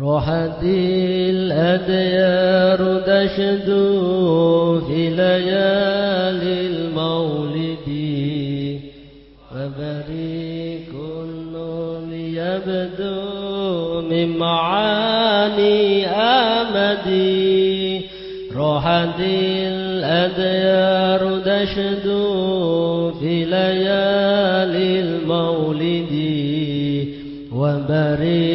روحت الأديار تشدو في ليالي المولد وبريك النور يبدو من معاني آمدي روحت الأديار تشدو في ليالي المولد وبريق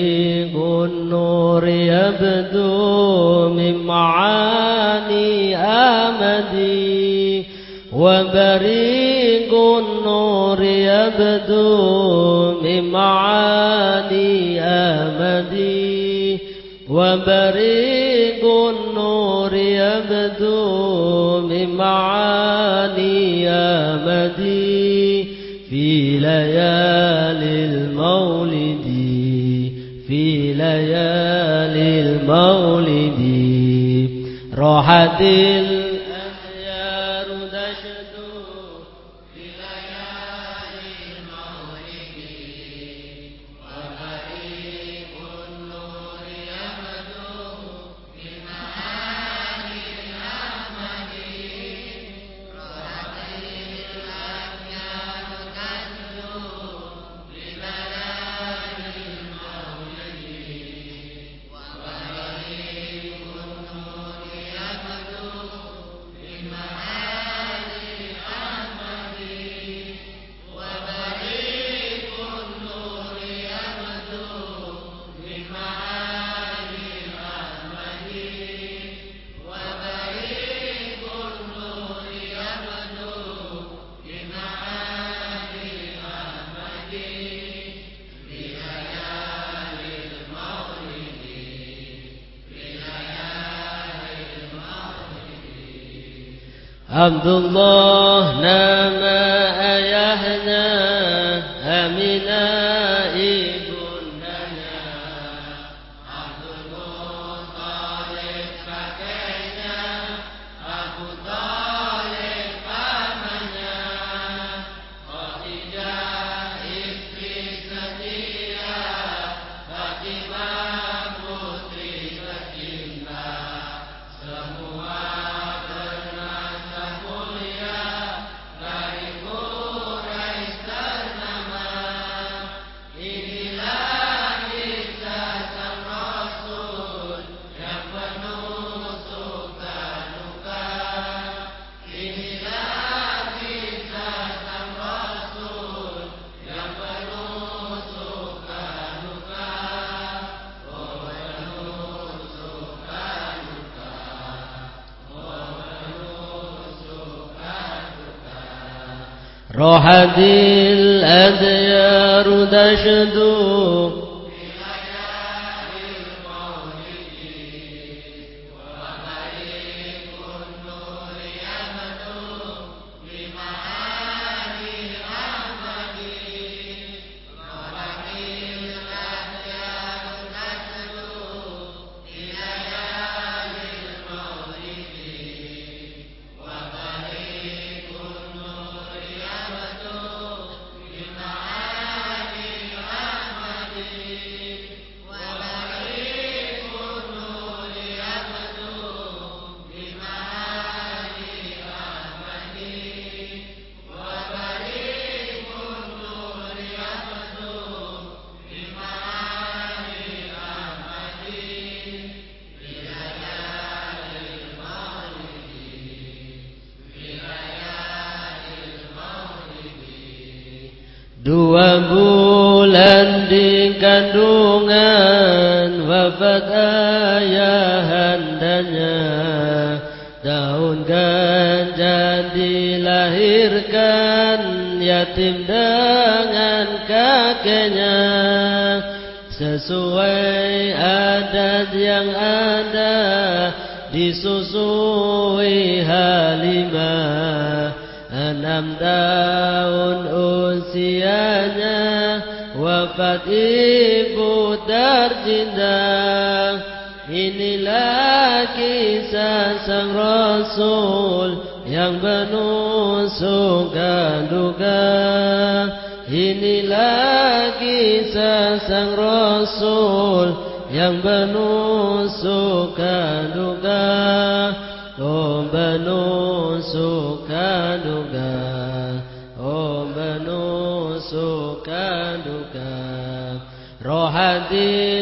النور يبدو من معاني آمدي وبريق النور يبدو من معاني آمدي وبريق راحة عبد الله نام روحت الأديار تشدو Dua bulan di kandungan wafat ayahandanya Tahun ganjil dilahirkan yatim dengan kakeknya. Sesuai adat yang ada disusui Halimah. Enam tahun wafat ibu tercinta Inilah kisah sang Rasul yang penuh suka duka Inilah kisah sang Rasul yang penuh suka duka هديم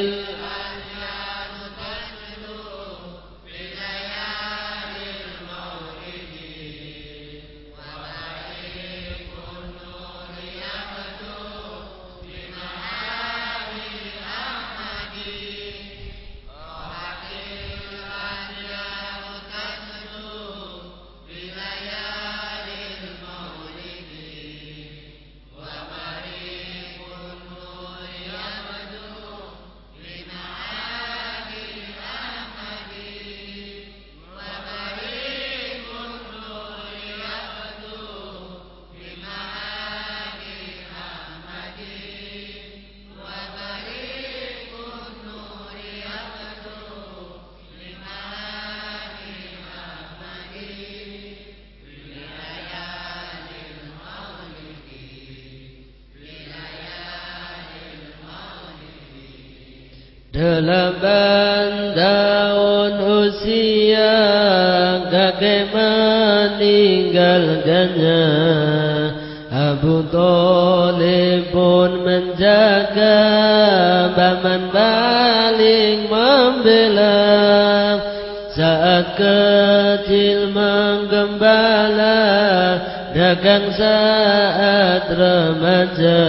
Dagang saat remaja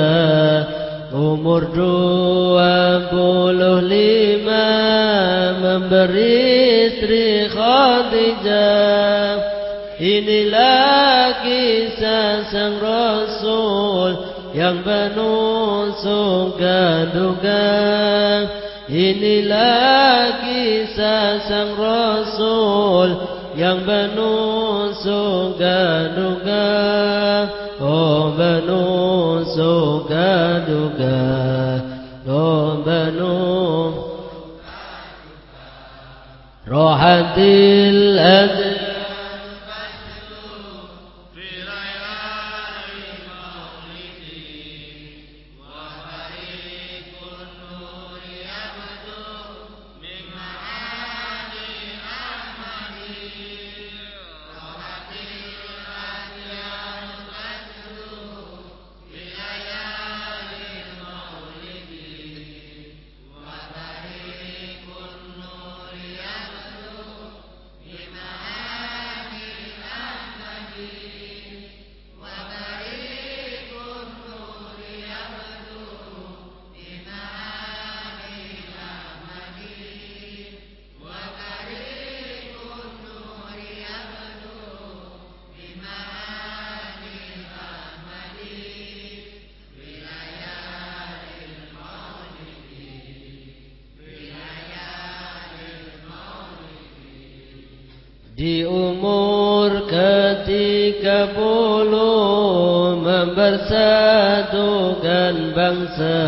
Umur dua puluh lima Memberi istri Khadijah. Inilah kisah sang Rasul Yang penuh suka duka Inilah kisah sang Rasul Yang penuh suka وعد الأدنى ketiga puluh mempersatukan bangsa.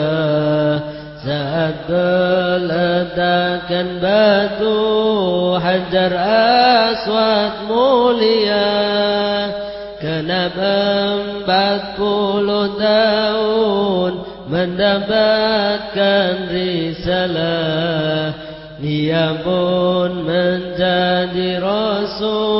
Saat meletakkan batu hajar aswad mulia. Kenapa empat puluh tahun mendapatkan risalah. Dia pun menjadi Rasul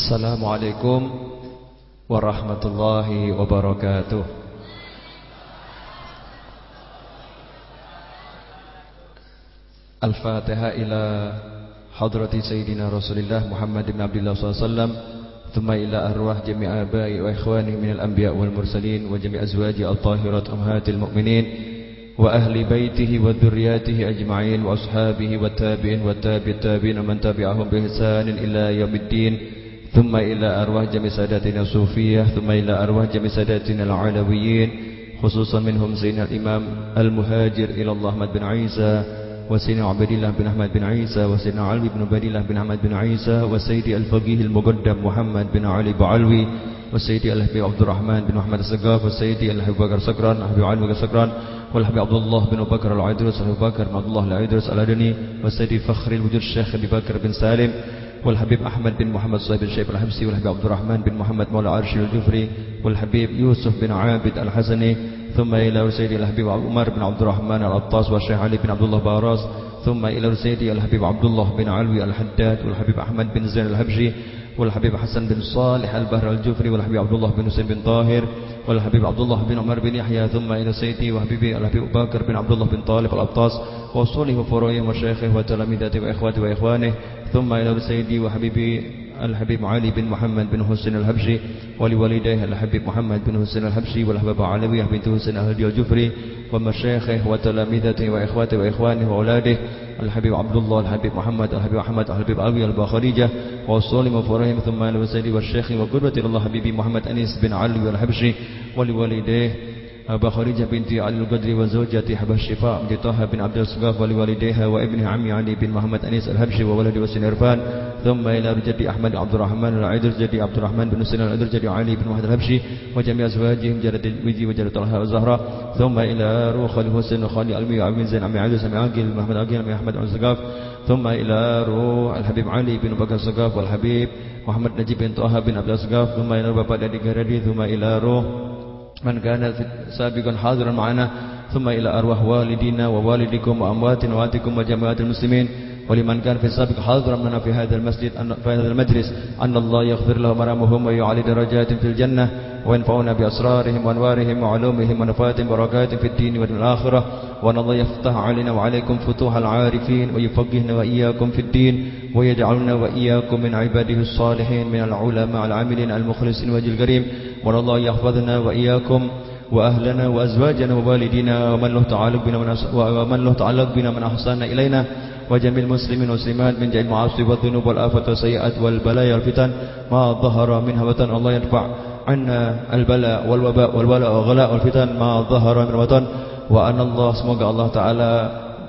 Assalamualaikum warahmatullahi wabarakatuh Al-Fatiha ila hadrati Sayyidina Rasulullah Muhammad bin Abdullah SAW Thumma ila arwah jami' abai wa ikhwani minal anbiya wal mursalin Wa jami' azwaji al-tahirat umhatil mu'minin Wa ahli baitihi wa dhurriyatihi ajma'in Wa ashabihi wa tabi'in wa ثم إلى أرواح جميع ساداتنا الصوفية ثم إلى أرواح جميع ساداتنا العلويين خصوصا منهم سيدنا الإمام المهاجر إلى الله أحمد بن عيسى وسيدنا عبد الله بن أحمد بن عيسى وسيدنا علي بن عبد الله بن أحمد بن عيسى وسيدي الفقيه المقدم محمد بن علي بعلوي وسيدي الحبيب عبد الرحمن بن محمد السقاف وسيدي الحبيب بكر سكران الحبيب علي بكر سكران والحبيب عبد الله بن بكر العيدروس الحبيب بكر بن عبد الله العيدروس الأدني وسيدي فخر الوجود الشيخ أبي بكر بن سالم والحبيب أحمد بن محمد صاحب الشيخ الحبسي والحبيب عبد الرحمن بن محمد مولى عرش الجفري والحبيب يوسف بن عابد الحسني ثم إلى سيدي الحبيب عمر بن عبد الرحمن العطاس والشيخ علي بن عبد الله باراس ثم إلى سيدي الحبيب عبد الله بن علوي الحداد والحبيب أحمد بن زين الهبجي والحبيب حسن بن صالح البهر الجفري والحبيب عبد الله بن حسين بن طاهر والحبيب عبد الله بن عمر بن يحيى ثم إلى سيدي وحبيبي الحبيب بكر بن عبد الله بن طالب الأبطاس وأصوله وفروعه وشيخه وتلامذته وإخواته وإخوانه ثم إلى سيدي وحبيبي الحبيب علي بن محمد بن حسين الحبشي ولوالديه الحبيب محمد بن حسين الحبشي والحبيب علوية بنت حسين أهدي الجفري ومشايخه وتلامذته وإخواته وإخوانه وأولاده الحبيب عبد الله الحبيب محمد الحبيب أحمد الحبيب علوي الباخريجة وأصول وفرهم ثم إلى سيدي والشيخ وقربة الله حبيبي محمد أنيس بن علي الحبشي ولوالديه أبا خديجة بنت علي القدري وزوجة حبة الشفاء بنت طه بن عبد الصقاف ولوالديها وابن عمي علي بن محمد أنيس الهبشي وولد وسن عرفان ثم إلى جدي أحمد عبد الرحمن العيدر جدي عبد الرحمن بن سنان العيدر جدي علي بن محمد الهبشي وجميع أزواجهم جلد الوجي وجلد طلحة والزهراء ثم إلى روح خالي حسين وخالي علمي وعمي زين عمي عيدر سمي عاقل محمد عاقل عمي أحمد عن الزقاف ثم إلى روح الحبيب علي بن بكر الزقاف والحبيب محمد نجيب بن طه بن عبد الزقاف ثم إلى Dadi Garadi ثم إلى روح من كان سابقا حاضرا معنا ثم إلى أرواح والدينا ووالدكم وأموات وأمواتكم وجماعات المسلمين. ولمن كان في السابق حاضرا معنا في هذا المسجد في هذا المجلس أن الله يغفر لهم مرامهم ويعلي درجات في الجنة. وينفعنا بأسرارهم وأنوارهم وعلومهم ونفاتهم بركات في الدين والآخرة. وأن الله يفتح علينا وعليكم فتوح العارفين ويفقهنا وإياكم في الدين. ويجعلنا وإياكم من عباده الصالحين من العلماء العاملين المخلصين وجه الكريم. وأن الله يحفظنا وإياكم وأهلنا وأزواجنا ووالدينا ومن له تعلق بنا من ومن له تعلق بنا من أحسن إلينا. وجميع المسلمين والمسلمات من جميع المعاصي والذنوب والآفات والسيئات والبلايا والفتن ما ظهر منها وطن. الله يرفع anna البلاء والوباء والبلاء waba wal wala wal ghala wal fitan ma dhahara min watan wa semoga Allah taala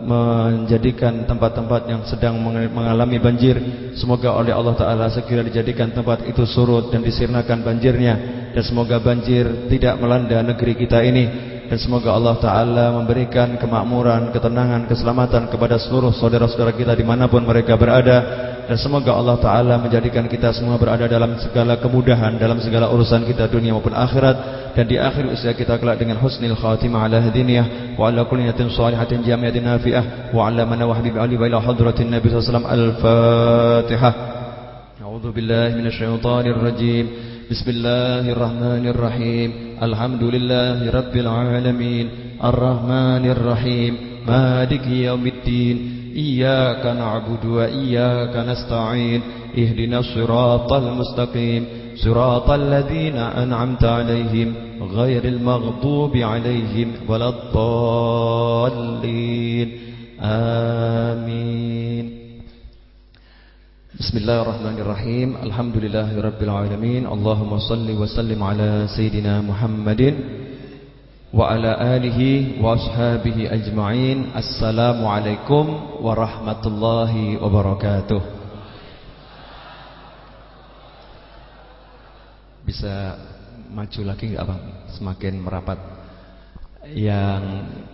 menjadikan tempat-tempat yang sedang mengalami banjir. Semoga oleh Allah taala segera dijadikan tempat itu surut dan disirnakan banjirnya. Dan semoga banjir tidak melanda negeri kita ini. Dan semoga Allah taala memberikan kemakmuran, ketenangan, keselamatan kepada seluruh saudara-saudara kita di mana pun mereka berada. Dan semoga Allah Ta'ala menjadikan kita semua berada dalam segala kemudahan Dalam segala urusan kita dunia maupun akhirat. Dan di akhir usia kita kelak dengan husnil khatimah ala hadiniyah Wa ala kulli kulinatin salihatin jamiatin nafiah Wa ala mana wa habib ali wa ila hadratin Nabi SAW Al-Fatihah A'udhu billahi minasyaitanir rajim. Bismillahirrahmanirrahim. Alhamdulillahi rabbil alamin. Ar-Rahmanirrahim. مالك يوم الدين. إياك نعبد وإياك نستعين. اهدنا الصراط المستقيم. صراط الذين أنعمت عليهم غير المغضوب عليهم ولا الضالين. آمين. بسم الله الرحمن الرحيم الحمد لله رب العالمين اللهم صل وسلم على سيدنا محمد Wa ala alihi wa ashabihi ajma'in Assalamualaikum warahmatullahi wabarakatuh Bisa maju lagi enggak Bang? Semakin merapat Yang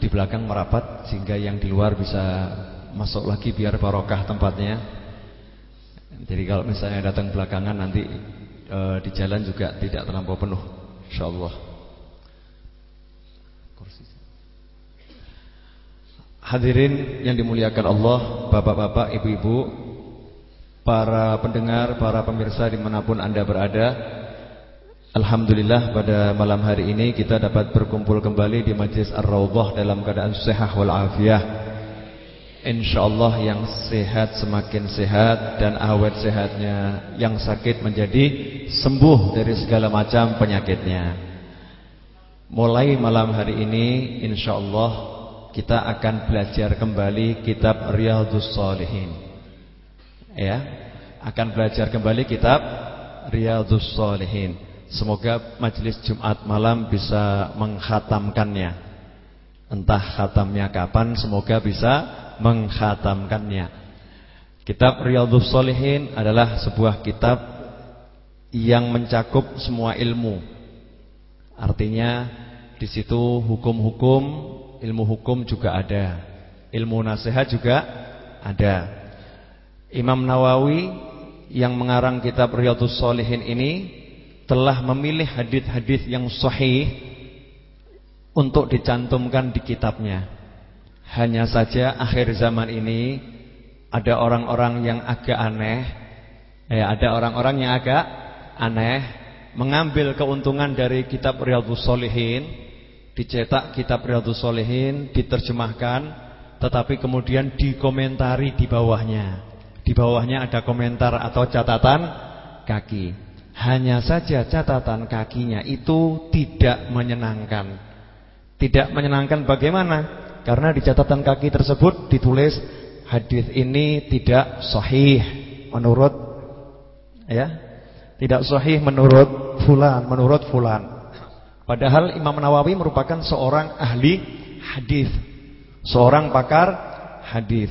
di belakang merapat Sehingga yang di luar bisa masuk lagi biar barokah tempatnya jadi kalau misalnya datang belakangan nanti e, di jalan juga tidak terlampau penuh, insyaallah. Hadirin yang dimuliakan Allah, bapak-bapak, ibu-ibu, para pendengar, para pemirsa di mana pun anda berada, Alhamdulillah pada malam hari ini kita dapat berkumpul kembali di Majlis Ar-Raudhah dalam keadaan sehat walafiat. InsyaAllah yang sehat semakin sehat Dan awet sehatnya Yang sakit menjadi sembuh dari segala macam penyakitnya Mulai malam hari ini InsyaAllah kita akan belajar kembali kitab Riyadus Salihin Ya Akan belajar kembali kitab Riyadus Salihin Semoga majelis Jumat malam bisa menghatamkannya Entah khatamnya kapan Semoga bisa menghatamkannya. Kitab Riyadhus Shalihin adalah sebuah kitab yang mencakup semua ilmu. Artinya di situ hukum-hukum, ilmu hukum juga ada. Ilmu nasihat juga ada. Imam Nawawi yang mengarang kitab Riyadhus Shalihin ini telah memilih hadis-hadis yang sahih untuk dicantumkan di kitabnya. Hanya saja akhir zaman ini ada orang-orang yang agak aneh, ya ada orang-orang yang agak aneh mengambil keuntungan dari kitab Riyadhus Shalihin, dicetak kitab Riyadhus Shalihin, diterjemahkan, tetapi kemudian dikomentari di bawahnya. Di bawahnya ada komentar atau catatan kaki. Hanya saja catatan kakinya itu tidak menyenangkan. Tidak menyenangkan bagaimana? Karena di catatan kaki tersebut ditulis hadis ini tidak sahih menurut ya, tidak sahih menurut fulan, menurut fulan. Padahal Imam Nawawi merupakan seorang ahli hadis, seorang pakar hadis.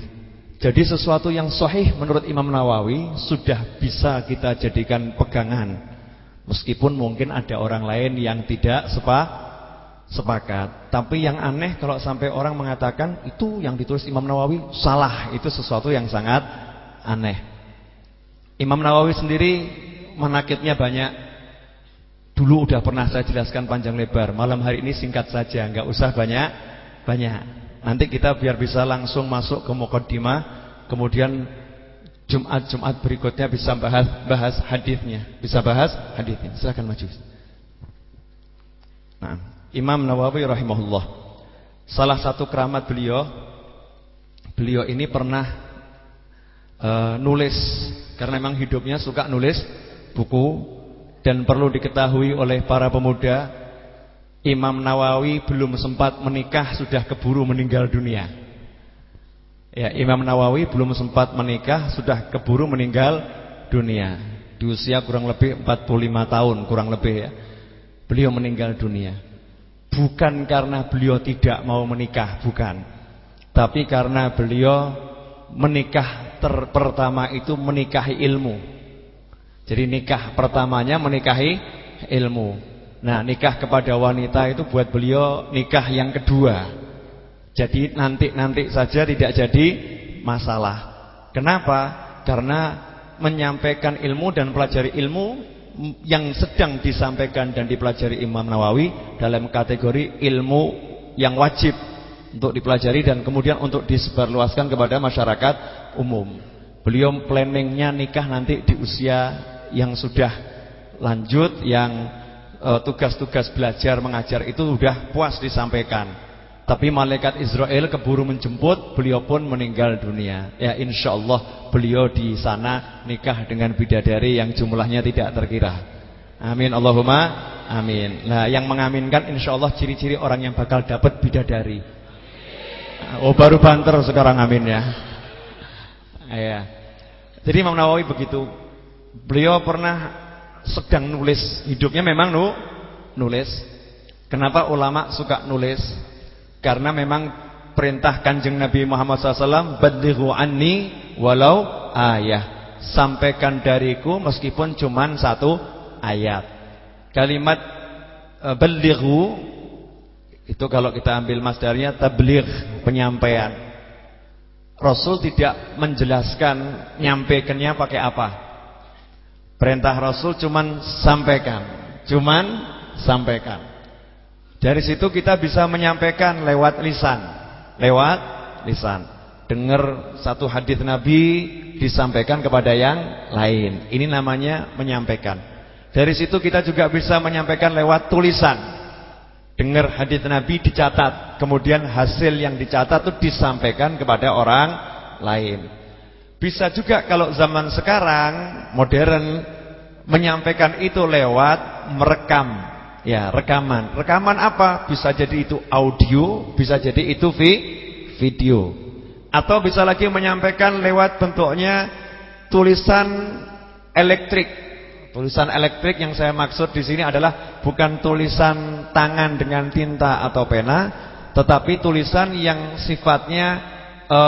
Jadi sesuatu yang sahih menurut Imam Nawawi sudah bisa kita jadikan pegangan. Meskipun mungkin ada orang lain yang tidak sepa, sepakat. Tapi yang aneh kalau sampai orang mengatakan itu yang ditulis Imam Nawawi salah, itu sesuatu yang sangat aneh. Imam Nawawi sendiri menakitnya banyak. Dulu udah pernah saya jelaskan panjang lebar. Malam hari ini singkat saja, nggak usah banyak-banyak. Nanti kita biar bisa langsung masuk ke mukaddimah, kemudian Jumat-Jumat berikutnya bisa bahas bahas hadisnya, bisa bahas hadisnya. Silakan maju. Nah, Imam Nawawi rahimahullah. Salah satu keramat beliau, beliau ini pernah uh, nulis karena memang hidupnya suka nulis buku dan perlu diketahui oleh para pemuda Imam Nawawi belum sempat menikah sudah keburu meninggal dunia. Ya, Imam Nawawi belum sempat menikah sudah keburu meninggal dunia. Di usia kurang lebih 45 tahun, kurang lebih ya. Beliau meninggal dunia. Bukan karena beliau tidak mau menikah, bukan. Tapi karena beliau menikah ter pertama itu menikahi ilmu. Jadi nikah pertamanya menikahi ilmu. Nah nikah kepada wanita itu buat beliau nikah yang kedua Jadi nanti-nanti saja tidak jadi masalah Kenapa? Karena menyampaikan ilmu dan pelajari ilmu Yang sedang disampaikan dan dipelajari Imam Nawawi Dalam kategori ilmu yang wajib Untuk dipelajari dan kemudian untuk disebarluaskan kepada masyarakat umum Beliau planningnya nikah nanti di usia yang sudah lanjut Yang Eh, tugas-tugas belajar mengajar itu sudah puas disampaikan. Tapi malaikat Israel keburu menjemput, beliau pun meninggal dunia. Ya insya Allah beliau di sana nikah dengan bidadari yang jumlahnya tidak terkira. Amin Allahumma amin. Nah yang mengaminkan insya Allah ciri-ciri orang yang bakal dapat bidadari. Oh baru banter sekarang amin ya. Ya. Jadi Imam Nawawi begitu. Beliau pernah sedang nulis. Hidupnya memang nu nulis. Kenapa ulama suka nulis? Karena memang perintah kanjeng Nabi Muhammad SAW Badlighu anni walau ayah. Sampaikan dariku meskipun cuma satu ayat. Kalimat e, Badlighu Itu kalau kita ambil masdarnya Tabligh penyampaian. Rasul tidak menjelaskan Nyampaikannya pakai apa Perintah Rasul cuman sampaikan, cuman sampaikan. Dari situ kita bisa menyampaikan lewat lisan, lewat lisan. Dengar satu hadis Nabi disampaikan kepada yang lain. Ini namanya menyampaikan. Dari situ kita juga bisa menyampaikan lewat tulisan. Dengar hadis Nabi dicatat, kemudian hasil yang dicatat itu disampaikan kepada orang lain. Bisa juga kalau zaman sekarang modern menyampaikan itu lewat merekam. Ya, rekaman. Rekaman apa? Bisa jadi itu audio, bisa jadi itu vi video. Atau bisa lagi menyampaikan lewat bentuknya tulisan elektrik. Tulisan elektrik yang saya maksud di sini adalah bukan tulisan tangan dengan tinta atau pena, tetapi tulisan yang sifatnya e,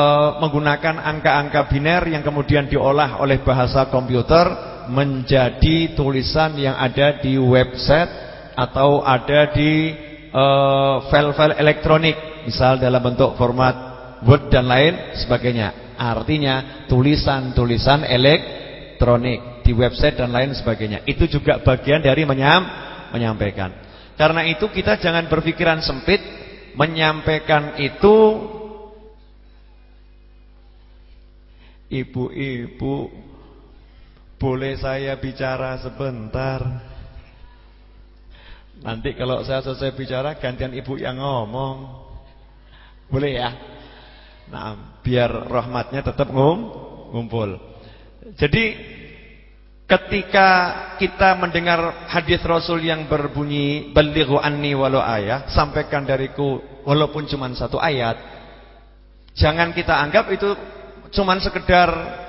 menggunakan angka-angka biner yang kemudian diolah oleh bahasa komputer menjadi tulisan yang ada di website atau ada di eh, file-file elektronik, misal dalam bentuk format Word dan lain sebagainya. Artinya tulisan-tulisan elektronik di website dan lain sebagainya. Itu juga bagian dari menyam, menyampaikan. Karena itu kita jangan berpikiran sempit, menyampaikan itu Ibu-ibu Boleh saya bicara sebentar? Nanti kalau saya selesai bicara Gantian ibu yang ngomong. Boleh ya? Nah biar rahmatnya tetap ngum, ngumpul. Jadi Ketika kita mendengar hadis Rasul yang berbunyi Balighu anni walau ayat Sampaikan dariku walaupun cuma satu ayat Jangan kita anggap itu cuman sekedar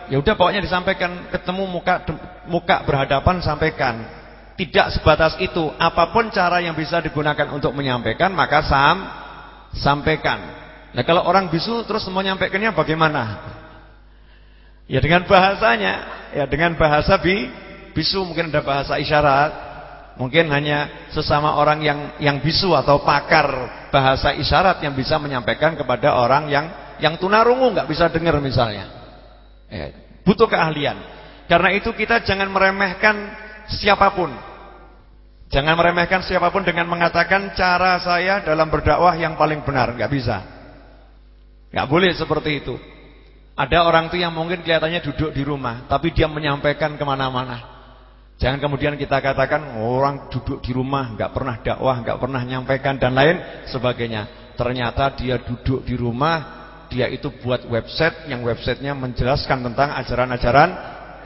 ya udah pokoknya disampaikan ketemu muka muka berhadapan sampaikan. Tidak sebatas itu, apa pun cara yang bisa digunakan untuk menyampaikan maka sam sampaikan. Nah, kalau orang bisu terus mau nyampaikannya bagaimana? Ya dengan bahasanya, ya dengan bahasa bi bisu mungkin ada bahasa isyarat. Mungkin hanya sesama orang yang yang bisu atau pakar bahasa isyarat yang bisa menyampaikan kepada orang yang yang tunarungu nggak bisa dengar misalnya. Ya, butuh keahlian. Karena itu kita jangan meremehkan siapa pun. Jangan meremehkan siapa pun dengan mengatakan cara saya dalam berdakwah yang paling benar, nggak bisa. nggak boleh seperti itu. Ada orang tuh yang mungkin kelihatannya duduk di rumah, tapi dia menyampaikan ke mana-mana. Jangan kemudian kita katakan orang duduk di rumah, nggak pernah dakwah, nggak pernah menyampaikan dan lain sebagainya. Ternyata dia duduk di rumah, dia itu buat website yang websitenya menjelaskan tentang ajaran-ajaran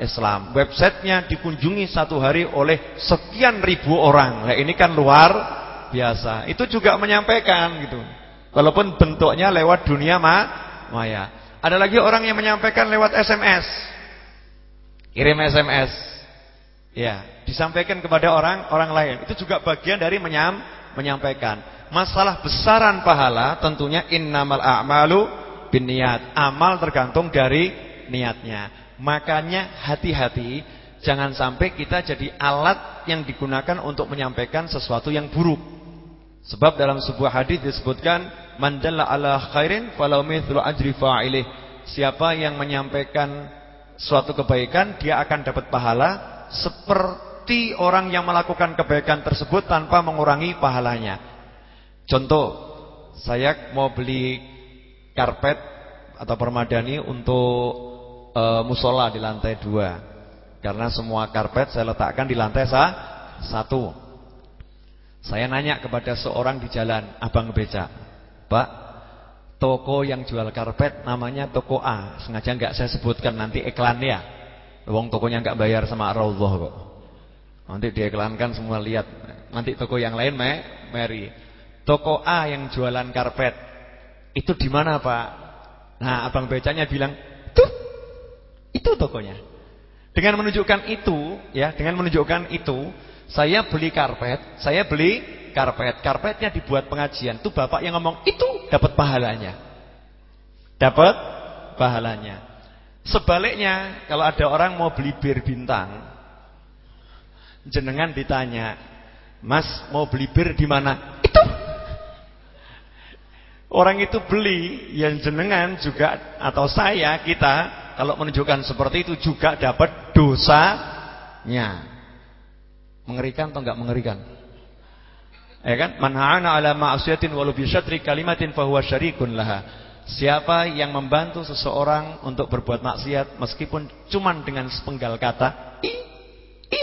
Islam. Websitenya dikunjungi satu hari oleh sekian ribu orang. Nah, ini kan luar biasa. Itu juga menyampaikan gitu. Walaupun bentuknya lewat dunia ma maya. Ada lagi orang yang menyampaikan lewat SMS. Kirim SMS. Ya, disampaikan kepada orang orang lain. Itu juga bagian dari menyam, menyampaikan. Masalah besaran pahala tentunya innamal a'malu binniyat. Amal tergantung dari niatnya. Makanya hati-hati jangan sampai kita jadi alat yang digunakan untuk menyampaikan sesuatu yang buruk. Sebab dalam sebuah hadis disebutkan mandalla ala khairin falau mithlu ajri fa'ilih. Siapa yang menyampaikan suatu kebaikan dia akan dapat pahala seperti orang yang melakukan kebaikan tersebut tanpa mengurangi pahalanya. Contoh, saya mau beli karpet atau permadani untuk e, musola di lantai dua. Karena semua karpet saya letakkan di lantai sa, satu. Saya nanya kepada seorang di jalan Abang beca? Pak Toko yang jual karpet namanya toko A. Sengaja nggak saya sebutkan nanti iklannya Wong tokonya nggak bayar sama Allah kok. Nanti diiklankan semua lihat. Nanti toko yang lain me, Mary Toko A yang jualan karpet Itu di mana Pak? Nah abang becanya bilang Tuh itu tokonya. Dengan menunjukkan itu, ya, dengan menunjukkan itu, saya beli karpet, saya beli karpet, karpetnya dibuat pengajian. Itu bapak yang ngomong, itu dapat pahalanya. Dapat pahalanya. Sebaliknya, kalau ada orang mau beli bir bintang, jenengan ditanya, "Mas, mau beli bir di mana?" Itu. Orang itu beli yang jenengan juga atau saya kita kalau menunjukkan seperti itu juga dapat dosanya. Mengerikan atau enggak mengerikan? Ya kan? Man 'ala ma'siyatin walau bi syatri kalimatin fahuwa syarikun laha. Siapa yang membantu seseorang untuk berbuat maksiat meskipun cuman dengan sepenggal kata i i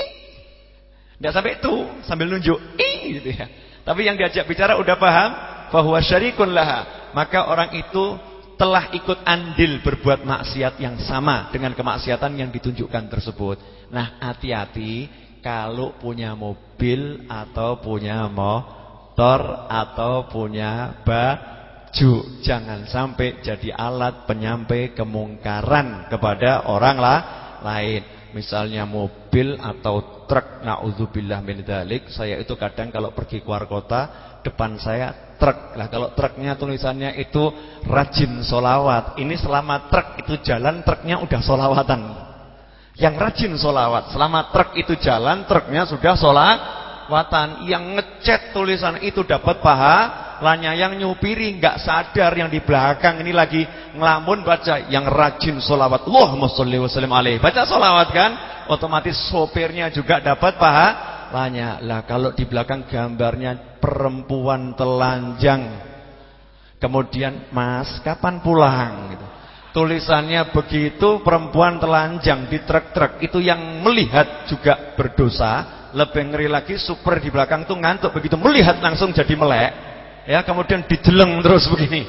enggak sampai itu sambil nunjuk i gitu ya. Tapi yang diajak bicara udah paham fahuwa syarikun laha. Maka orang itu telah ikut andil berbuat maksiat yang sama dengan kemaksiatan yang ditunjukkan tersebut. Nah, hati-hati kalau punya mobil atau punya motor atau punya baju, jangan sampai jadi alat penyampai kemungkaran kepada orang lah lain. Misalnya mobil atau truk, naudzubillah min dzalik, saya itu kadang kalau pergi keluar kota, depan saya truk. Lah kalau truknya tulisannya itu rajin solawat. Ini selama truk itu jalan truknya udah solawatan. Yang rajin solawat selama truk itu jalan truknya sudah solawatan. Yang ngecat tulisan itu dapat paha. Lanya yang nyupiri nggak sadar yang di belakang ini lagi ngelamun baca yang rajin solawat. Allahumma sholli wa sallim. Baca solawat kan? Otomatis sopirnya juga dapat paha Tanya, lah kalau di belakang gambarnya perempuan telanjang. Kemudian, "Mas, kapan pulang?" gitu. Tulisannya begitu, perempuan telanjang di truk-truk itu yang melihat juga berdosa. Lebih ngeri lagi super di belakang tuh ngantuk begitu melihat langsung jadi melek. Ya, kemudian dijeleng terus begini.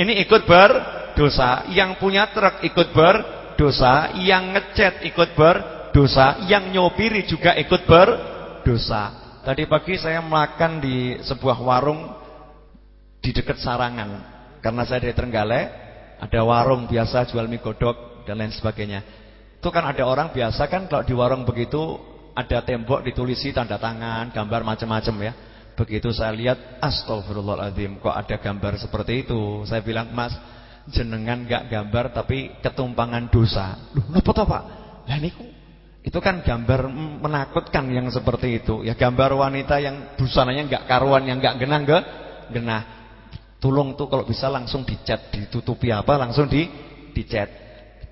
Ini ikut berdosa, yang punya truk ikut berdosa, yang ngecat ikut berdosa, yang nyopiri juga ikut berdosa dosa. Tadi pagi saya makan di sebuah warung di dekat Sarangan. Karena saya dari Trenggalek, ada warung biasa jual mie godok dan lain sebagainya. Itu kan ada orang biasa kan kalau di warung begitu ada tembok ditulisi tanda tangan, gambar macam-macam ya. Begitu saya lihat, astagfirullahaladzim, kok ada gambar seperti itu. Saya bilang, mas, jenengan gak gambar tapi ketumpangan dosa. Loh, napa to, Pak? Lah niku itu kan gambar menakutkan yang seperti itu. Ya gambar wanita yang busananya enggak karuan, yang enggak genah enggak genah. Tolong tuh kalau bisa langsung dicat, ditutupi apa langsung di dicat.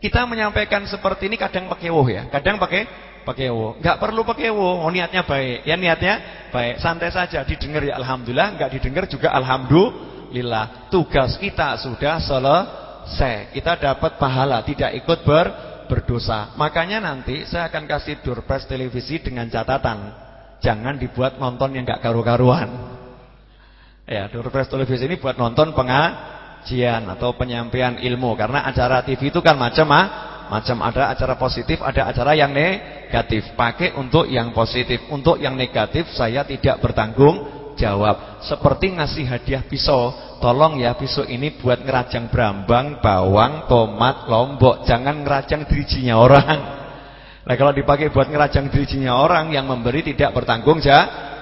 Kita menyampaikan seperti ini kadang pakai woh ya, kadang pakai pakai woh. Enggak perlu pakai woh, oh, niatnya baik. Ya niatnya baik, santai saja didengar ya alhamdulillah, enggak didengar juga alhamdulillah. Tugas kita sudah selesai. Kita dapat pahala, tidak ikut ber berdosa. Makanya nanti saya akan kasih doorpress televisi dengan catatan. Jangan dibuat nonton yang gak karu-karuan. Ya, doorpress televisi ini buat nonton pengajian atau penyampaian ilmu. Karena acara TV itu kan macam ah, macam ada acara positif, ada acara yang negatif. Pakai untuk yang positif. Untuk yang negatif saya tidak bertanggung jawab. Seperti ngasih hadiah pisau. Tolong ya pisau ini buat ngerajang brambang, bawang, tomat, lombok. Jangan ngerajang dirijinya orang. Nah kalau dipakai buat ngerajang dirijinya orang yang memberi tidak bertanggung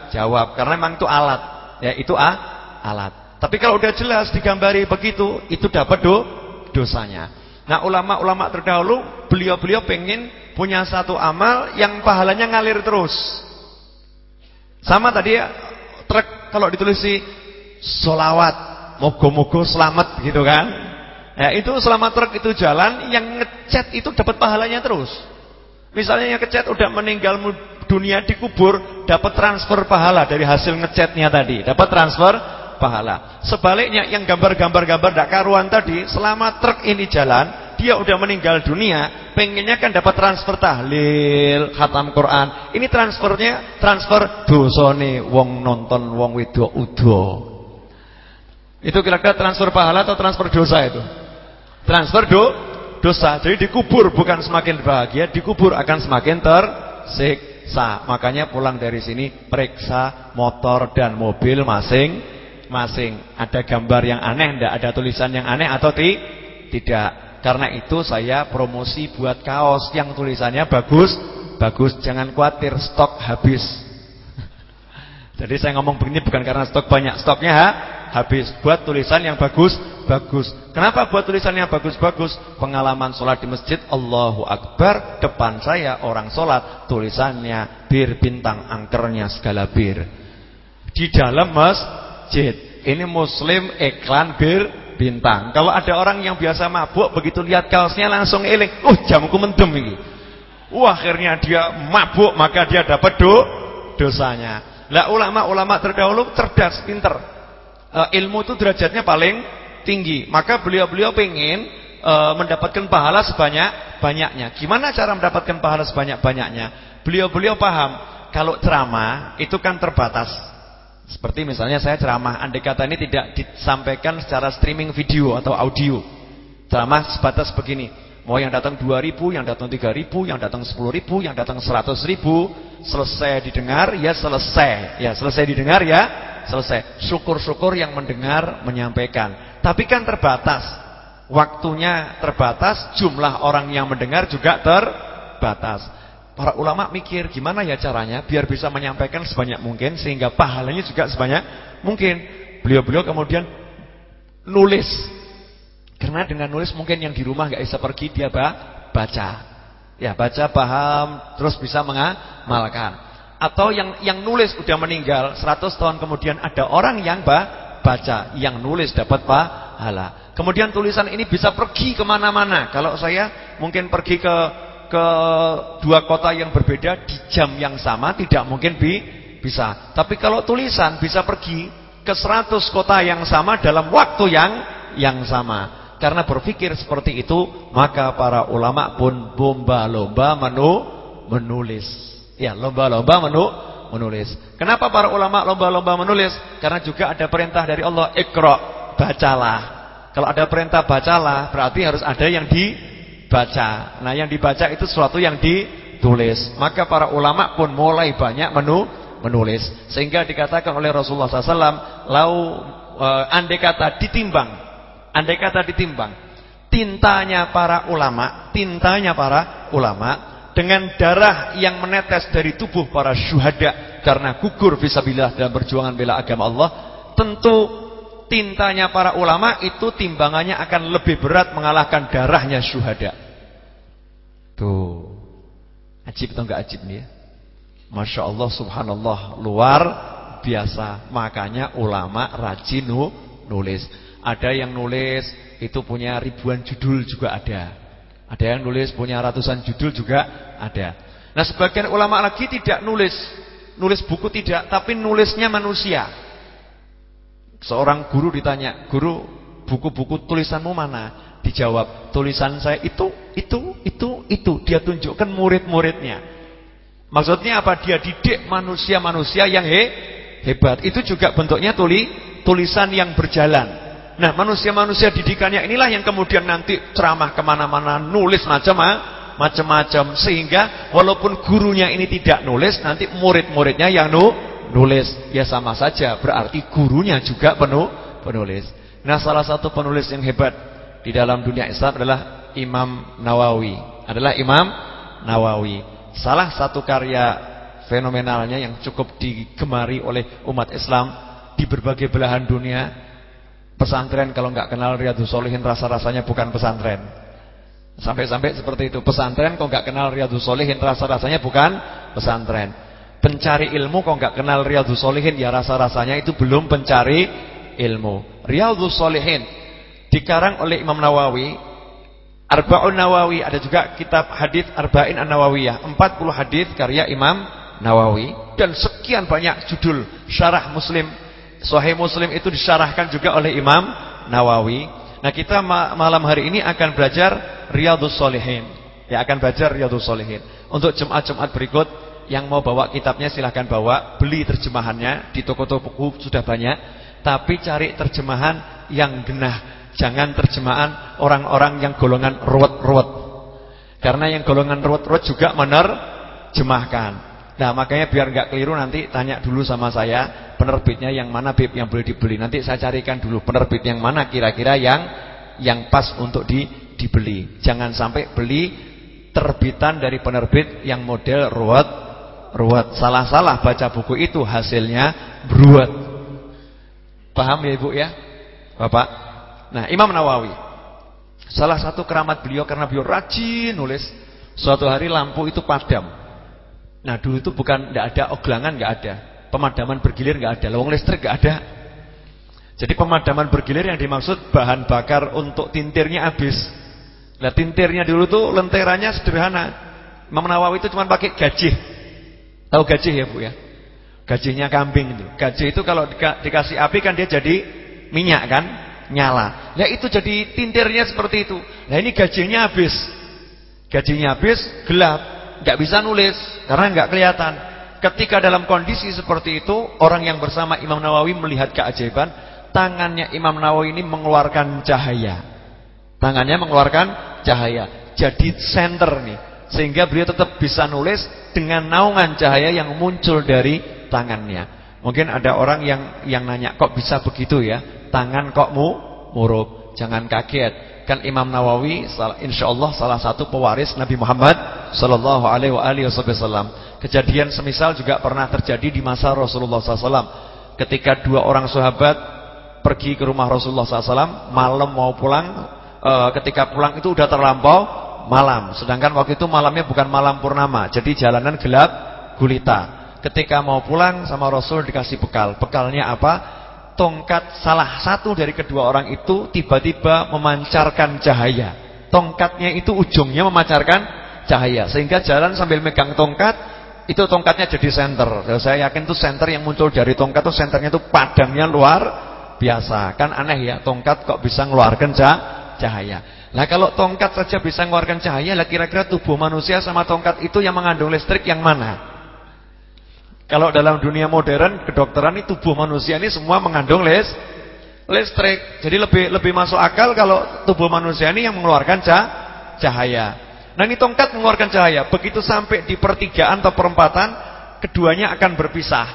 jawab. Karena memang itu alat. Ya itu ah, alat. Tapi kalau udah jelas digambari begitu, itu dapat do, dosanya. Nah ulama-ulama terdahulu, beliau-beliau pengen punya satu amal yang pahalanya ngalir terus. Sama tadi ya kalau ditulis solawat, mogo-mogo selamat gitu kan. Ya itu selamat truk itu jalan, yang ngecat itu dapat pahalanya terus. Misalnya yang ngecat udah meninggal dunia dikubur, dapat transfer pahala dari hasil ngecatnya tadi, dapat transfer pahala. Sebaliknya yang gambar-gambar-gambar dak karuan tadi, selama truk ini jalan, dia udah meninggal dunia, pengennya kan dapat transfer tahlil, khatam Quran. Ini transfernya transfer dosane wong nonton wong wedok udo. Itu kira-kira transfer pahala atau transfer dosa itu? Transfer do dosa. Jadi dikubur bukan semakin bahagia, dikubur akan semakin tersiksa. Makanya pulang dari sini periksa motor dan mobil masing-masing. Ada gambar yang aneh, enggak ada tulisan yang aneh atau ti? tidak? Karena itu saya promosi buat kaos yang tulisannya bagus, bagus. Jangan khawatir stok habis. Jadi saya ngomong begini bukan karena stok banyak, stoknya ha? habis. Buat tulisan yang bagus, bagus. Kenapa buat tulisan yang bagus-bagus? Pengalaman sholat di masjid, Allahu Akbar, depan saya orang sholat, tulisannya bir bintang angkernya segala bir. Di dalam masjid, ini muslim iklan bir bintang. Kalau ada orang yang biasa mabuk begitu lihat kaosnya langsung eling, "Uh, jamku mendem ini." Wah, akhirnya dia mabuk maka dia dapat do dosanya. Lah ulama-ulama terdahulu cerdas, pinter. E, ilmu itu derajatnya paling tinggi. Maka beliau-beliau pengen e, mendapatkan pahala sebanyak-banyaknya. Gimana cara mendapatkan pahala sebanyak-banyaknya? Beliau-beliau paham kalau ceramah itu kan terbatas. Seperti misalnya saya ceramah, andai kata ini tidak disampaikan secara streaming video atau audio. Ceramah sebatas begini, mau yang datang 2000, yang datang 3000, yang datang 10000, yang datang 100000, selesai didengar ya selesai. Ya, selesai didengar ya selesai. Syukur-syukur yang mendengar menyampaikan. Tapi kan terbatas. Waktunya terbatas, jumlah orang yang mendengar juga terbatas. Para ulama mikir gimana ya caranya biar bisa menyampaikan sebanyak mungkin sehingga pahalanya juga sebanyak mungkin. Beliau-beliau kemudian nulis. Karena dengan nulis mungkin yang di rumah nggak bisa pergi dia baca. Ya, baca paham terus bisa mengamalkan. Atau yang yang nulis udah meninggal 100 tahun kemudian ada orang yang baca, yang nulis dapat pahala. Kemudian tulisan ini bisa pergi ke mana-mana. Kalau saya mungkin pergi ke ke dua kota yang berbeda di jam yang sama tidak mungkin bi bisa. Tapi kalau tulisan bisa pergi ke 100 kota yang sama dalam waktu yang yang sama. Karena berpikir seperti itu, maka para ulama pun lomba-lomba menu menulis. Ya, lomba-lomba menu menulis. Kenapa para ulama lomba-lomba menulis? Karena juga ada perintah dari Allah, "Iqra", bacalah. Kalau ada perintah bacalah, berarti harus ada yang di baca. Nah yang dibaca itu sesuatu yang ditulis. Maka para ulama pun mulai banyak menu menulis. Sehingga dikatakan oleh Rasulullah SAW, lau e, andai kata ditimbang, andai kata ditimbang, tintanya para ulama, tintanya para ulama dengan darah yang menetes dari tubuh para syuhada karena gugur fisabilillah dalam perjuangan bela agama Allah, tentu tintanya para ulama itu timbangannya akan lebih berat mengalahkan darahnya syuhada. Tuh. Ajib atau enggak ajib nih ya? Masya Allah subhanallah luar biasa. Makanya ulama rajin nulis. Ada yang nulis itu punya ribuan judul juga ada. Ada yang nulis punya ratusan judul juga ada. Nah sebagian ulama lagi tidak nulis. Nulis buku tidak, tapi nulisnya manusia. Seorang guru ditanya, guru buku-buku tulisanmu mana? Dijawab, tulisan saya itu, itu, itu, itu. Dia tunjukkan murid-muridnya. Maksudnya apa? Dia didik manusia-manusia yang he, hebat. Itu juga bentuknya tuli, tulisan yang berjalan. Nah manusia-manusia didikannya inilah yang kemudian nanti ceramah ke mana-mana, nulis macam-macam. Sehingga walaupun gurunya ini tidak nulis, nanti murid-muridnya yang nu, nulis. Ya sama saja, berarti gurunya juga penuh penulis. Nah salah satu penulis yang hebat di dalam dunia Islam adalah Imam Nawawi. Adalah Imam Nawawi. Salah satu karya fenomenalnya yang cukup digemari oleh umat Islam di berbagai belahan dunia. Pesantren kalau nggak kenal Riyadhus Solihin rasa-rasanya bukan pesantren. Sampai-sampai seperti itu. Pesantren kok nggak kenal Riyadhus Solihin rasa-rasanya bukan pesantren. Pencari ilmu kok nggak kenal Riyadhus Solihin ya rasa-rasanya itu belum pencari ilmu. Riyadhus Solihin dikarang oleh Imam Nawawi. Arba'un Nawawi ada juga kitab hadis Arba'in An-Nawawiyah, 40 hadis karya Imam Nawawi dan sekian banyak judul syarah Muslim. Sahih Muslim itu disyarahkan juga oleh Imam Nawawi. Nah, kita malam hari ini akan belajar Riyadhus Shalihin. Ya, akan belajar Riyadhus Shalihin. Untuk Jumat-Jumat berikut yang mau bawa kitabnya silahkan bawa, beli terjemahannya di toko-toko sudah banyak, tapi cari terjemahan yang genah, jangan terjemahan orang-orang yang golongan ruwet-ruwet. Karena yang golongan ruwet-ruwet juga menerjemahkan. Nah, makanya biar nggak keliru nanti tanya dulu sama saya, penerbitnya yang mana Bib yang boleh dibeli. Nanti saya carikan dulu penerbit yang mana kira-kira yang yang pas untuk di, dibeli. Jangan sampai beli terbitan dari penerbit yang model ruwet ruwet. Salah-salah baca buku itu hasilnya beruat. Paham ya Ibu ya? Bapak? Nah, Imam Nawawi. Salah satu keramat beliau karena beliau rajin nulis. Suatu hari lampu itu padam. Nah, dulu itu bukan tidak ada oglangan enggak ada. Pemadaman bergilir enggak ada, lawang listrik enggak ada. Jadi pemadaman bergilir yang dimaksud bahan bakar untuk tintirnya habis. Nah, tintirnya dulu tuh lenteranya sederhana. Imam Nawawi itu cuma pakai gajih. Tahu gajih ya Bu ya? Gajihnya kambing itu. Gajih itu kalau dikasih api kan dia jadi minyak kan? Nyala. Nah itu jadi tintirnya seperti itu. Nah ini gajihnya habis. Gajihnya habis, gelap. Gak bisa nulis. Karena gak kelihatan. Ketika dalam kondisi seperti itu, orang yang bersama Imam Nawawi melihat keajaiban. Tangannya Imam Nawawi ini mengeluarkan cahaya. Tangannya mengeluarkan cahaya. Jadi center nih. Sehingga beliau tetap bisa nulis dengan naungan cahaya yang muncul dari tangannya. Mungkin ada orang yang yang nanya, kok bisa begitu ya? Tangan kok mu murub? Jangan kaget. Kan Imam Nawawi insya Allah salah satu pewaris Nabi Muhammad sallallahu alaihi wasallam. Kejadian semisal juga pernah terjadi di masa Rasulullah SAW. Ketika dua orang sahabat pergi ke rumah Rasulullah SAW, malam mau pulang, e, ketika pulang itu udah terlampau malam. Sedangkan waktu itu malamnya bukan malam purnama. Jadi jalanan gelap gulita. Ketika mau pulang sama Rasul dikasih bekal. Bekalnya apa? Tongkat salah satu dari kedua orang itu tiba-tiba memancarkan cahaya. Tongkatnya itu ujungnya memancarkan cahaya. Sehingga jalan sambil megang tongkat, itu tongkatnya jadi senter. Saya yakin itu senter yang muncul dari tongkat itu senternya itu padamnya luar biasa. Kan aneh ya, tongkat kok bisa ngeluarkan cahaya. Nah kalau tongkat saja bisa mengeluarkan cahaya, lah kira-kira tubuh manusia sama tongkat itu yang mengandung listrik yang mana? Kalau dalam dunia modern kedokteran ini tubuh manusia ini semua mengandung les, listrik. Jadi lebih lebih masuk akal kalau tubuh manusia ini yang mengeluarkan cah, cahaya. Nah ini tongkat mengeluarkan cahaya. Begitu sampai di pertigaan atau perempatan, keduanya akan berpisah.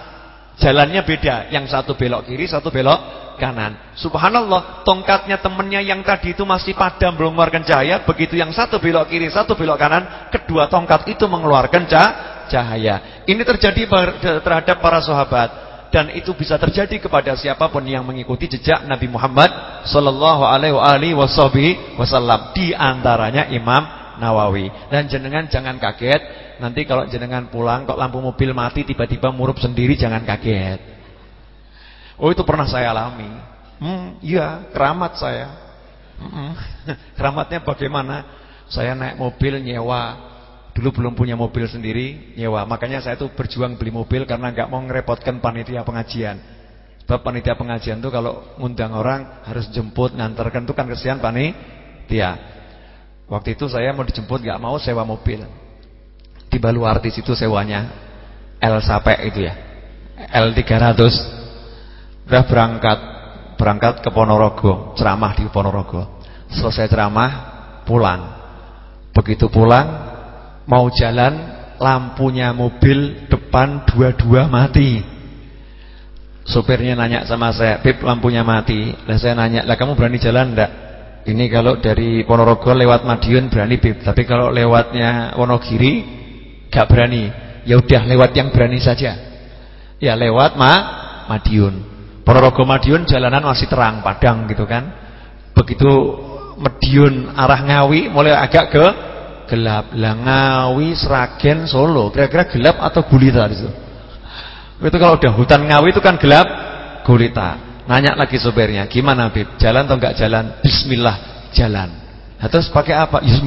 Jalannya beda, yang satu belok kiri, satu belok kanan. Subhanallah, tongkatnya temennya yang tadi itu masih padam belum mengeluarkan cahaya, begitu yang satu belok kiri, satu belok kanan, kedua tongkat itu mengeluarkan cahaya. Ini terjadi terhadap para sahabat. dan itu bisa terjadi kepada siapa pun yang mengikuti jejak Nabi Muhammad sallallahu alaihi wasallam di antaranya Imam Nawawi. Dan jenengan jangan kaget nanti kalau jenengan pulang kok lampu mobil mati tiba-tiba murup sendiri jangan kaget. Oh itu pernah saya alami. Hmm, iya, keramat saya. Hmm, keramatnya bagaimana? Saya naik mobil nyewa Dulu belum punya mobil sendiri, nyewa. Makanya saya tuh berjuang beli mobil karena nggak mau ngerepotkan panitia pengajian. Sebab panitia pengajian tuh kalau ngundang orang harus jemput, ngantarkan tuh kan kesian panitia. Waktu itu saya mau dijemput nggak mau sewa mobil. Di artis itu sewanya L Sape itu ya. L300. Udah berangkat berangkat ke Ponorogo, ceramah di Ponorogo. Selesai ceramah, pulang. Begitu pulang Mau jalan lampunya mobil depan dua-dua mati. Sopirnya nanya sama saya, "Beb, lampunya mati." Lah saya nanya, "Lah kamu berani jalan enggak?" Ini kalau dari Ponorogo lewat Madiun berani, Beb. Tapi kalau lewatnya Wonogiri gak berani. Ya udah lewat yang berani saja. Ya lewat Ma Madiun. Ponorogo Madiun jalanan masih terang, padang gitu kan. Begitu Madiun arah Ngawi mulai agak ke gelap. Lah Ngawi, Sragen, Solo, kira-kira gelap atau gulita itu? Itu kalau udah hutan Ngawi itu kan gelap, gulita. Nanya lagi sopirnya, gimana Bib? Jalan atau enggak jalan? Bismillah, jalan. Nah, terus pakai apa? Ya.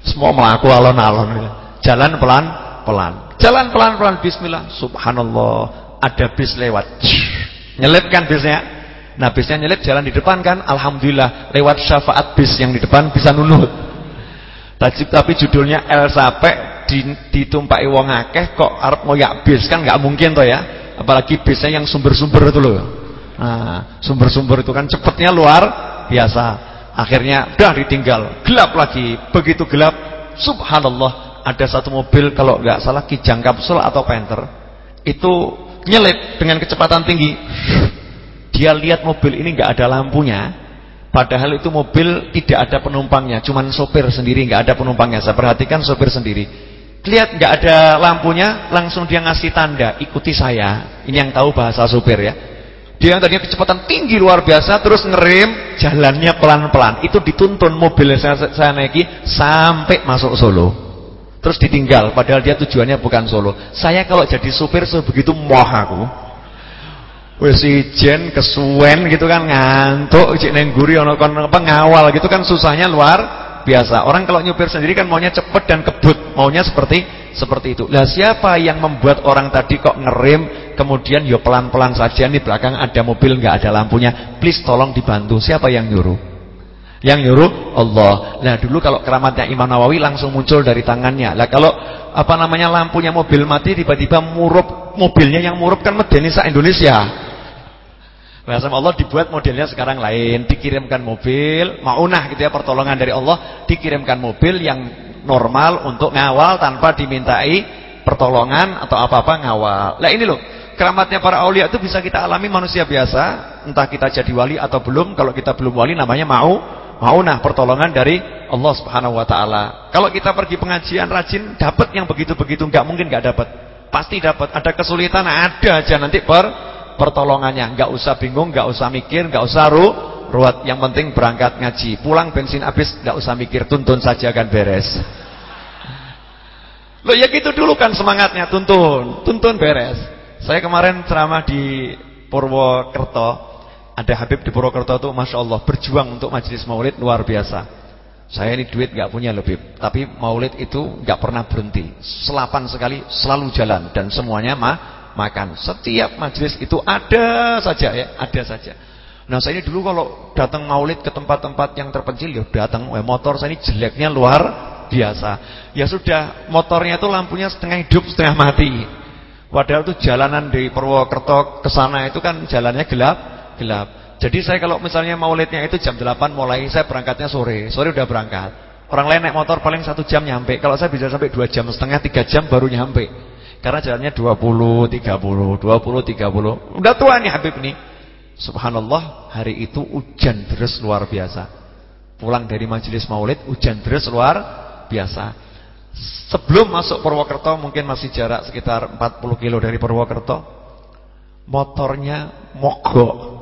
Semua melaku alon-alon. Jalan pelan-pelan. Jalan pelan-pelan bismillah. Subhanallah, ada bis lewat. Nyelip kan bisnya? Nah bisnya nyelip jalan di depan kan Alhamdulillah lewat syafaat bis yang di depan bisa nunut tapi judulnya El Sampai ditumpai wong akeh kok arep ngoyak bis kan nggak mungkin toh ya. Apalagi bisnya yang sumber-sumber itu loh. Nah, sumber-sumber itu kan cepetnya luar biasa. Akhirnya udah ditinggal, gelap lagi. Begitu gelap, subhanallah, ada satu mobil kalau nggak salah Kijang Kapsul atau Panther itu nyelip dengan kecepatan tinggi. Dia lihat mobil ini nggak ada lampunya, Padahal itu mobil tidak ada penumpangnya, cuman sopir sendiri, nggak ada penumpangnya. Saya perhatikan sopir sendiri. Lihat nggak ada lampunya, langsung dia ngasih tanda, ikuti saya. Ini yang tahu bahasa sopir ya. Dia yang tadinya kecepatan tinggi luar biasa, terus ngerem, jalannya pelan-pelan. Itu dituntun mobil saya, saya naiki sampai masuk Solo. Terus ditinggal, padahal dia tujuannya bukan Solo. Saya kalau jadi sopir sebegitu moh aku. Wis ijen kesuwen gitu kan ngantuk cek neng guri ana kon apa ngawal gitu kan susahnya luar biasa. Orang kalau nyupir sendiri kan maunya cepet dan kebut, maunya seperti seperti itu. Lah siapa yang membuat orang tadi kok ngerem kemudian yo ya pelan-pelan saja nih belakang ada mobil nggak ada lampunya. Please tolong dibantu. Siapa yang nyuruh? Yang nyuruh Allah. Lah dulu kalau keramatnya Imam Nawawi langsung muncul dari tangannya. Lah kalau apa namanya lampunya mobil mati tiba-tiba murup mobilnya yang murup kan medeni Indonesia. Bahasa Allah dibuat modelnya sekarang lain, dikirimkan mobil, maunah gitu ya pertolongan dari Allah, dikirimkan mobil yang normal untuk ngawal tanpa dimintai pertolongan atau apa-apa ngawal. Lah ini loh, keramatnya para aulia itu bisa kita alami manusia biasa, entah kita jadi wali atau belum. Kalau kita belum wali namanya mau maunah pertolongan dari Allah Subhanahu wa taala. Kalau kita pergi pengajian rajin dapat yang begitu-begitu enggak mungkin enggak dapat. Pasti dapat. Ada kesulitan ada aja nanti per pertolongannya. Enggak usah bingung, enggak usah mikir, enggak usah ru ruwet. Yang penting berangkat ngaji. Pulang bensin habis, enggak usah mikir, tuntun saja kan beres. Loh ya gitu dulu kan semangatnya, tuntun, tuntun beres. Saya kemarin ceramah di Purwokerto. Ada Habib di Purwokerto tuh Masya Allah berjuang untuk majelis maulid luar biasa. Saya ini duit gak punya lebih, tapi maulid itu gak pernah berhenti. Selapan sekali selalu jalan dan semuanya mah makan. Setiap majelis itu ada saja ya, ada saja. Nah saya ini dulu kalau datang maulid ke tempat-tempat yang terpencil ya datang, eh, motor saya ini jeleknya luar biasa. Ya sudah, motornya itu lampunya setengah hidup, setengah mati. Padahal itu jalanan di Purwokerto ke sana itu kan jalannya gelap, gelap. Jadi saya kalau misalnya maulidnya itu jam 8 mulai, saya berangkatnya sore. Sore udah berangkat. Orang lain naik motor paling satu jam nyampe. Kalau saya bisa sampai dua jam setengah, tiga jam baru nyampe. Karena jalannya 20, 30, 20, 30. Udah tua nih Habib nih. Subhanallah, hari itu hujan deras luar biasa. Pulang dari majelis maulid, hujan deras luar biasa. Sebelum masuk Purwokerto, mungkin masih jarak sekitar 40 kilo dari Purwokerto. motornya mogok,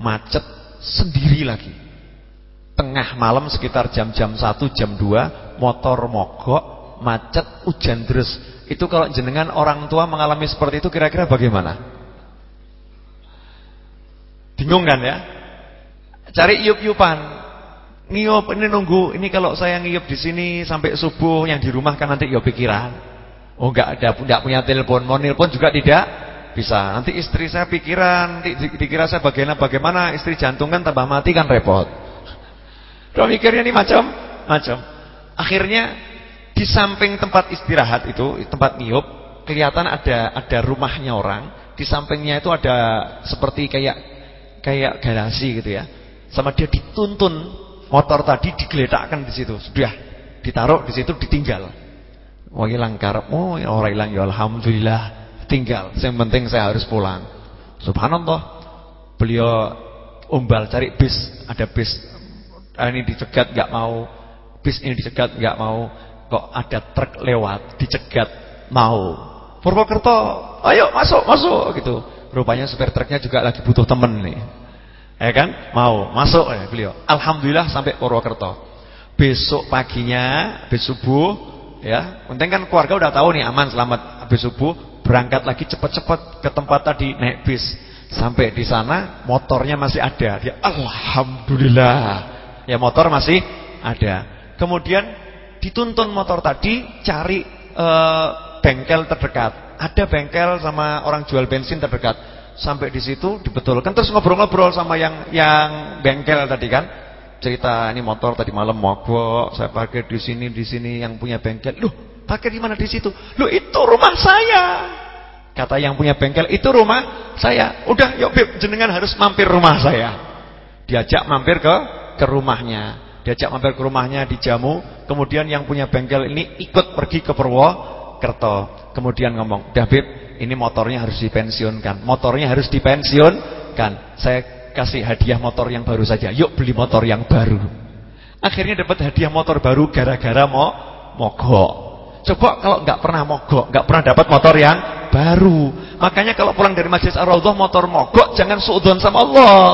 macet sendiri lagi. Tengah malam sekitar jam-jam 1, jam 2, motor mogok, macet, hujan terus. Itu kalau jenengan orang tua mengalami seperti itu kira-kira bagaimana? Bingung kan ya? Cari iup-iupan. Ngiup ini nunggu, ini kalau saya ngiup di sini sampai subuh yang di rumah kan nanti iup pikiran. Oh enggak ada, enggak punya telepon, mau telepon juga tidak bisa. Nanti istri saya pikiran, dikira saya bagaimana bagaimana, istri jantung kan tambah mati kan repot. Kalau mikirnya ini macam-macam. Akhirnya di samping tempat istirahat itu, tempat niup, kelihatan ada ada rumahnya orang. Di sampingnya itu ada seperti kayak kayak garasi gitu ya. Sama dia dituntun motor tadi digeletakkan di situ. Sudah ditaruh di situ ditinggal. Mau hilang karep, oh orang hilang ya alhamdulillah tinggal. Yang penting saya harus pulang. Subhanallah. Beliau umbal cari bis, ada bis Ah, ini dicegat nggak mau, bis ini dicegat nggak mau, kok ada truk lewat dicegat mau. Purwokerto, ayo masuk masuk gitu. Rupanya supir truknya juga lagi butuh temen nih. Ya kan? Mau masuk ya beliau. Alhamdulillah sampai Purwokerto. Besok paginya, besok subuh ya. Penting kan keluarga udah tahu nih aman selamat habis subuh berangkat lagi cepat-cepat ke tempat tadi naik bis. Sampai di sana motornya masih ada. Dia alhamdulillah Ya motor masih ada. Kemudian dituntun motor tadi cari e, bengkel terdekat. Ada bengkel sama orang jual bensin terdekat. Sampai di situ dibetulkan terus ngobrol-ngobrol sama yang yang bengkel tadi kan. Cerita ini motor tadi malam mogok, saya parkir di sini di sini yang punya bengkel. Loh, parkir di mana di situ? Loh, itu rumah saya. Kata yang punya bengkel, itu rumah saya. Udah, yuk Bib, jenengan harus mampir rumah saya. Diajak mampir ke ke rumahnya. Diajak mampir ke rumahnya dijamu, kemudian yang punya bengkel ini ikut pergi ke Purwokerto. Kemudian ngomong, "David, ini motornya harus dipensiunkan. Motornya harus dipensiunkan. Saya kasih hadiah motor yang baru saja. Yuk beli motor yang baru." Akhirnya dapat hadiah motor baru gara-gara mau mogok. Coba kalau nggak pernah mogok, nggak pernah dapat motor yang baru. Makanya kalau pulang dari Masjid Ar-Raudhah motor mogok, jangan suudzon sama Allah.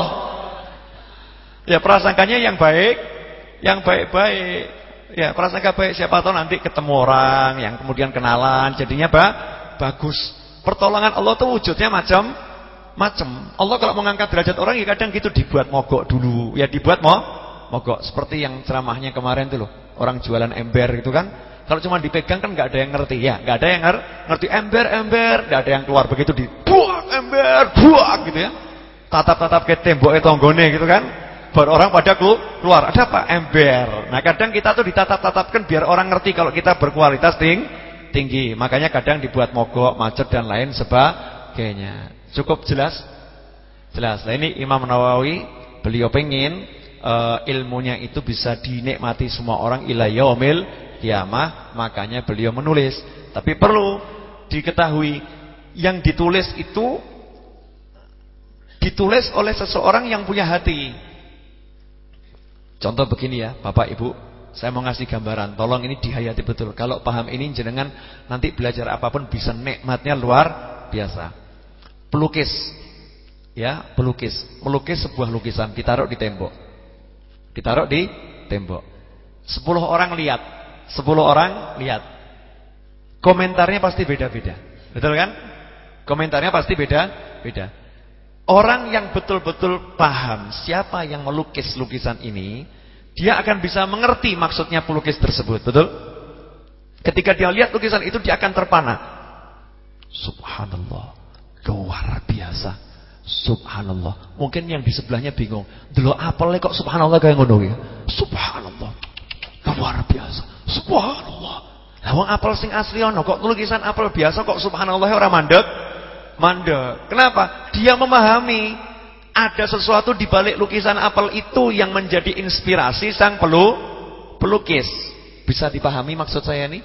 Ya prasangkanya yang baik, yang baik-baik. Ya prasangka baik siapa tahu nanti ketemu orang yang kemudian kenalan, jadinya ba bagus. Pertolongan Allah tuh wujudnya macam macam. Allah kalau mengangkat derajat orang ya kadang gitu dibuat mogok dulu. Ya dibuat mo mogok seperti yang ceramahnya kemarin tuh loh. Orang jualan ember gitu kan. Kalau cuma dipegang kan nggak ada yang ngerti ya, nggak ada yang ngerti ember ember, nggak ada yang keluar begitu dibuang ember, buang gitu ya. Tatap-tatap ke tembok tonggone gitu kan. Baru orang pada keluar. Ada apa? Ember. Nah kadang kita tuh ditatap-tatapkan biar orang ngerti kalau kita berkualitas ting tinggi. Makanya kadang dibuat mogok, macet dan lain sebagainya. Cukup jelas? Jelas. Nah ini Imam Nawawi beliau pengen uh, ilmunya itu bisa dinikmati semua orang ila yaumil kiamah. Makanya beliau menulis. Tapi perlu diketahui yang ditulis itu ditulis oleh seseorang yang punya hati. Contoh begini ya, Bapak Ibu, saya mau ngasih gambaran. Tolong ini dihayati betul. Kalau paham ini jenengan nanti belajar apa pun bisa nikmatnya luar biasa. Pelukis. Ya, pelukis. Melukis sebuah lukisan ditaruh di tembok. Ditaruh di tembok. Sepuluh orang lihat. Sepuluh orang lihat. Komentarnya pasti beda-beda. Betul kan? Komentarnya pasti beda-beda. Orang yang betul-betul paham siapa yang melukis lukisan ini, dia akan bisa mengerti maksudnya pelukis tersebut, betul? Ketika dia lihat lukisan itu dia akan terpana. Subhanallah, luar biasa. Subhanallah. Mungkin yang di sebelahnya bingung. Dulu apelnya kok subhanallah kayak ngono ya? Subhanallah. Luar biasa. Subhanallah. Lah apel sing asli ono kok lukisan apel biasa kok subhanallah ora mandek? mandek. Kenapa? Dia memahami ada sesuatu di balik lukisan apel itu yang menjadi inspirasi sang pelu pelukis. Bisa dipahami maksud saya ini?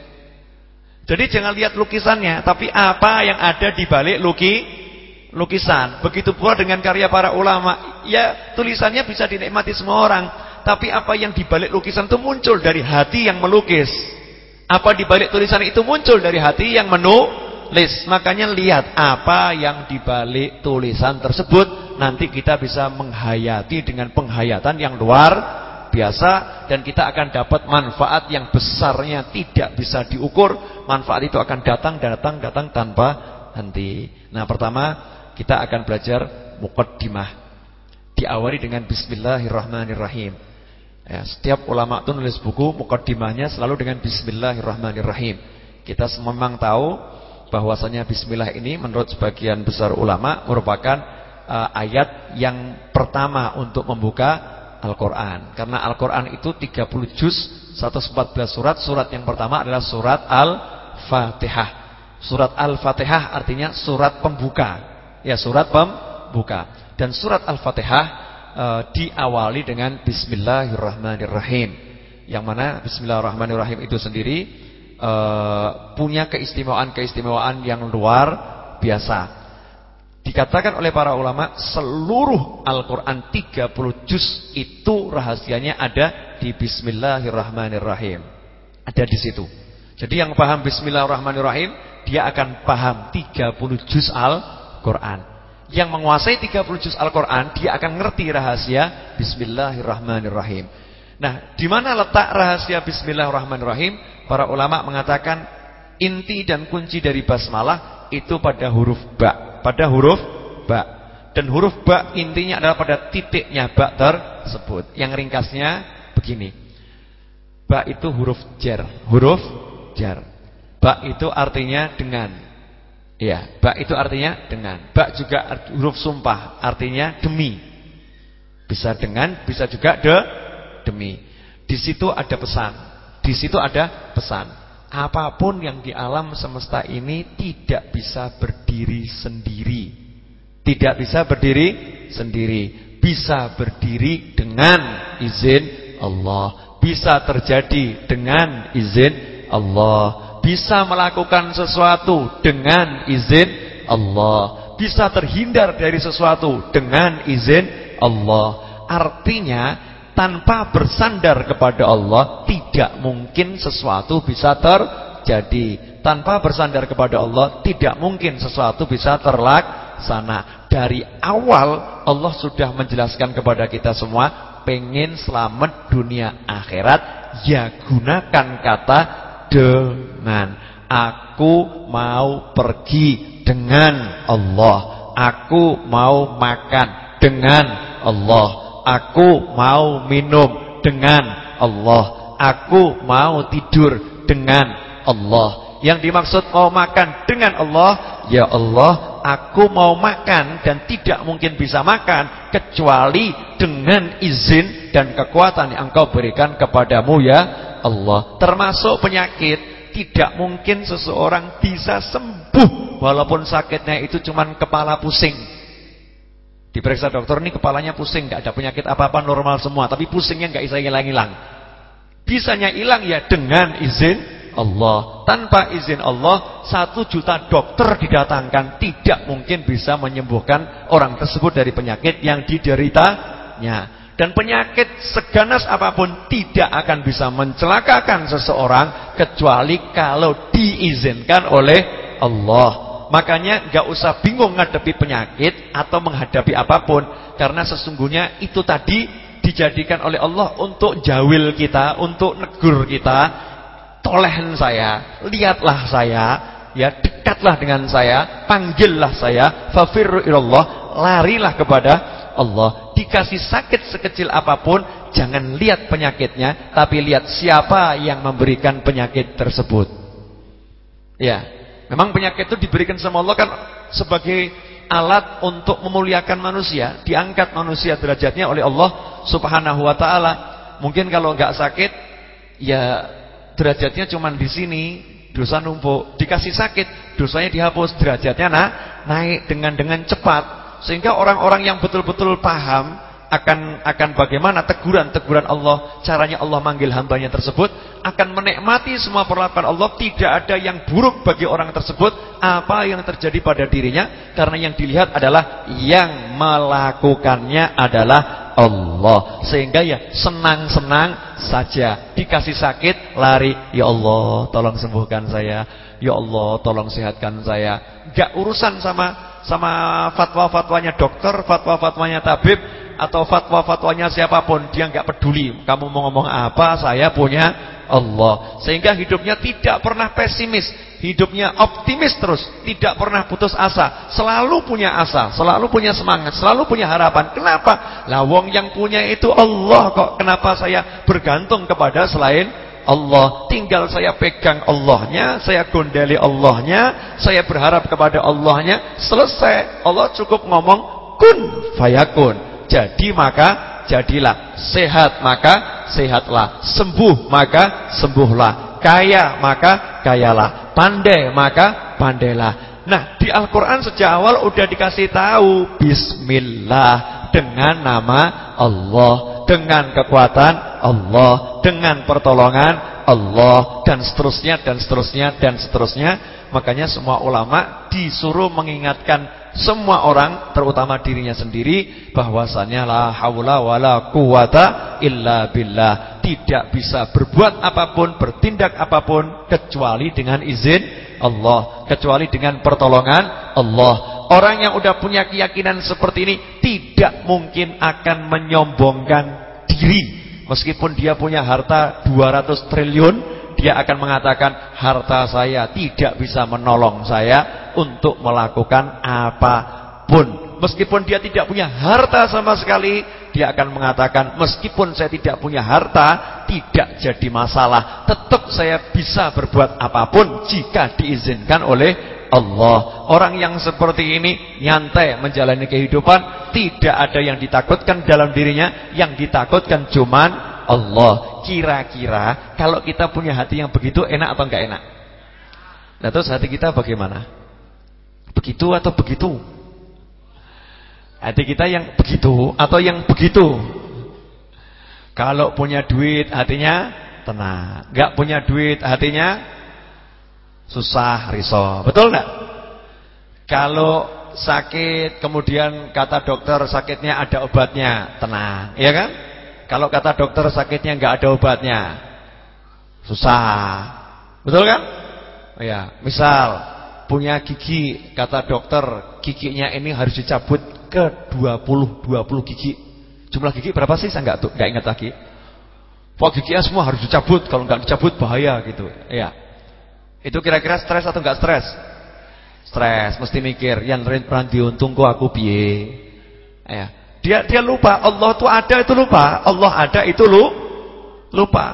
Jadi jangan lihat lukisannya, tapi apa yang ada di balik luki lukisan. Begitu pula dengan karya para ulama. Ya, tulisannya bisa dinikmati semua orang, tapi apa yang di balik lukisan itu muncul dari hati yang melukis. Apa di balik tulisan itu muncul dari hati yang menu tulis. Makanya lihat apa yang dibalik tulisan tersebut. Nanti kita bisa menghayati dengan penghayatan yang luar biasa. Dan kita akan dapat manfaat yang besarnya tidak bisa diukur. Manfaat itu akan datang, datang, datang tanpa henti. Nah pertama kita akan belajar mukaddimah. Diawali dengan Bismillahirrahmanirrahim. Ya, setiap ulama itu nulis buku mukaddimahnya selalu dengan Bismillahirrahmanirrahim. Kita memang tahu bahwasanya bismillah ini menurut sebagian besar ulama merupakan uh, ayat yang pertama untuk membuka Al-Qur'an. Karena Al-Qur'an itu 30 juz, 114 surat. Surat yang pertama adalah surat Al-Fatihah. Surat Al-Fatihah artinya surat pembuka. Ya, surat pembuka. Dan surat Al-Fatihah uh, diawali dengan bismillahirrahmanirrahim. Yang mana bismillahirrahmanirrahim itu sendiri uh, punya keistimewaan-keistimewaan yang luar biasa. Dikatakan oleh para ulama seluruh Al-Qur'an 30 juz itu rahasianya ada di bismillahirrahmanirrahim. Ada di situ. Jadi yang paham bismillahirrahmanirrahim dia akan paham 30 juz Al-Qur'an. Yang menguasai 30 juz Al-Qur'an dia akan ngerti rahasia bismillahirrahmanirrahim. Nah, di mana letak rahasia bismillahirrahmanirrahim? Para ulama mengatakan inti dan kunci dari basmalah itu pada huruf ba, pada huruf ba. Dan huruf ba intinya adalah pada titiknya ba tersebut. Yang ringkasnya begini. Ba itu huruf jar, huruf jar. Ba itu artinya dengan. Ya, ba itu artinya dengan. Ba juga huruf sumpah, artinya demi. Bisa dengan, bisa juga de demi. Di situ ada pesan. Di situ ada pesan. Apa pun yang di alam semesta ini tidak bisa berdiri sendiri. Tidak bisa berdiri sendiri. Bisa berdiri dengan izin Allah. Bisa terjadi dengan izin Allah. Bisa melakukan sesuatu dengan izin Allah. Bisa terhindar dari sesuatu dengan izin Allah. Artinya tanpa bersandar kepada Allah tidak mungkin sesuatu bisa terjadi. Tanpa bersandar kepada Allah tidak mungkin sesuatu bisa terlaksana. Dari awal Allah sudah menjelaskan kepada kita semua pengen selamat dunia akhirat ya gunakan kata dengan. Aku mau pergi dengan Allah. Aku mau makan dengan Allah Aku mau minum dengan Allah. Aku mau tidur dengan Allah. Yang dimaksud mau makan dengan Allah, ya Allah, aku mau makan dan tidak mungkin bisa makan kecuali dengan izin dan kekuatan yang Engkau berikan kepadamu ya Allah. Termasuk penyakit tidak mungkin seseorang bisa sembuh walaupun sakitnya itu cuma kepala pusing Diperiksa dokter ini kepalanya pusing, nggak ada penyakit apa-apa normal semua, tapi pusingnya nggak bisa hilang-hilang. Bisanya hilang ya dengan izin Allah. Tanpa izin Allah, satu juta dokter didatangkan tidak mungkin bisa menyembuhkan orang tersebut dari penyakit yang dideritanya. Dan penyakit seganas apa pun tidak akan bisa mencelakakan seseorang kecuali kalau diizinkan oleh Allah. Makanya nggak usah bingung ngadepi penyakit atau menghadapi apa pun karena sesungguhnya itu tadi dijadikan oleh Allah untuk jawil kita, untuk negur kita. Tolehen saya, lihatlah saya, ya dekatlah dengan saya, panggillah saya, fafirru ilallah, larilah kepada Allah. Dikasih sakit sekecil apa pun, jangan lihat penyakitnya, tapi lihat siapa yang memberikan penyakit tersebut. Ya, Memang penyakit itu diberikan sama Allah kan sebagai alat untuk memuliakan manusia, diangkat manusia derajatnya oleh Allah Subhanahu wa taala. Mungkin kalau enggak sakit ya derajatnya cuma di sini, dosa numpuk. Dikasih sakit, dosanya dihapus, derajatnya nah, naik dengan dengan cepat. Sehingga orang-orang yang betul-betul paham akan akan bagaimana teguran-teguran Allah, caranya Allah manggil hambanya tersebut, akan menikmati semua perlakuan Allah, tidak ada yang buruk bagi orang tersebut, apa yang terjadi pada dirinya, karena yang dilihat adalah yang melakukannya adalah Allah. Sehingga ya senang-senang saja, dikasih sakit, lari, ya Allah, tolong sembuhkan saya. Ya Allah tolong sehatkan saya Gak urusan sama sama fatwa-fatwanya dokter Fatwa-fatwanya tabib Atau fatwa-fatwanya siapa pun. Dia gak peduli Kamu mau ngomong apa Saya punya Allah. Sehingga hidupnya tidak pernah pesimis Hidupnya optimis terus Tidak pernah putus asa. Selalu punya asa Selalu punya semangat Selalu punya harapan. Kenapa? Lawong yang punya itu Allah kok. Kenapa saya bergantung kepada selain Allah. Tinggal saya pegang Allahnya Saya gondeli Allahnya Saya berharap kepada Allahnya. Selesai. Allah cukup ngomong Kun fayakun. Jadi maka jadilah. Sehat maka sehatlah. Sembuh maka sembuhlah. Kaya maka kayalah. Pandai maka pandailah. Nah di Al-Quran sejak awal Udah dikasih tahu Bismillah Dengan nama Allah Dengan kekuatan Allah dengan pertolongan Allah dan seterusnya dan seterusnya dan seterusnya. Makanya semua ulama disuruh mengingatkan semua orang terutama dirinya sendiri bahwasannya la haula wala quwata illa billah. Tidak bisa berbuat apa pun bertindak apa pun kecuali dengan izin Allah kecuali dengan pertolongan Allah orang yang udah punya keyakinan seperti ini tidak mungkin akan menyombongkan diri. Meskipun dia punya harta 200 triliun Dia akan mengatakan Harta saya tidak bisa menolong saya Untuk melakukan apa pun. Meskipun dia tidak punya harta sama sekali Dia akan mengatakan Meskipun saya tidak punya harta Tidak jadi masalah. Tetap saya bisa berbuat apa pun Jika diizinkan oleh Allah. Orang yang seperti ini nyantai menjalani kehidupan, tidak ada yang ditakutkan dalam dirinya, yang ditakutkan cuman Allah. Kira-kira kalau kita punya hati yang begitu enak atau enggak enak? Nah, terus hati kita bagaimana? Begitu atau begitu? Hati kita yang begitu atau yang begitu? Kalau punya duit hatinya tenang, enggak punya duit hatinya susah risau. Betul enggak? Kalau sakit kemudian kata dokter sakitnya ada obatnya, tenang, iya kan? Kalau kata dokter sakitnya enggak ada obatnya, susah. Betul kan? Ya, misal punya gigi, kata dokter giginya ini harus dicabut ke 20 20 gigi. Jumlah gigi berapa sih? Saya enggak tuh, enggak ingat lagi. Pokok giginya semua harus dicabut, kalau enggak dicabut bahaya gitu. Iya. Itu kira-kira stres atau enggak stres? Stres, mesti mikir, yang pernah diuntung kok aku piye. Ya. Dia dia lupa Allah itu ada itu lupa, Allah ada itu lu lupa.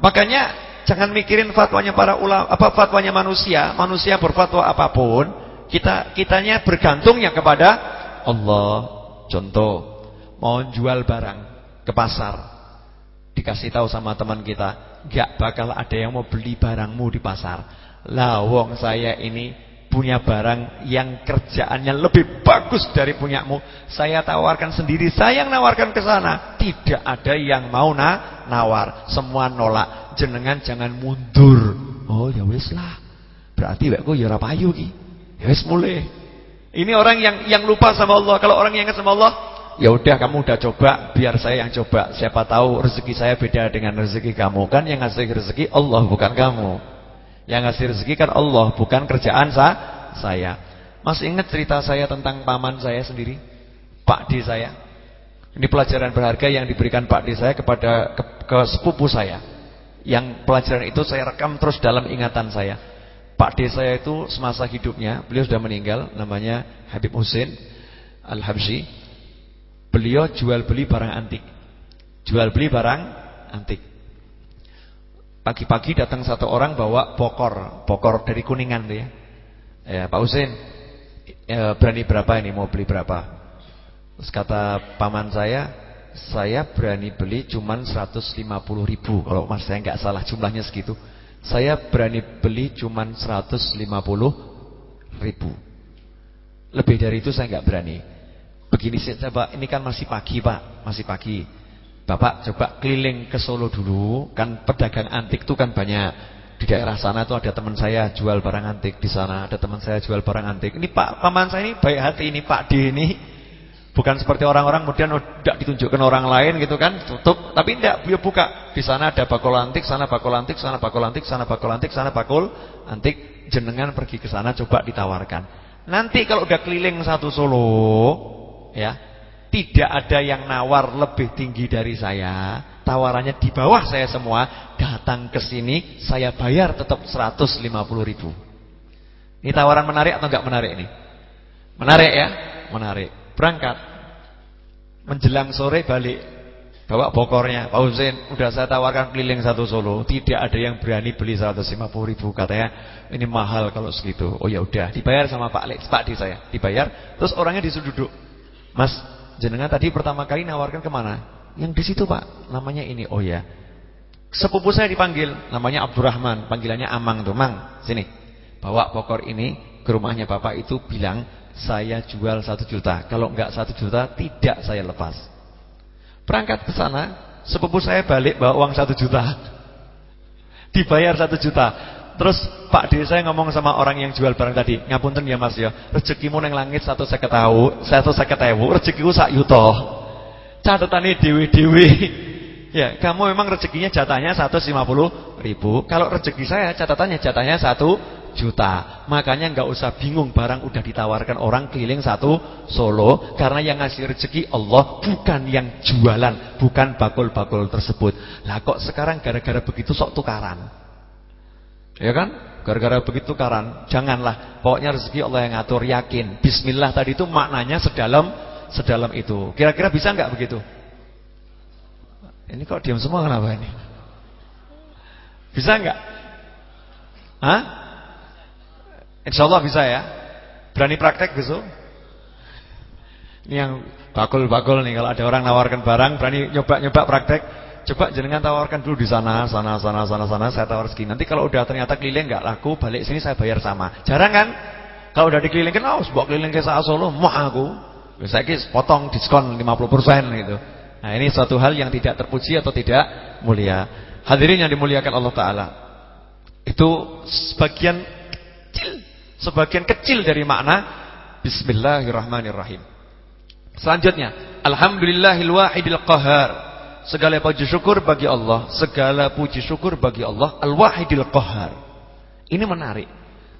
Makanya jangan mikirin fatwanya para ulama apa fatwanya manusia, manusia berfatwa apa pun, kita kitanya bergantungnya kepada Allah. Contoh, mau jual barang ke pasar. Dikasih tahu sama teman kita, enggak bakal ada yang mau beli barangmu di pasar. Lah wong saya ini punya barang yang kerjaannya lebih bagus dari punyamu. Saya tawarkan sendiri, saya yang nawarkan ke sana. Tidak ada yang mau na nawar, semua nolak. Jenengan jangan mundur. Oh ya wis lah. Berarti wekku ya ora payu ki. Ya wis mulai. Ini orang yang yang lupa sama Allah. Kalau orang yang ingat sama Allah, ya udah kamu udah coba, biar saya yang coba. Siapa tahu rezeki saya beda dengan rezeki kamu. Kan yang ngasih rezeki Allah bukan kamu. Yang ngasih rezeki kan Allah, bukan kerjaan sa saya. Masih ingat cerita saya tentang paman saya sendiri? Pak D saya. Ini pelajaran berharga yang diberikan Pak D saya kepada ke, ke sepupu saya. Yang pelajaran itu saya rekam terus dalam ingatan saya. Pak D saya itu semasa hidupnya, beliau sudah meninggal, namanya Habib Husin Al-Habsyi. Beliau jual beli barang antik. Jual beli barang antik. Pagi-pagi datang satu orang bawa pokor, pokor dari Kuningan tuh ya. Ya, Pak Husin, ya, berani berapa ini mau beli berapa? Terus kata paman saya, saya berani beli cuman 150 ribu Kalau mas saya nggak salah jumlahnya segitu. Saya berani beli cuman 150 ribu. Lebih dari itu saya nggak berani. Begini sih coba, ini kan masih pagi Pak, masih pagi. Bapak coba keliling ke Solo dulu, kan pedagang antik itu kan banyak. Di daerah sana tuh ada teman saya jual barang antik di sana, ada teman saya jual barang antik. Ini Pak paman saya ini baik hati ini Pak D ini. Bukan seperti orang-orang kemudian tidak ditunjukkan orang lain gitu kan, tutup, tapi tidak dia buka. Di sana ada bakul antik, sana bakul antik, sana bakul antik, sana bakul antik, sana bakul antik. jenengan pergi ke sana coba ditawarkan. Nanti kalau udah keliling satu Solo, ya, tidak ada yang nawar lebih tinggi dari saya, tawarannya di bawah saya semua, datang ke sini saya bayar tetap 150 ribu. Ini tawaran menarik atau enggak menarik ini? Menarik ya? Menarik. Berangkat. Menjelang sore balik. Bawa bokornya, Pak Husin, udah saya tawarkan keliling satu Solo, tidak ada yang berani beli 150 ribu katanya. Ini mahal kalau segitu. Oh ya udah, dibayar sama Pak Lex, Pak di saya, dibayar. Terus orangnya disuruh duduk. Mas, jenengan tadi pertama kali nawarkan ke mana? Yang di situ Pak, namanya ini. Oh ya. Sepupu saya dipanggil, namanya Abdurrahman, panggilannya Amang tuh, Mang, sini. Bawa bokor ini ke rumahnya Bapak itu bilang, saya jual satu juta. Kalau enggak satu juta, tidak saya lepas. Berangkat ke sana, sepupu saya balik bawa uang satu juta. Dibayar satu juta. Terus Pak D saya ngomong sama orang yang jual barang tadi, ngapunten ya Mas ya, rezekimu neng langit satu saya ketahu, satu saya ketahu, rezekiku sak yuto. Catatannya dewi-dewi. Ya, kamu memang rezekinya jatahnya 150 ribu. Kalau rezeki saya catatannya jatahnya satu juta. Makanya nggak usah bingung barang udah ditawarkan orang keliling satu Solo karena yang ngasih rezeki Allah bukan yang jualan, bukan bakul-bakul tersebut. Lah kok sekarang gara-gara begitu sok tukaran. Ya kan? Gara-gara begitu tukaran, janganlah. Pokoknya rezeki Allah yang ngatur, yakin. Bismillah tadi itu maknanya sedalam sedalam itu. Kira-kira bisa nggak begitu? Ini kok diam semua kenapa ini? Bisa nggak? Hah? Insya Allah bisa ya. Berani praktek besok? Ini yang bakul-bakul nih. Kalau ada orang nawarkan barang, berani nyoba-nyoba praktek. Coba jenengan tawarkan dulu di sana, sana, sana, sana, sana. Saya tawar segini. Nanti kalau udah ternyata keliling nggak laku, balik sini saya bayar sama. Jarang kan? Kalau udah dikelilingkan, oh, sebuah keliling ke Solo, mau aku. Saya kis potong diskon 50% gitu. Nah ini suatu hal yang tidak terpuji atau tidak mulia. Hadirin yang dimuliakan Allah Taala. Itu sebagian kecil sebagian kecil dari makna Bismillahirrahmanirrahim. Selanjutnya, Alhamdulillahil wahidil qahar. Segala puji syukur bagi Allah, segala puji syukur bagi Allah Al-Wahidil Qahar. Ini menarik.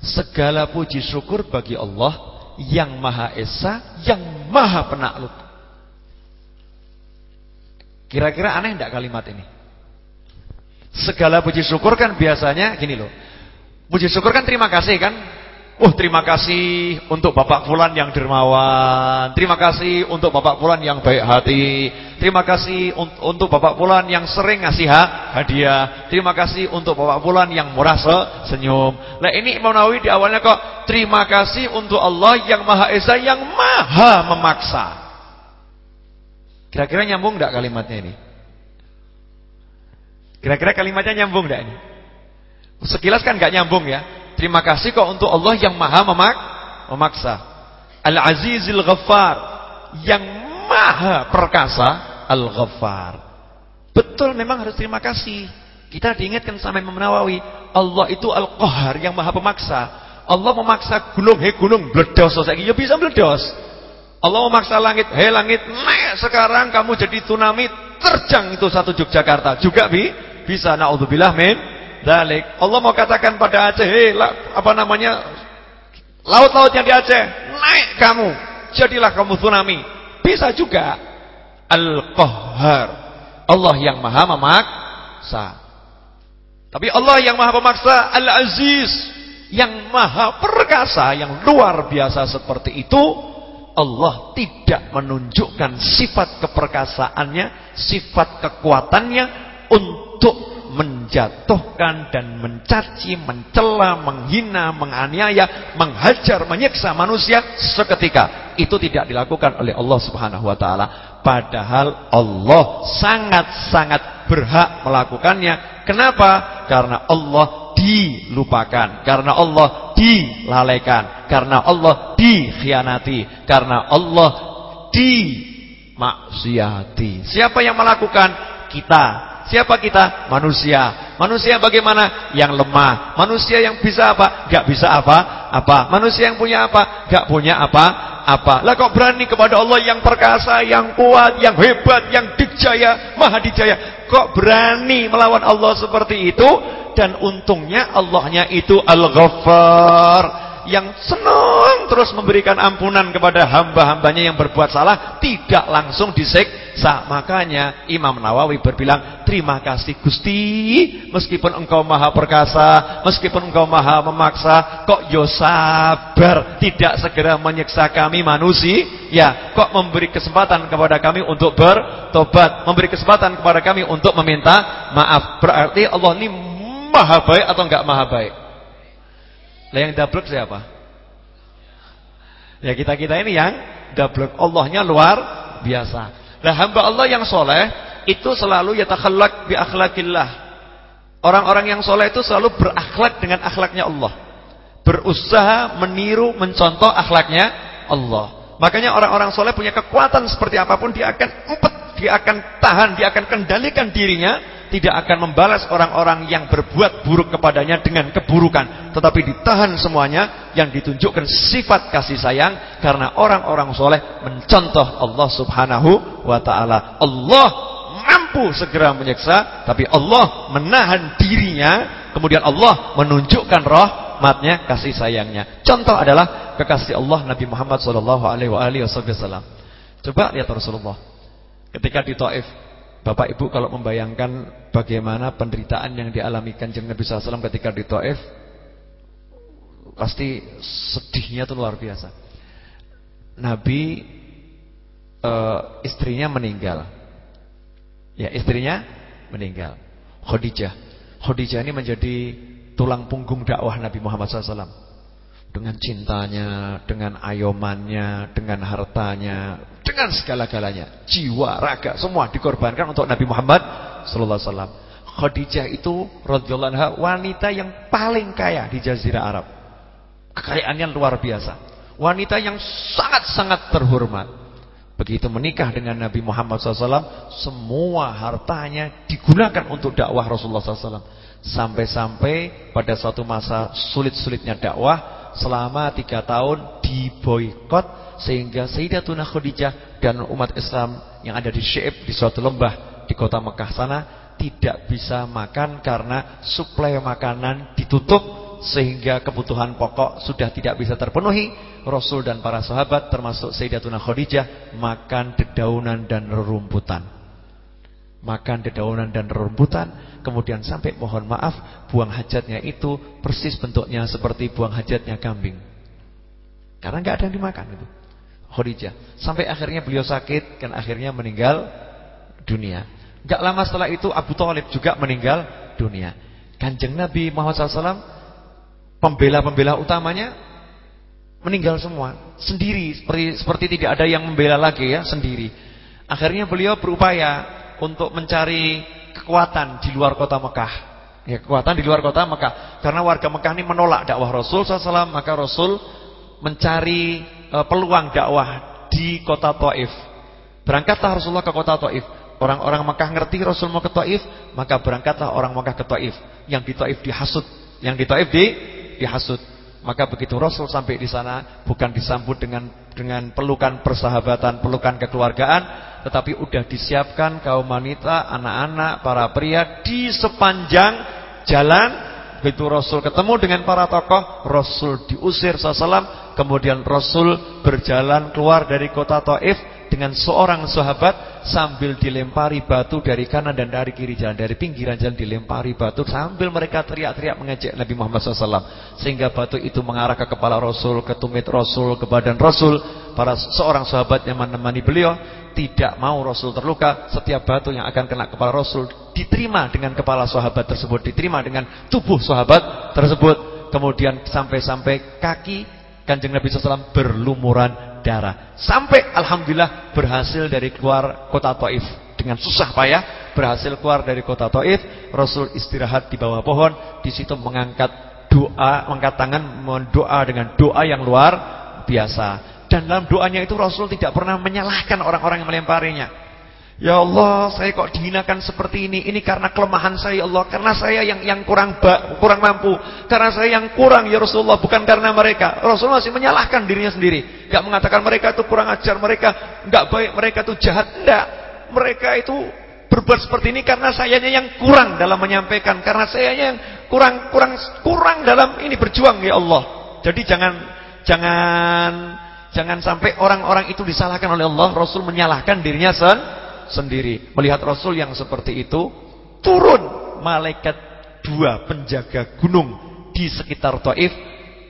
Segala puji syukur bagi Allah yang Maha Esa, yang Maha Penakluk. Kira-kira aneh enggak kalimat ini? Segala puji syukur kan biasanya gini loh. Puji syukur kan terima kasih kan? Oh terima kasih untuk Bapak Fulan yang dermawan. Terima kasih untuk Bapak Fulan yang baik hati. Terima kasih untuk Bapak Fulan yang sering ngasih hadiah. Terima kasih untuk Bapak Fulan yang murah senyum. Nah ini Imam Nawawi di awalnya kok Terima kasih untuk Allah yang Maha Esa yang Maha memaksa. Kira-kira nyambung tidak kalimatnya ini? Kira-kira kalimatnya nyambung tidak ini? Sekilas kan gak nyambung ya Terima kasih kok untuk Allah yang maha memak memaksa. Al-Azizil Ghaffar. Yang maha perkasa. Al-Ghaffar. Betul memang harus terima kasih. Kita diingatkan sama Imam. Allah itu Al-Qahar yang maha pemaksa. Allah memaksa gunung. Hei gunung, bledos. Ya bisa bledos. Allah memaksa langit. Hei langit, naik sekarang kamu jadi tsunami. Terjang itu satu Yogyakarta. Juga bi bisa. Na'udzubillah min dalik. Allah mau katakan pada Aceh, "Hei, apa namanya? Laut-laut yang di Aceh, naik kamu. Jadilah kamu tsunami." Bisa juga. Al-Qahhar. Allah yang Maha memaksa. Tapi Allah yang Maha pemaksa, Al-Aziz, yang Maha perkasa, yang luar biasa seperti itu, Allah tidak menunjukkan sifat keperkasaannya, sifat kekuatannya untuk menjatuhkan dan mencaci, mencela, menghina, menganiaya, menghajar, menyiksa manusia seketika. Itu tidak dilakukan oleh Allah Subhanahu wa taala. Padahal Allah sangat-sangat berhak melakukannya. Kenapa? Karena Allah dilupakan, karena Allah dilalaikan, karena Allah dikhianati, karena Allah dimaksiati. Siapa yang melakukan? Kita Siapa kita? Manusia. Manusia bagaimana? Yang lemah. Manusia yang bisa apa? Gak bisa apa? apa. Manusia yang punya apa? Gak punya apa? Apa? Lah kok berani kepada Allah yang perkasa, yang kuat, yang hebat, yang dijaya, maha dijaya. Kok berani melawan Allah seperti itu? Dan untungnya Allahnya itu Al-Ghaffar yang senang terus memberikan ampunan kepada hamba-hambanya yang berbuat salah tidak langsung diseksa. Makanya Imam Nawawi berbilang, "Terima kasih Gusti, meskipun Engkau Maha Perkasa, meskipun Engkau Maha Memaksa, kok yo sabar tidak segera menyiksa kami manusia? Ya, kok memberi kesempatan kepada kami untuk bertobat, memberi kesempatan kepada kami untuk meminta maaf. Berarti Allah ini maha baik atau enggak maha baik? Lah yang dablek siapa? Ya kita-kita ini yang dablek. Allahnya luar biasa. Lah hamba Allah yang soleh itu selalu yatakhallaq bi akhlaqillah. Orang-orang yang soleh itu selalu berakhlak dengan akhlaknya Allah. Berusaha meniru, mencontoh akhlaknya Allah. Makanya orang-orang soleh punya kekuatan seperti apa pun dia akan umpet, dia akan tahan, dia akan kendalikan dirinya tidak akan membalas orang-orang yang berbuat buruk kepadanya dengan keburukan. Tetapi ditahan semuanya yang ditunjukkan sifat kasih sayang. Karena orang-orang soleh mencontoh Allah subhanahu wa ta'ala. Allah mampu segera menyiksa. Tapi Allah menahan dirinya. Kemudian Allah menunjukkan rahmatnya, kasih sayangnya. Contoh adalah kekasih Allah Nabi Muhammad SAW. Coba lihat Rasulullah. Ketika di Taif Bapak Ibu kalau membayangkan bagaimana penderitaan yang dialami Kanjeng Nabi SAW ketika di Taif pasti sedihnya itu luar biasa. Nabi e, istrinya meninggal. Ya, istrinya meninggal. Khadijah. Khadijah ini menjadi tulang punggung dakwah Nabi Muhammad SAW. Dengan cintanya, dengan ayomannya, dengan hartanya, dengan segala-galanya, jiwa, raga, semua dikorbankan untuk Nabi Muhammad sallallahu alaihi wasallam. Khadijah itu radhiyallahu anha wanita yang paling kaya di jazirah Arab. Kekayaannya luar biasa. Wanita yang sangat-sangat terhormat. Begitu menikah dengan Nabi Muhammad SAW, semua hartanya digunakan untuk dakwah Rasulullah SAW. Sampai-sampai pada suatu masa sulit-sulitnya dakwah, selama tiga tahun diboikot sehingga Sayyidatuna Khadijah dan umat Islam yang ada di Syi'ib di suatu lembah di kota Mekah sana tidak bisa makan karena suplai makanan ditutup sehingga kebutuhan pokok sudah tidak bisa terpenuhi. Rasul dan para sahabat termasuk Sayyidatuna Khadijah makan dedaunan dan rerumputan. Makan dedaunan dan rerumputan kemudian sampai mohon maaf buang hajatnya itu persis bentuknya seperti buang hajatnya kambing. Karena nggak ada yang dimakan itu. Khadijah. Sampai akhirnya beliau sakit dan akhirnya meninggal dunia. Gak lama setelah itu Abu Thalib juga meninggal dunia. Kanjeng Nabi Muhammad SAW pembela-pembela utamanya meninggal semua sendiri seperti seperti tidak ada yang membela lagi ya sendiri. Akhirnya beliau berupaya untuk mencari kekuatan di luar kota Mekah. Ya, kekuatan di luar kota Mekah. Karena warga Mekah ini menolak dakwah Rasul SAW, maka Rasul mencari uh, peluang dakwah di kota Taif. Berangkatlah Rasulullah ke kota Taif. Orang-orang Mekah ngerti Rasul mau ke Taif, maka berangkatlah orang Mekah ke Taif. Yang di Taif dihasut, yang di Taif di dihasut. Maka begitu Rasul sampai di sana bukan disambut dengan dengan pelukan persahabatan, pelukan kekeluargaan, tetapi udah disiapkan kaum wanita, anak-anak, para pria di sepanjang jalan. Begitu Rasul ketemu dengan para tokoh, Rasul diusir SAW, kemudian Rasul berjalan keluar dari kota Taif dengan seorang sahabat sambil dilempari batu dari kanan dan dari kiri jalan, dari pinggiran jalan dilempari batu sambil mereka teriak-teriak mengejek Nabi Muhammad SAW, sehingga batu itu mengarah ke kepala Rasul, ke tumit Rasul, ke badan Rasul. Para seorang sahabat yang menemani beliau tidak mau Rasul terluka, setiap batu yang akan kena kepala Rasul diterima dengan kepala sahabat tersebut, diterima dengan tubuh sahabat tersebut. Kemudian sampai-sampai kaki Kanjeng Nabi SAW berlumuran darah. Sampai Alhamdulillah berhasil dari keluar kota Taif. Dengan susah payah berhasil keluar dari kota Taif. Rasul istirahat di bawah pohon. Di situ mengangkat doa, mengangkat tangan, mendoa dengan doa yang luar biasa. Dan dalam doanya itu Rasul tidak pernah menyalahkan orang-orang yang melemparinya. Ya Allah, saya kok dihinakan seperti ini. Ini karena kelemahan saya, ya Allah. Karena saya yang yang kurang ba, kurang mampu. Karena saya yang kurang, ya Rasulullah. Bukan karena mereka. Rasulullah masih menyalahkan dirinya sendiri. Gak mengatakan mereka itu kurang ajar. Mereka gak baik. Mereka itu jahat. Tidak. Mereka itu berbuat seperti ini karena sayanya yang kurang dalam menyampaikan. Karena sayanya yang kurang kurang kurang dalam ini berjuang, ya Allah. Jadi jangan jangan jangan sampai orang-orang itu disalahkan oleh Allah. Rasul menyalahkan dirinya sendiri sendiri. Melihat Rasul yang seperti itu, turun malaikat dua penjaga gunung di sekitar Taif.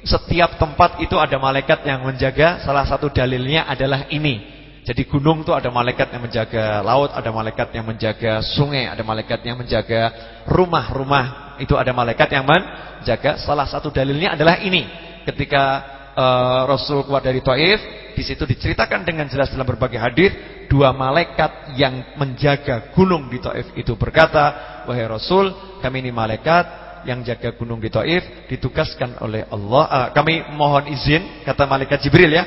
Setiap tempat itu ada malaikat yang menjaga. Salah satu dalilnya adalah ini. Jadi gunung itu ada malaikat yang menjaga laut, ada malaikat yang menjaga sungai, ada malaikat yang menjaga rumah-rumah. Itu ada malaikat yang menjaga. Salah satu dalilnya adalah ini. Ketika uh, Rasul keluar dari Taif, di situ diceritakan dengan jelas dalam berbagai hadis dua malaikat yang menjaga gunung di Taif itu berkata, "Wahai Rasul, kami ini malaikat yang jaga gunung di Taif ditugaskan oleh Allah. Uh, kami mohon izin," kata malaikat Jibril ya.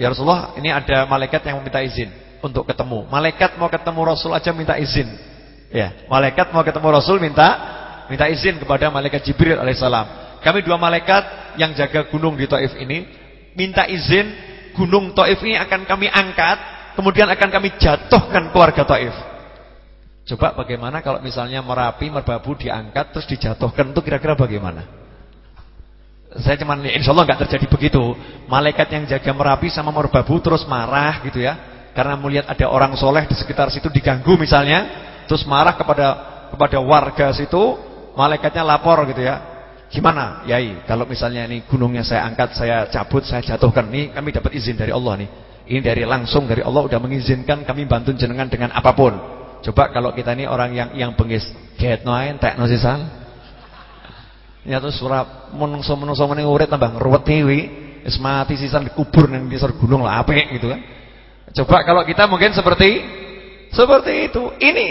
"Ya Rasulullah, ini ada malaikat yang meminta izin untuk ketemu. Malaikat mau ketemu Rasul aja minta izin." Ya, malaikat mau ketemu Rasul minta minta izin kepada malaikat Jibril alaihissalam. Kami dua malaikat yang jaga gunung di Taif ini minta izin gunung Taif ini akan kami angkat kemudian akan kami jatuhkan keluarga Taif. Coba bagaimana kalau misalnya Merapi, Merbabu diangkat terus dijatuhkan itu kira-kira bagaimana? Saya cuma insya Allah nggak terjadi begitu. Malaikat yang jaga Merapi sama Merbabu terus marah gitu ya. Karena melihat ada orang soleh di sekitar situ diganggu misalnya, terus marah kepada kepada warga situ, malaikatnya lapor gitu ya. Gimana, Yai? Kalau misalnya ini gunungnya saya angkat, saya cabut, saya jatuhkan nih, kami dapat izin dari Allah nih. Ini dari langsung dari Allah udah mengizinkan kami bantu jenengan dengan apa pun. Coba kalau kita ini orang yang yang bengis get noain tek no sisan. Ya terus surap menungso-menungso meneng urip tambah ngruwet dewi. Wis mati sisan dikubur ning disor gunung lah apik gitu kan. Coba kalau kita mungkin seperti seperti itu. Ini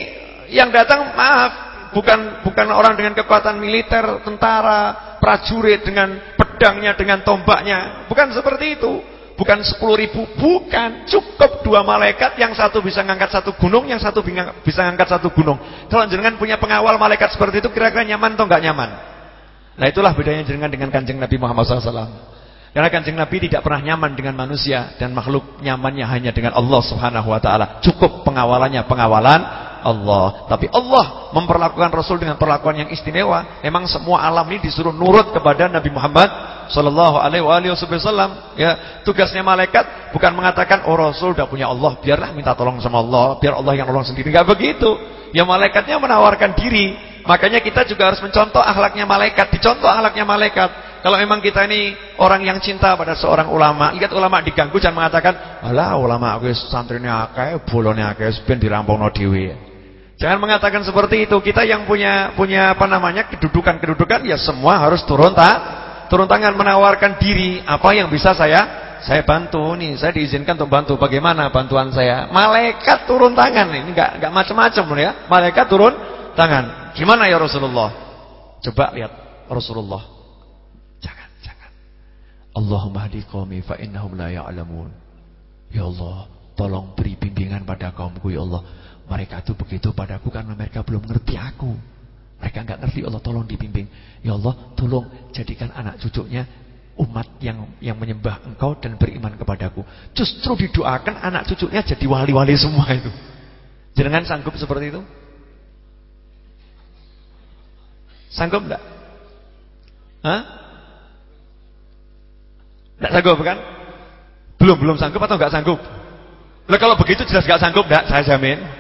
yang datang maaf bukan bukan orang dengan kekuatan militer, tentara, prajurit dengan pedangnya, dengan tombaknya. Bukan seperti itu. Bukan sepuluh ribu, bukan. Cukup dua malaikat, yang satu bisa ngangkat satu gunung, yang satu bisa ngangkat satu gunung. Kalau jenengan punya pengawal malaikat seperti itu, kira-kira nyaman atau enggak nyaman? Nah itulah bedanya jenengan dengan kanjeng Nabi Muhammad SAW. Karena kanjeng Nabi tidak pernah nyaman dengan manusia dan makhluk nyamannya hanya dengan Allah Subhanahu Wa Taala. Cukup pengawalannya pengawalan Allah. Tapi Allah memperlakukan Rasul dengan perlakuan yang istimewa. Memang semua alam ini disuruh nurut kepada Nabi Muhammad sallallahu alaihi wasallam. Ya, tugasnya malaikat bukan mengatakan oh Rasul sudah punya Allah, biarlah minta tolong sama Allah, biar Allah yang nolong sendiri. Enggak begitu. Ya malaikatnya menawarkan diri. Makanya kita juga harus mencontoh akhlaknya malaikat, dicontoh akhlaknya malaikat. Kalau memang kita ini orang yang cinta pada seorang ulama, lihat ulama diganggu jangan mengatakan, "Alah ulama aku santrine akeh, bolone akeh, ben dirampungno dhewe." Jangan mengatakan seperti itu. Kita yang punya punya apa namanya kedudukan-kedudukan ya semua harus turun tak turun tangan menawarkan diri. Apa yang bisa saya saya bantu nih. Saya diizinkan untuk bantu. Bagaimana bantuan saya? Malaikat turun tangan. Ini enggak enggak macam-macam ya. Malaikat turun tangan. Gimana ya Rasulullah? Coba lihat Rasulullah. Jangan, jangan. Allahumma hadi qaumi fa innahum la ya'lamun. Ya Allah, tolong beri bimbingan pada kaumku ya Allah mereka itu begitu padaku karena mereka belum ngerti aku. Mereka nggak ngerti Allah tolong dibimbing. Ya Allah tolong jadikan anak cucunya umat yang yang menyembah engkau dan beriman kepadaku. Justru didoakan anak cucunya jadi wali-wali semua itu. Jangan sanggup seperti itu? Sanggup enggak? Hah? Enggak sanggup kan? Belum belum sanggup atau enggak sanggup? Lah kalau begitu jelas enggak sanggup enggak? Saya jamin.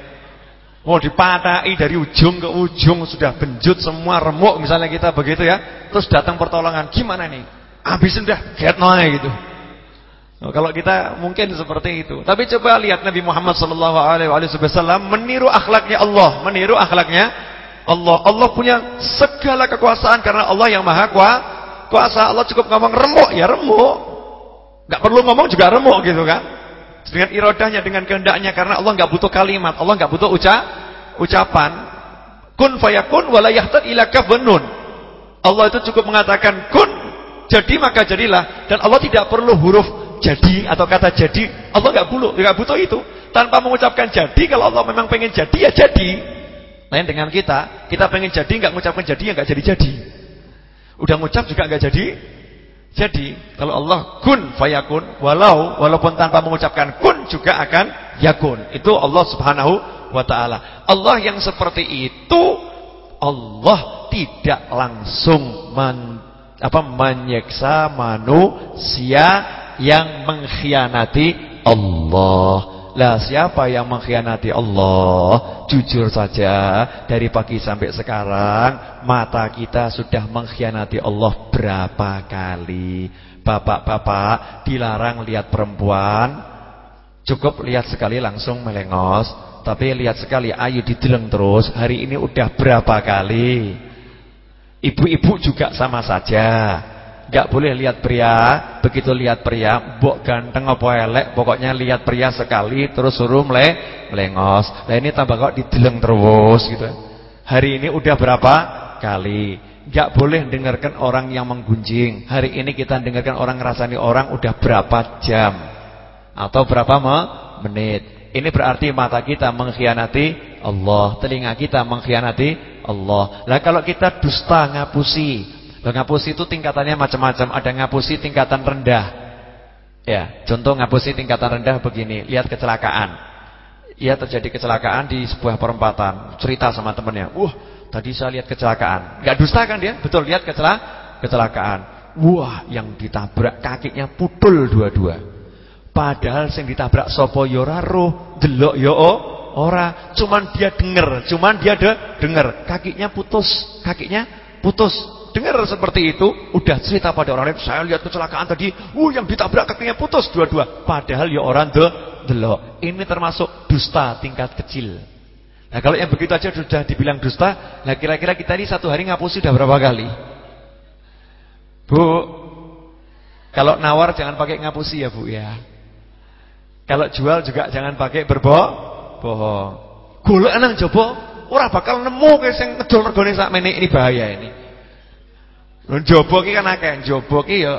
Mau dipatai dari ujung ke ujung sudah benjut semua remuk misalnya kita begitu ya. Terus datang pertolongan, gimana nih? Habisin dah, get noy gitu. Nah, kalau kita mungkin seperti itu. Tapi coba lihat Nabi Muhammad sallallahu alaihi wasallam meniru akhlaknya Allah, meniru akhlaknya Allah. Allah punya segala kekuasaan karena Allah yang Maha Kuasa. Allah cukup ngomong remuk ya remuk. Gak perlu ngomong juga remuk gitu kan. Dengan irodahnya, dengan kehendaknya karena Allah nggak butuh kalimat, Allah nggak butuh uca ucapan. Kun fayakun wala yahtad ila. Allah itu cukup mengatakan kun, jadi maka jadilah dan Allah tidak perlu huruf jadi atau kata jadi. Allah nggak perlu, nggak butuh itu. tanpa mengucapkan jadi kalau Allah memang pengen jadi ya jadi. Lain dengan kita, kita pengen jadi nggak mengucapkan jadi ya nggak jadi-jadi. Udah ngucap juga nggak jadi jadi. Kalau Allah kun fayakun, walau walaupun tanpa mengucapkan kun juga akan yakun. Itu Allah Subhanahu wa taala. Allah yang seperti itu Allah tidak langsung men, apa menyiksa manusia yang mengkhianati Allah. Lah siapa yang mengkhianati Allah? Jujur saja, dari pagi sampai sekarang mata kita sudah mengkhianati Allah berapa kali? Bapak-bapak dilarang lihat perempuan, cukup lihat sekali langsung melengos, tapi lihat sekali ayo dideleng terus. Hari ini udah berapa kali? Ibu-ibu juga sama saja. Gak boleh lihat pria, begitu lihat pria, mbok ganteng apa elek, pokoknya lihat pria sekali terus suruh mele, melengos. Nah ini tambah kok dideleng terus gitu. Hari ini udah berapa kali? Gak boleh dengarkan orang yang menggunjing. Hari ini kita dengarkan orang ngerasani orang udah berapa jam atau berapa menit. Ini berarti mata kita mengkhianati Allah, telinga kita mengkhianati Allah. Lah kalau kita dusta ngapusi, Loh, ngapusi itu tingkatannya macam-macam. Ada ngapusi tingkatan rendah. Ya, contoh ngapusi tingkatan rendah begini, lihat kecelakaan. Ia terjadi kecelakaan di sebuah perempatan, cerita sama temannya. "Wah, tadi saya lihat kecelakaan." Enggak dusta kan dia? Betul, lihat kecelakaan. Wah, yang ditabrak kakinya putul dua-dua. Padahal sing ditabrak sapa ya ora roh, delok ya ora, cuman dia denger, cuman dia de denger, kakinya putus, kakinya putus dengar seperti itu, udah cerita pada orang lain, saya lihat kecelakaan tadi, uh yang ditabrak kakinya putus dua-dua. Padahal ya orang de delok. Ini termasuk dusta tingkat kecil. Nah, kalau yang begitu aja sudah dibilang dusta, nah kira-kira kita ini satu hari ngapusi sudah berapa kali? Bu, kalau nawar jangan pakai ngapusi ya, Bu ya. Kalau jual juga jangan pakai berbohong. Bohong. Golek nang jaba ora bakal nemu ke sing ngedol regane sakmene ini bahaya ini. Njaba ki kan akeh, njaba ki ya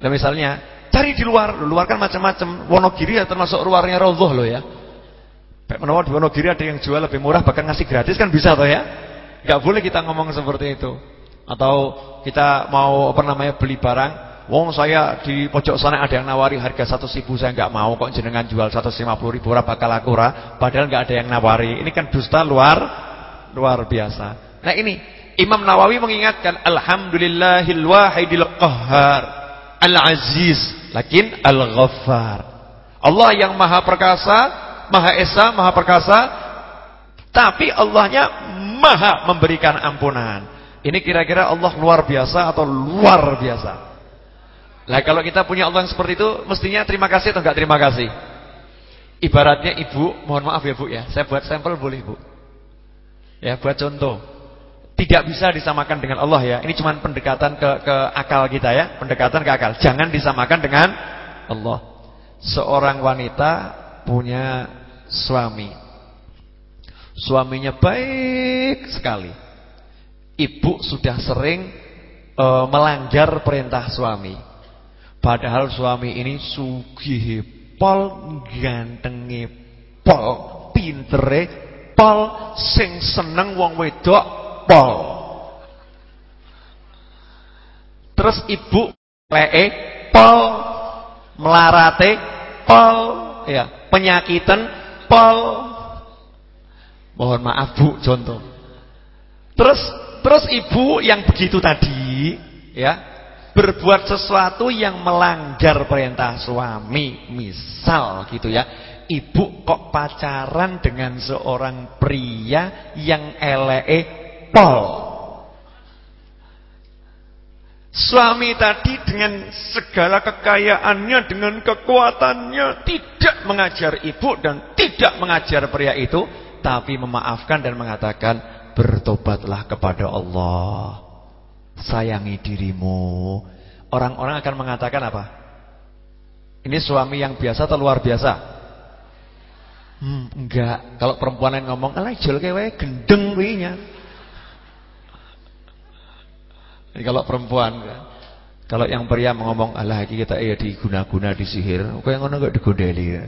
Nah misalnya cari di luar, luar kan macam-macam. Wonogiri ya termasuk luarnya Raudhah loh ya. Kayak menawa di Wonogiri ada yang jual lebih murah bahkan ngasih gratis kan bisa toh ya. Enggak boleh kita ngomong seperti itu. Atau kita mau apa namanya beli barang Wong saya di pojok sana ada yang nawari harga 100 ribu saya nggak mau kok jenengan jual 150 ribu ora bakal aku ora padahal nggak ada yang nawari. Ini kan dusta luar luar biasa. Nah ini Imam Nawawi mengingatkan alhamdulillahil wahidil qahhar al-aziz lakin al-ghaffar. Allah yang maha perkasa, maha esa, maha perkasa tapi Allahnya maha memberikan ampunan. Ini kira-kira Allah luar biasa atau luar biasa? Lah kalau kita punya Allah yang seperti itu mestinya terima kasih atau enggak terima kasih? Ibaratnya ibu, mohon maaf ya Bu ya, saya buat sampel boleh Bu? Ya, buat contoh. Tidak bisa disamakan dengan Allah ya. Ini cuma pendekatan ke, ke akal kita ya. Pendekatan ke akal. Jangan disamakan dengan Allah. Seorang wanita punya suami. Suaminya baik sekali. Ibu sudah sering e, melanggar perintah suami. Padahal suami ini sugih pol, gantengi pol, pintere pol, sing seneng wong wedok pol. Terus ibu lee pol, melarate pol, ya, penyakitan pol. Mohon maaf Bu, contoh. Terus terus ibu yang begitu tadi, ya, berbuat sesuatu yang melanggar perintah suami, misal gitu ya. Ibu kok pacaran dengan seorang pria yang elee pol. Suami tadi dengan segala kekayaannya, dengan kekuatannya tidak mengajar ibu dan tidak mengajar pria itu, tapi memaafkan dan mengatakan bertobatlah kepada Allah. Sayangi dirimu. Orang-orang akan mengatakan apa? Ini suami yang biasa atau luar biasa? Hmm, enggak. Kalau perempuan yang ngomong, "Alah jol kewe gendeng kuwi Ini kalau perempuan kan. Kalau yang pria ngomong Allah kita ya diguna-guna disihir, kok yang ngono enggak digodeli ya.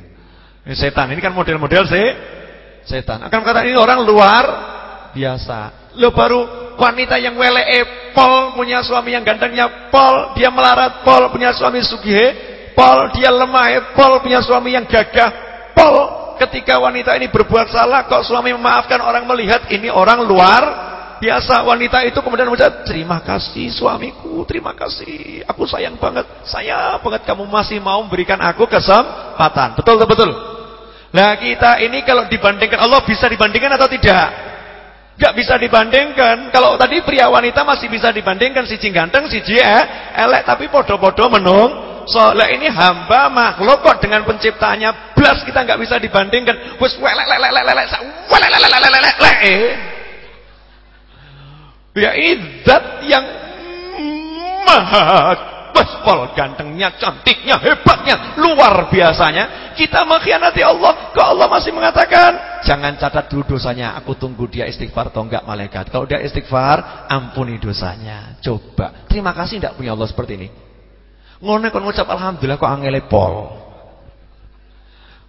Ini setan ini kan model-model se setan. Akan kata ini orang luar biasa. Lo baru wanita yang wele pol, punya suami yang gantengnya pol, dia melarat pol, punya suami sugihe pol, dia lemah pol, punya suami yang gagah pol. Ketika wanita ini berbuat salah, kok suami memaafkan orang melihat ini orang luar biasa wanita itu kemudian mengucap terima kasih suamiku terima kasih aku sayang banget saya banget kamu masih mau memberikan aku kesempatan betul betul nah kita ini kalau dibandingkan Allah bisa dibandingkan atau tidak Gak bisa dibandingkan kalau tadi pria wanita masih bisa dibandingkan si ganteng si eh, elek tapi podo-podo menung soalnya ini hamba makhluk kok dengan penciptanya belas kita nggak bisa dibandingkan wes welek lek lek lek lek lek lek Ya izzat yang maha Baspol gantengnya, cantiknya, hebatnya, luar biasanya. Kita mengkhianati Allah. Kok Allah masih mengatakan, jangan catat dulu dosanya. Aku tunggu dia istighfar atau enggak malaikat. Kalau dia istighfar, ampuni dosanya. Coba. Terima kasih enggak punya Allah seperti ini. Ngono kon ngucap alhamdulillah kok angele pol.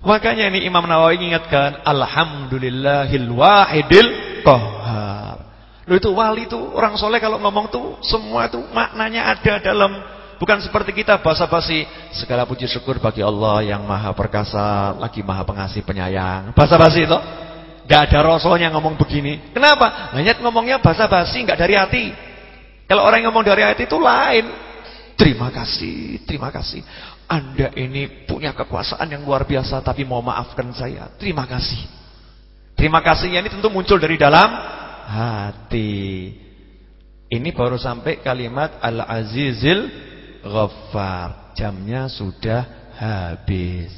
Makanya ini Imam Nawawi ingatkan alhamdulillahil wahidil qahhar. Loh itu wali itu orang soleh kalau ngomong tuh semua itu maknanya ada dalam bukan seperti kita basa-basi segala puji syukur bagi Allah yang maha perkasa lagi maha pengasih penyayang. Basa-basi itu nggak ada rasulnya ngomong begini. Kenapa? Banyak ngomongnya basa-basi nggak dari hati. Kalau orang yang ngomong dari hati itu lain. Terima kasih, terima kasih. Anda ini punya kekuasaan yang luar biasa tapi mau maafkan saya. Terima kasih. Terima kasihnya ini tentu muncul dari dalam hati. Ini baru sampai kalimat Al-Azizil Ghaffar. Jamnya sudah habis.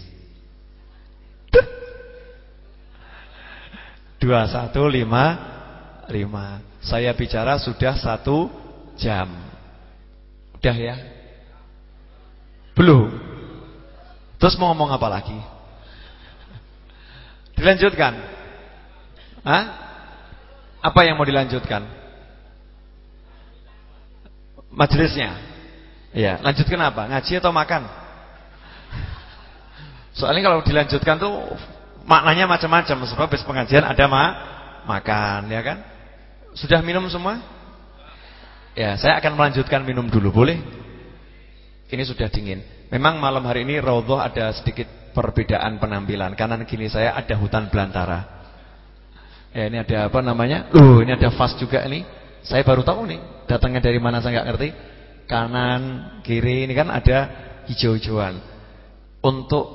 Dua satu lima lima. Saya bicara sudah satu jam. Udah ya? Belum. Terus mau ngomong apa lagi? Dilanjutkan. Hah? Apa yang mau dilanjutkan? Majelisnya. Ya, lanjutkan apa? Ngaji atau makan? Soalnya kalau dilanjutkan tuh maknanya macam-macam. Sebab habis pengajian ada ma makan, ya kan? Sudah minum semua? Ya, saya akan melanjutkan minum dulu, boleh? Ini sudah dingin. Memang malam hari ini Raudhah ada sedikit perbedaan penampilan. Kanan kini saya ada hutan belantara. Ya ini ada apa namanya? Uh, ini ada vas juga ini. Saya baru tahu nih, datangnya dari mana saya nggak ngerti. Kanan, kiri ini kan ada hijau-hijauan. Untuk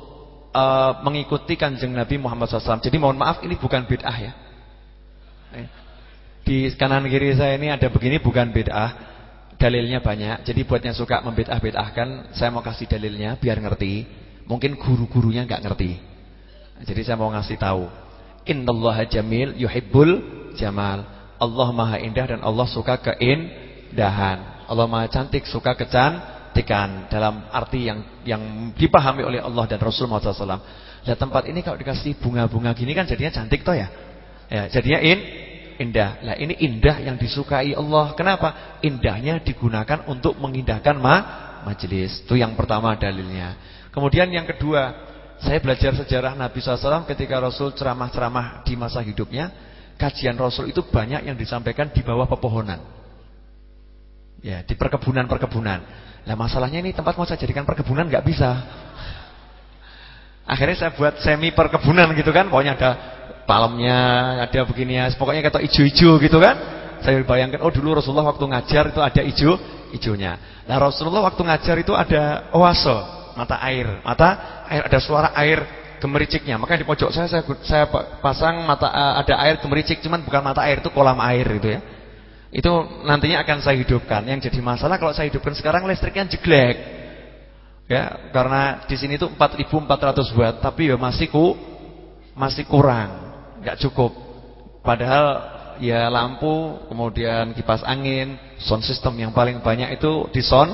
uh, mengikuti Kanjeng Nabi Muhammad SAW. Jadi mohon maaf ini bukan bid'ah ya. Eh, di kanan kiri saya ini ada begini bukan bid'ah. Dalilnya banyak. Jadi buat yang suka membid'ah-bid'ahkan, saya mau kasih dalilnya biar ngerti. Mungkin guru-gurunya nggak ngerti. Jadi saya mau ngasih tahu. Innallaha jamil yuhibbul jamal. Allah Maha indah dan Allah suka keindahan. Allah Maha cantik suka kecantikan dalam arti yang yang dipahami oleh Allah dan Rasul Muhammad SAW. Nah tempat ini kalau dikasih bunga-bunga gini kan jadinya cantik toh ya. Ya, jadinya in indah. Lah ini indah yang disukai Allah. Kenapa? Indahnya digunakan untuk mengindahkan ma majelis. Itu yang pertama dalilnya. Kemudian yang kedua, saya belajar sejarah Nabi SAW ketika Rasul ceramah-ceramah di masa hidupnya. Kajian Rasul itu banyak yang disampaikan di bawah pepohonan. Ya, di perkebunan-perkebunan. Nah masalahnya ini tempat mau saya jadikan perkebunan nggak bisa. Akhirnya saya buat semi perkebunan gitu kan. Pokoknya ada palemnya, ada begini ya. Pokoknya kata ijo-ijo gitu kan. Saya bayangkan, oh dulu Rasulullah waktu ngajar itu ada ijo, ijonya. Nah Rasulullah waktu ngajar itu ada oase mata air. Mata air ada suara air gemericiknya. Makanya di pojok saya saya, saya pasang mata uh, ada air gemericik cuman bukan mata air itu kolam air gitu ya. Itu nantinya akan saya hidupkan. Yang jadi masalah kalau saya hidupkan sekarang listriknya jeglek. Ya, karena di sini tuh 4400 watt tapi ya masih ku masih kurang. nggak cukup. Padahal ya lampu, kemudian kipas angin, sound system yang paling banyak itu di sound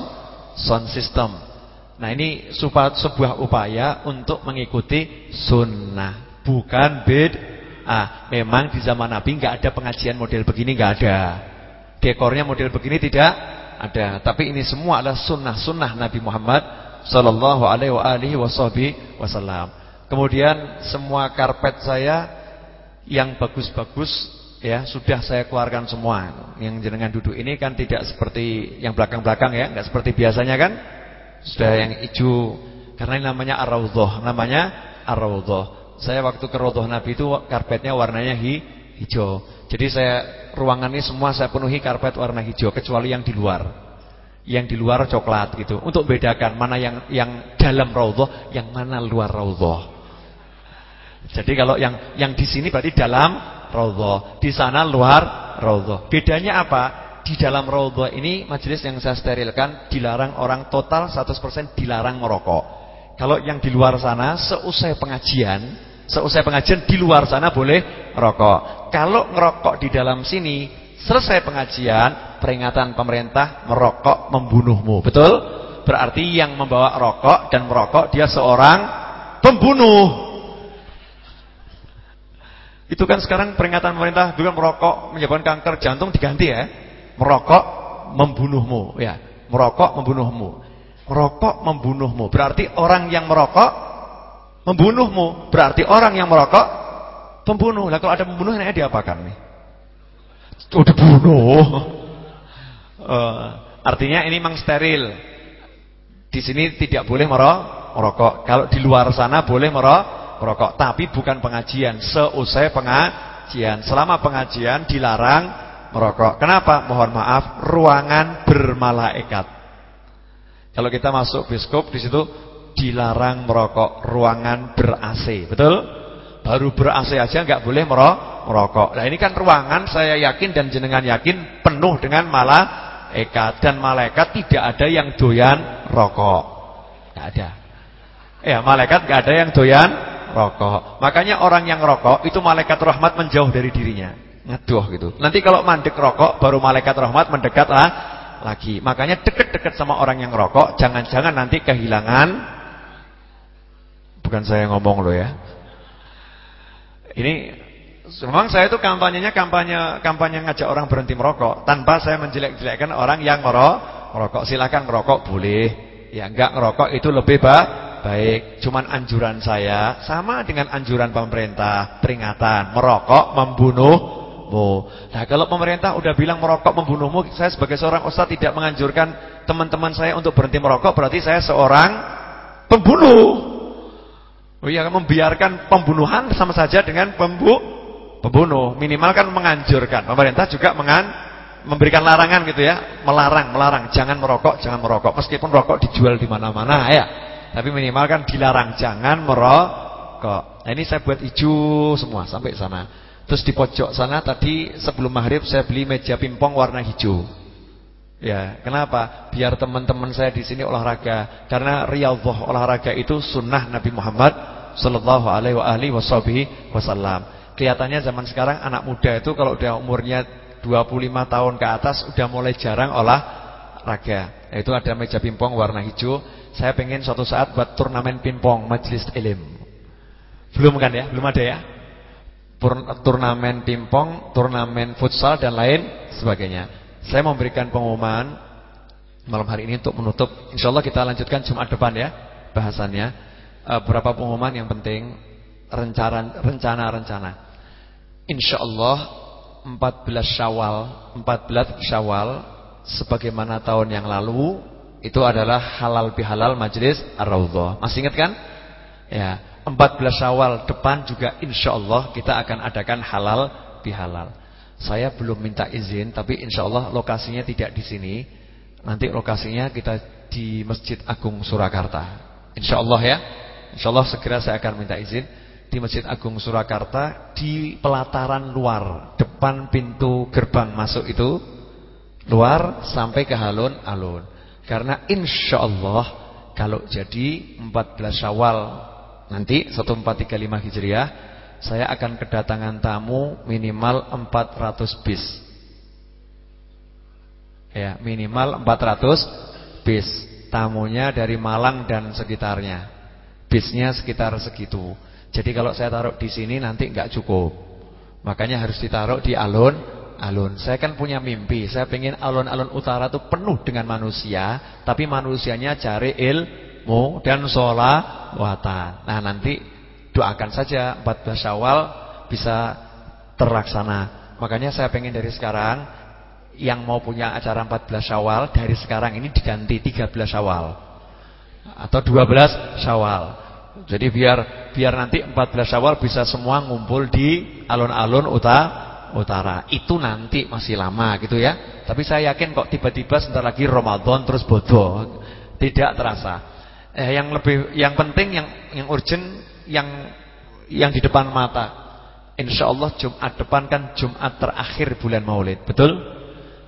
sound system. Nah ini sebuah upaya untuk mengikuti sunnah. Bukan bed ah, Memang di zaman Nabi nggak ada pengajian model begini nggak ada. Dekornya model begini tidak ada. Tapi ini semua adalah sunnah-sunnah Nabi Muhammad Sallallahu alaihi wasallam. Kemudian semua karpet saya yang bagus-bagus ya sudah saya keluarkan semua. Yang jenengan duduk ini kan tidak seperti yang belakang-belakang ya, enggak seperti biasanya kan? Sudah yang hijau karena ini namanya ar-raudhah, namanya ar-raudhah. Saya waktu ke raudhah Nabi itu karpetnya warnanya hi, hijau. Jadi saya ruangan ini semua saya penuhi karpet warna hijau kecuali yang di luar yang di luar coklat gitu untuk bedakan mana yang yang dalam raudhah yang mana luar raudhah jadi kalau yang yang di sini berarti dalam raudhah, di sana luar raudhah. Bedanya apa? Di dalam raudhah ini majelis yang saya sterilkan dilarang orang total 100% dilarang merokok. Kalau yang di luar sana seusai pengajian, seusai pengajian di luar sana boleh merokok. Kalau ngerokok di dalam sini selesai pengajian, peringatan pemerintah merokok membunuhmu. Betul? Berarti yang membawa rokok dan merokok dia seorang pembunuh. Itu kan sekarang peringatan pemerintah juga merokok menyebabkan kanker jantung diganti ya. Merokok membunuhmu ya. Merokok membunuhmu. Merokok membunuhmu. Berarti orang yang merokok membunuhmu. Berarti orang yang merokok pembunuh. Lah kalau ada pembunuh enaknya diapakan nih? Oh dibunuh. Uh, artinya ini memang steril. Di sini tidak boleh merokok. Kalau di luar sana boleh merokok tapi bukan pengajian, seusai pengajian. Selama pengajian dilarang merokok. Kenapa? Mohon maaf, ruangan bermalaikat. Kalau kita masuk biskop di situ dilarang merokok, ruangan ber-AC. Betul? Baru ber-AC aja nggak boleh merokok. Nah, ini kan ruangan saya yakin dan jenengan yakin penuh dengan malaikat dan malaikat tidak ada yang doyan rokok. Enggak ada. Ya, malaikat enggak ada yang doyan rokok. Makanya orang yang rokok itu malaikat rahmat menjauh dari dirinya. Ngaduh gitu. Nanti kalau mandek rokok baru malaikat rahmat mendekat lah lagi. Makanya deket-deket sama orang yang rokok, jangan-jangan nanti kehilangan bukan saya ngomong loh ya. Ini memang saya itu kampanyenya kampanye kampanye ngajak orang berhenti merokok tanpa saya menjelek-jelekkan orang yang merokok. Silakan merokok boleh. Ya enggak ngerokok itu lebih baik baik, cuman anjuran saya sama dengan anjuran pemerintah, peringatan, merokok membunuhmu. Nah, kalau pemerintah udah bilang merokok membunuhmu, saya sebagai seorang ustaz tidak menganjurkan teman-teman saya untuk berhenti merokok, berarti saya seorang pembunuh. Oh iya, membiarkan pembunuhan sama saja dengan pembu pembunuh. Minimal kan menganjurkan. Pemerintah juga mengan memberikan larangan gitu ya, melarang, melarang jangan merokok, jangan merokok. Meskipun rokok dijual di mana-mana ya. Tapi minimal kan dilarang jangan merokok. Nah ini saya buat hijau semua sampai sana. Terus di pojok sana tadi sebelum maghrib saya beli meja pingpong warna hijau. Ya, kenapa? Biar teman-teman saya di sini olahraga. Karena riyadhah olahraga itu sunnah Nabi Muhammad sallallahu alaihi wasallam. Kelihatannya zaman sekarang anak muda itu kalau udah umurnya 25 tahun ke atas udah mulai jarang olahraga. Itu ada meja pingpong warna hijau saya pengen suatu saat buat turnamen pingpong majelis ilim. Belum kan ya? Belum ada ya? Turnamen pingpong, turnamen futsal dan lain sebagainya. Saya memberikan pengumuman malam hari ini untuk menutup. Insya Allah kita lanjutkan Jumat depan ya bahasannya. E, berapa pengumuman yang penting rencana-rencana. Insya Allah 14 Syawal, 14 Syawal sebagaimana tahun yang lalu itu adalah halal bihalal majelis Ar-Raudhah. Masih ingat kan? Ya, 14 Syawal depan juga insya Allah kita akan adakan halal bihalal. Saya belum minta izin tapi insya Allah lokasinya tidak di sini. Nanti lokasinya kita di Masjid Agung Surakarta. Insya Allah ya. Insya Allah segera saya akan minta izin di Masjid Agung Surakarta di pelataran luar, depan pintu gerbang masuk itu luar sampai ke alun-alun. Karena insya Allah kalau jadi 14 Syawal nanti 1435 Hijriah saya akan kedatangan tamu minimal 400 bis. Ya, minimal 400 bis. Tamunya dari Malang dan sekitarnya. Bisnya sekitar segitu. Jadi kalau saya taruh di sini nanti nggak cukup. Makanya harus ditaruh di alun alun. Saya kan punya mimpi, saya pengen alun-alun utara itu penuh dengan manusia, tapi manusianya cari ilmu dan sholawatan. Nah nanti doakan saja 14 Syawal bisa terlaksana. Makanya saya pengen dari sekarang yang mau punya acara 14 Syawal dari sekarang ini diganti 13 Syawal atau 12 Syawal. Jadi biar biar nanti 14 Syawal bisa semua ngumpul di alun-alun utara. Itu nanti masih lama gitu ya. Tapi saya yakin kok tiba-tiba sebentar lagi Ramadan terus bodoh. Tidak terasa. Eh, yang lebih yang penting yang yang urgent yang yang di depan mata. Insya Allah Jumat depan kan Jumat terakhir bulan Maulid. Betul?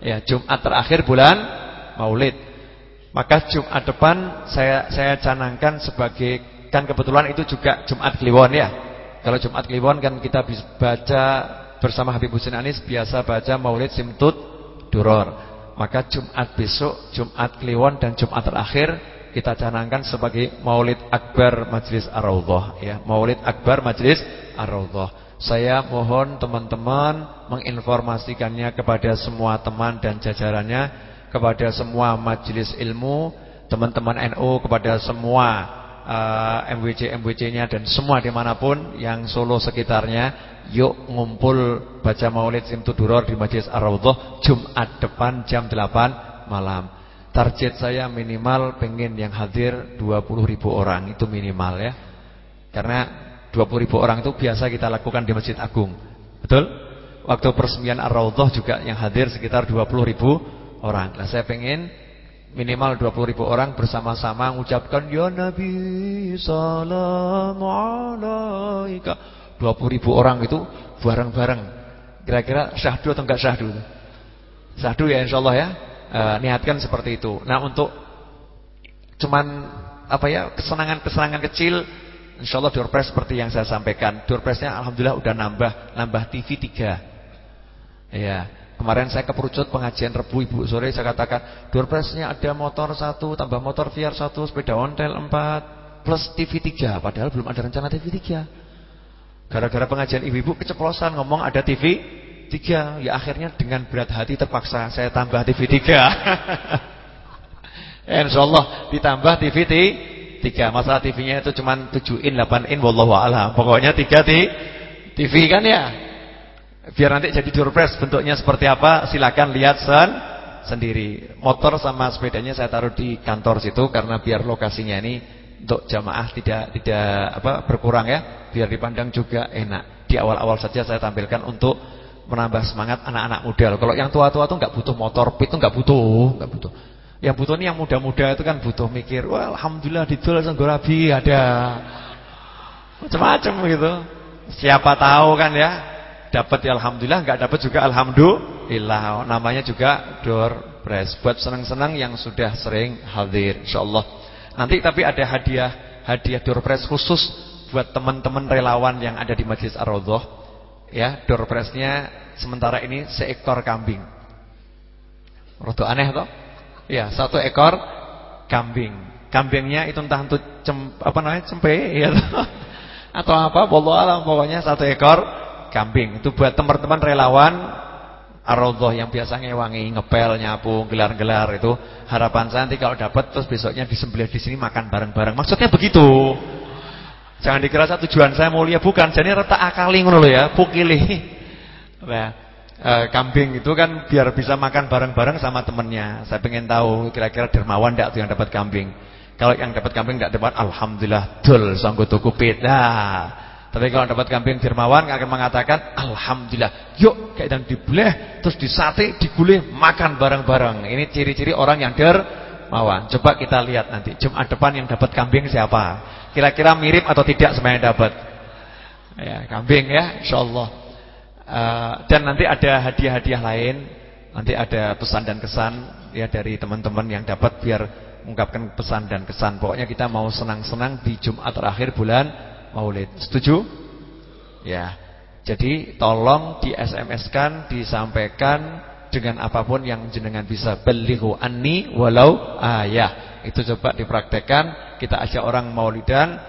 Ya, Jumat terakhir bulan Maulid. Maka Jumat depan saya saya canangkan sebagai kan kebetulan itu juga Jumat Kliwon ya. Kalau Jumat Kliwon kan kita bisa baca bersama Habib Husin Anis biasa baca Maulid Simtut Duror. Maka Jumat besok, Jumat Kliwon dan Jumat terakhir kita canangkan sebagai Maulid Akbar Majlis Ar-Raudhah ya. Maulid Akbar Majlis Ar-Raudhah. Saya mohon teman-teman menginformasikannya kepada semua teman dan jajarannya, kepada semua majelis ilmu, teman-teman NU, kepada semua uh, eh, MWC-MWC-nya dan semua di mana pun yang Solo sekitarnya, yuk ngumpul baca Maulid Simtuduror di Majelis Ar-Raudhah Jumat depan jam 8 malam. Target saya minimal pengen yang hadir 20 ribu orang itu minimal ya. Karena 20 ribu orang itu biasa kita lakukan di Masjid Agung. Betul? Waktu peresmian Ar-Raudhah juga yang hadir sekitar 20 ribu orang. Nah saya pengen minimal 20 ribu orang bersama-sama mengucapkan Ya Nabi Salam Alaika 20 ribu orang itu bareng-bareng Kira-kira syahdu atau enggak syahdu? Syahdu ya insya Allah ya e, niatkan seperti itu. Nah, untuk cuman apa ya, kesenangan-kesenangan kecil insyaallah door prize seperti yang saya sampaikan. Door prize-nya alhamdulillah udah nambah, nambah TV 3. Ya. Kemarin saya keperucut pengajian Rebu Ibu sore saya katakan door prize-nya ada motor satu tambah motor VR satu sepeda ontel empat plus TV 3 padahal belum ada rencana TV 3. Gara-gara pengajian ibu-ibu keceplosan ngomong ada TV tiga. Ya akhirnya dengan berat hati terpaksa saya tambah TV tiga. Insya Allah ditambah TV tiga. Masalah TV-nya itu cuma 7 in 8 in wallahu a'lam. Pokoknya tiga di TV kan ya? Biar nanti jadi doorpress bentuknya seperti apa silakan lihat sen sendiri. Motor sama sepedanya saya taruh di kantor situ karena biar lokasinya ini untuk jamaah tidak tidak apa berkurang ya. Biar dipandang juga enak. Di awal-awal saja saya tampilkan untuk menambah semangat anak-anak muda. Kalau yang tua-tua itu nggak butuh motor pit itu nggak butuh, nggak butuh. Yang butuh ini yang muda-muda itu kan butuh mikir, wah alhamdulillah didol Senggolabi ada macam-macam gitu. Siapa tahu kan ya, dapat ya alhamdulillah, nggak dapat juga alhamdulillah. Namanya juga door press. Buat senang-senang yang sudah sering hadir insyaallah. Nanti tapi ada hadiah hadiah door press khusus buat teman-teman relawan yang ada di Majlis Ar-Raudhah ya door prize-nya sementara ini seekor kambing. Rodo aneh toh? Ya, satu ekor kambing. Kambingnya itu entah untuk cem, apa namanya? cempe ya toh? Atau apa? Wallahu alam pokoknya satu ekor kambing. Itu buat teman-teman relawan ar yang biasanya wangi ngepel, nyapu, gelar-gelar itu. Harapan saya nanti kalau dapat terus besoknya disembelih di sini makan bareng-bareng. Maksudnya begitu. Jangan dikira saya tujuan saya mulia bukan. Jadi rata akali ngono ya, pukili. Nah, e, kambing itu kan biar bisa makan bareng-bareng sama temennya. Saya pengen tahu kira-kira dermawan enggak tuh yang dapat kambing. Kalau yang dapat kambing enggak dapat alhamdulillah dul sanggo tuku pit. Nah, tapi kalau dapat kambing dermawan akan mengatakan alhamdulillah. Yuk kayak dan dibeleh terus disate, digulih, makan bareng-bareng. Ini ciri-ciri orang yang dermawan. Coba kita lihat nanti Jumat depan yang dapat kambing siapa? Kira-kira mirip atau tidak semuanya dapat? Ya, kambing ya, insyaallah. Uh, dan nanti ada hadiah-hadiah lain, nanti ada pesan dan kesan ya dari teman-teman yang dapat biar mengungkapkan pesan dan kesan. Pokoknya kita mau senang-senang di Jumat terakhir bulan Maulid. Setuju? Ya. Jadi tolong di SMS-kan, disampaikan dengan apa pun yang jenengan bisa. Belighu anni walau ayah. Itu coba dipraktekkan kita ajak orang maulidan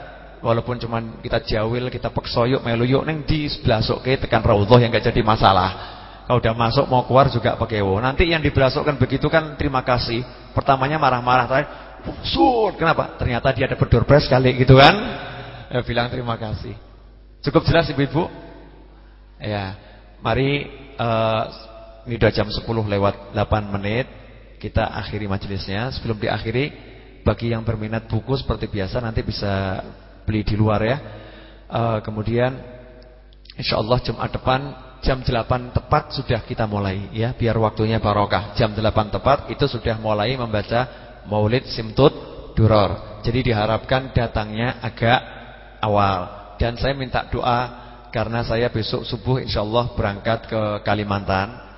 walaupun cuman kita jawil, kita peksoyuk meluyuk neng di sebelah soke tekan raudhah yang gak jadi masalah. Kalau udah masuk mau keluar juga pakai wo. Nanti yang dibelasokkan begitu kan terima kasih. Pertamanya marah-marah tadi, sur kenapa? Ternyata dia ada berdorbres kali gitu kan. Ya, bilang terima kasih. Cukup jelas Ibu-ibu? Ya. Mari uh, ini sudah jam 10 lewat 8 menit. Kita akhiri majelisnya. Sebelum diakhiri, bagi yang berminat buku seperti biasa nanti bisa beli di luar ya. Uh, kemudian insyaallah Jumat depan jam 8 tepat sudah kita mulai ya, biar waktunya barokah. Jam 8 tepat itu sudah mulai membaca Maulid Simtut Duror. Jadi diharapkan datangnya agak awal. Dan saya minta doa karena saya besok subuh insya Allah berangkat ke Kalimantan.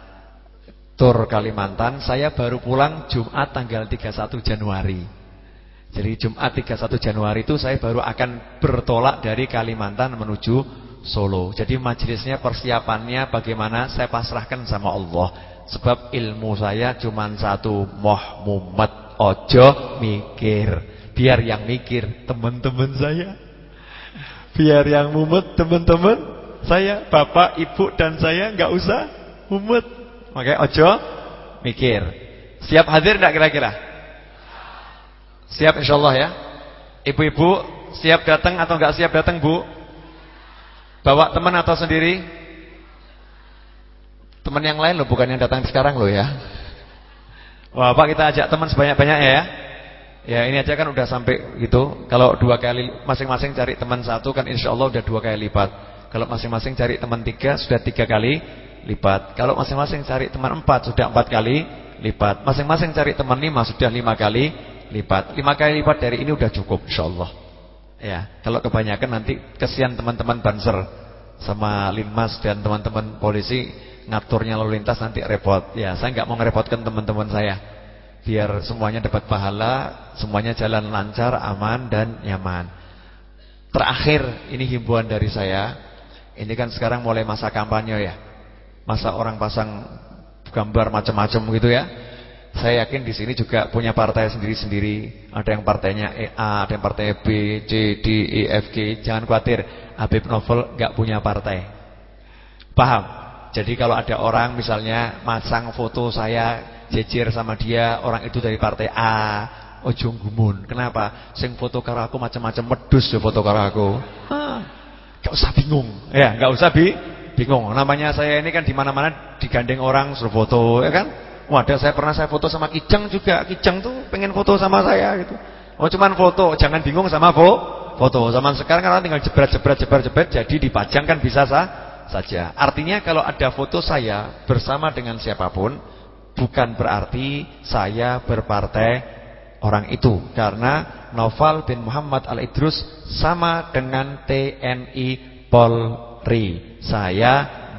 Tur Kalimantan, saya baru pulang Jumat tanggal 31 Januari. Jadi Jumat 31 Januari itu saya baru akan bertolak dari Kalimantan menuju Solo. Jadi majelisnya persiapannya bagaimana saya pasrahkan sama Allah. Sebab ilmu saya cuma satu, moh mumet ojo mikir. Biar yang mikir teman-teman saya. Biar yang mumet teman-teman saya, bapak, ibu dan saya nggak usah mumet. Makanya ojo mikir. Siap hadir enggak kira-kira? Siap insyaallah ya. Ibu-ibu siap datang atau enggak siap datang, Bu? Bawa teman atau sendiri? Teman yang lain loh, bukan yang datang sekarang loh ya. Wah, Pak kita ajak teman sebanyak-banyaknya ya. Ya ini aja kan udah sampai gitu. Kalau dua kali masing-masing cari teman satu kan insya Allah udah dua kali lipat. Kalau masing-masing cari teman tiga sudah tiga kali lipat. Kalau masing-masing cari teman empat sudah empat kali lipat. Masing-masing cari teman lima sudah lima kali lipat. Lima kali lipat dari ini udah cukup insya Allah. Ya kalau kebanyakan nanti kesian teman-teman banser sama linmas dan teman-teman polisi ngaturnya lalu lintas nanti repot. Ya saya nggak mau ngerepotkan teman-teman saya biar semuanya dapat pahala, semuanya jalan lancar, aman dan nyaman. Terakhir, ini himbauan dari saya. Ini kan sekarang mulai masa kampanye ya. Masa orang pasang gambar macam-macam gitu ya. Saya yakin di sini juga punya partai sendiri-sendiri. Ada yang partainya EA, ada yang partai B, C, D, E, F, G. Jangan khawatir, Habib Novel nggak punya partai. Paham? Jadi kalau ada orang misalnya masang foto saya jejer sama dia orang itu dari partai A ojo gumun kenapa sing foto karo aku macam-macam medus ya foto karo aku gak usah bingung ya gak usah bi bingung. Namanya saya ini kan di mana-mana digandeng orang suruh foto ya kan? Wadah saya pernah saya foto sama Kijang juga. Kijang tuh pengen foto sama saya gitu. Oh cuman foto. Jangan bingung sama fo foto. Zaman sekarang kan tinggal jebret jebret jebret jebret jadi dipajang kan bisa sah saja. Artinya kalau ada foto saya bersama dengan siapa pun bukan berarti saya berpartai orang itu. Karena Noval bin Muhammad Al-Idrus sama dengan TNI Polri. Saya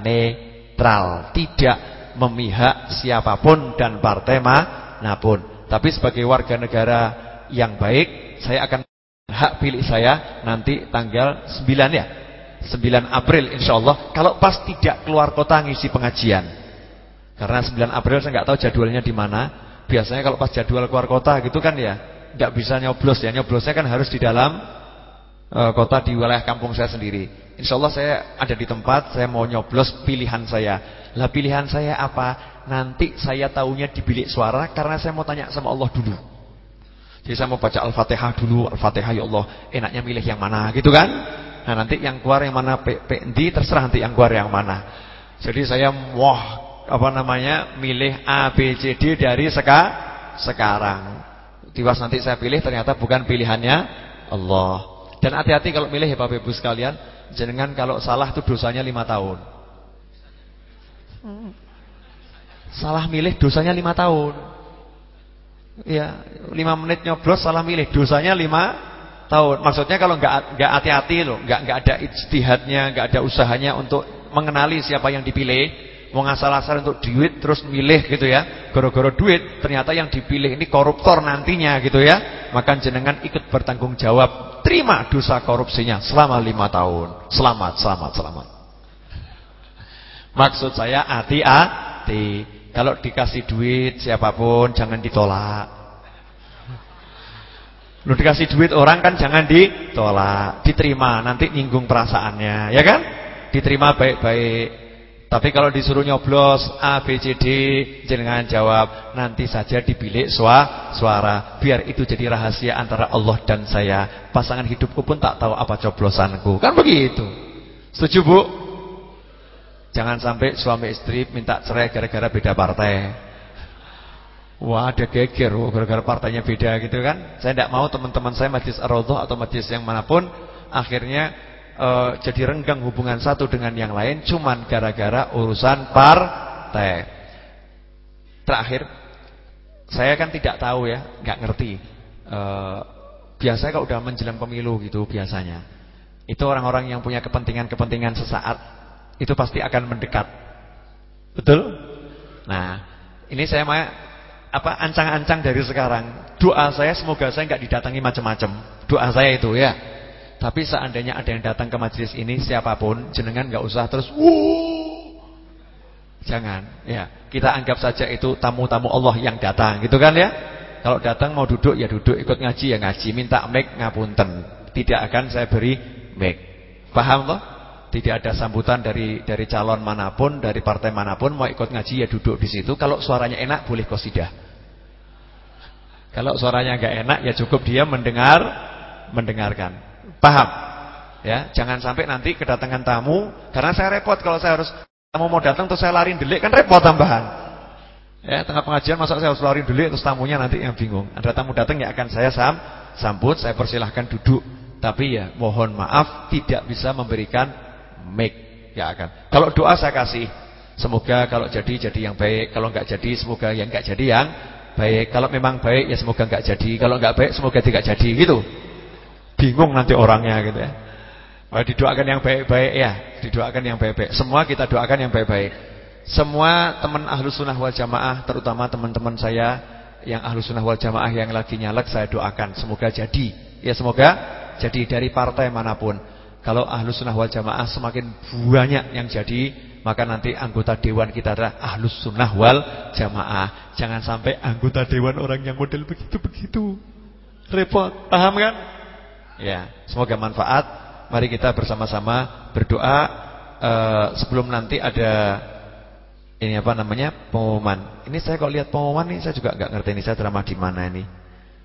netral, tidak memihak siapa pun dan partai mana pun. Tapi sebagai warga negara yang baik, saya akan hak pilih saya nanti tanggal 9 ya. 9 April insya Allah Kalau pas tidak keluar kota ngisi pengajian karena 9 April saya nggak tahu jadwalnya di mana. Biasanya kalau pas jadwal keluar kota gitu kan ya, nggak bisa nyoblos ya. Nyoblosnya kan harus di dalam kota di wilayah kampung saya sendiri. Insya Allah saya ada di tempat, saya mau nyoblos pilihan saya. Lah pilihan saya apa? Nanti saya tahunya di bilik suara karena saya mau tanya sama Allah dulu. Jadi saya mau baca Al-Fatihah dulu, Al-Fatihah ya Allah, enaknya milih yang mana gitu kan? Nah nanti yang keluar yang mana PND terserah nanti yang keluar yang mana. Jadi saya wah apa namanya milih A B C D dari seka, sekarang. Tiwas nanti saya pilih ternyata bukan pilihannya Allah. Dan hati-hati kalau milih ya Bapak Ibu sekalian, jangan kalau salah itu dosanya lima tahun. Salah milih dosanya lima tahun. Ya, lima menit nyoblos salah milih dosanya lima tahun. Maksudnya kalau nggak nggak hati-hati loh, nggak nggak ada ijtihadnya, nggak ada usahanya untuk mengenali siapa yang dipilih mau ngasal-asal untuk duit terus milih gitu ya. Goro-goro duit ternyata yang dipilih ini koruptor nantinya gitu ya. Maka jenengan ikut bertanggung jawab. Terima dosa korupsinya selama lima tahun. Selamat selamat selamat. Maksud saya hati-hati. Kalau dikasih duit siapa pun jangan ditolak. Lu dikasih duit orang kan jangan ditolak, diterima, nanti nyinggung perasaannya, ya kan? Diterima baik-baik. Tapi kalau disuruh nyoblos A, B, C, D Jangan jawab Nanti saja di bilik suara Biar itu jadi rahasia antara Allah dan saya Pasangan hidupku pun tak tahu apa coblosanku Kan begitu Setuju Bu? Jangan sampai suami istri minta cerai gara-gara beda partai. Wah ada geger gara-gara partainya beda gitu kan. Saya tidak mau teman-teman saya majlis ar atau majlis yang mana pun akhirnya uh, jadi renggang hubungan satu dengan yang lain cuman gara-gara urusan partai. Terakhir saya kan tidak tahu ya, nggak ngerti. Uh, biasanya kalau udah menjelang pemilu gitu biasanya. Itu orang-orang yang punya kepentingan-kepentingan sesaat itu pasti akan mendekat. Betul? Nah, ini saya mau apa ancang-ancang dari sekarang. Doa saya semoga saya nggak didatangi macam-macam. Doa saya itu ya. Tapi seandainya ada yang datang ke majelis ini siapa pun, jenengan nggak usah terus. Jangan, ya. Kita anggap saja itu tamu-tamu Allah yang datang, gitu kan ya? Kalau datang mau duduk ya duduk, ikut ngaji ya ngaji, minta mic ngapunten. Tidak akan saya beri mic. Paham toh? Tidak ada sambutan dari dari calon mana pun, dari partai mana pun mau ikut ngaji ya duduk di situ. Kalau suaranya enak boleh qasidah. Kalau suaranya enggak enak ya cukup dia mendengar mendengarkan. Paham? Ya, jangan sampai nanti kedatangan tamu karena saya repot kalau saya harus tamu mau datang terus saya lari delik kan repot tambahan. Ya, tengah pengajian masa saya harus lari dulu terus tamunya nanti yang bingung. Ada tamu datang ya akan saya sam sambut, saya persilahkan duduk. Tapi ya mohon maaf tidak bisa memberikan mic ya akan. Kalau doa saya kasih. Semoga kalau jadi jadi yang baik, kalau enggak jadi semoga yang enggak jadi yang baik. Kalau memang baik ya semoga enggak jadi, kalau enggak baik semoga tidak jadi gitu. Bingung nanti orangnya gitu ya. Oh, didoakan yang baik-baik ya, didoakan yang baik-baik. Semua kita doakan yang baik-baik. Semua teman ahlu sunnah wal jamaah Terutama teman-teman saya Yang ahlu sunnah wal jamaah yang lagi nyalek Saya doakan semoga jadi Ya semoga jadi dari partai mana pun Kalau ahlu sunnah wal jamaah Semakin banyak yang jadi Maka nanti anggota dewan kita adalah ahlu sunnah wal jamaah Jangan sampai anggota dewan orang yang model begitu-begitu Repot, paham kan? Ya, semoga manfaat Mari kita bersama-sama berdoa uh, Sebelum nanti ada ini apa namanya pengumuman. Ini saya kalau lihat pengumuman ini saya juga nggak ngerti ini saya ceramah di mana ini.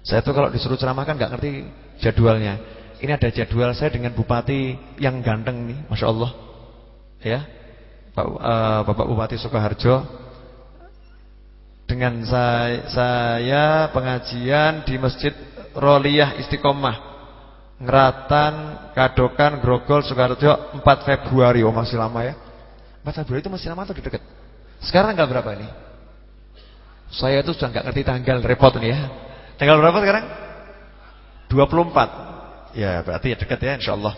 Saya tuh kalau disuruh ceramah kan nggak ngerti jadwalnya. Ini ada jadwal saya dengan bupati yang ganteng nih, masya Allah, ya, Pak, uh, Bapak Bupati Sukoharjo. Dengan saya, saya pengajian di Masjid Roliyah Istiqomah, Ngeratan, Kadokan, Grogol, Sukoharjo 4 Februari. Oh masih lama ya. 4 Februari itu masih lama atau dekat? Sekarang tanggal berapa ini? Saya itu sudah nggak ngerti tanggal repot nih ya. Tanggal berapa sekarang? 24. Ya, berarti ya dekat ya insyaallah.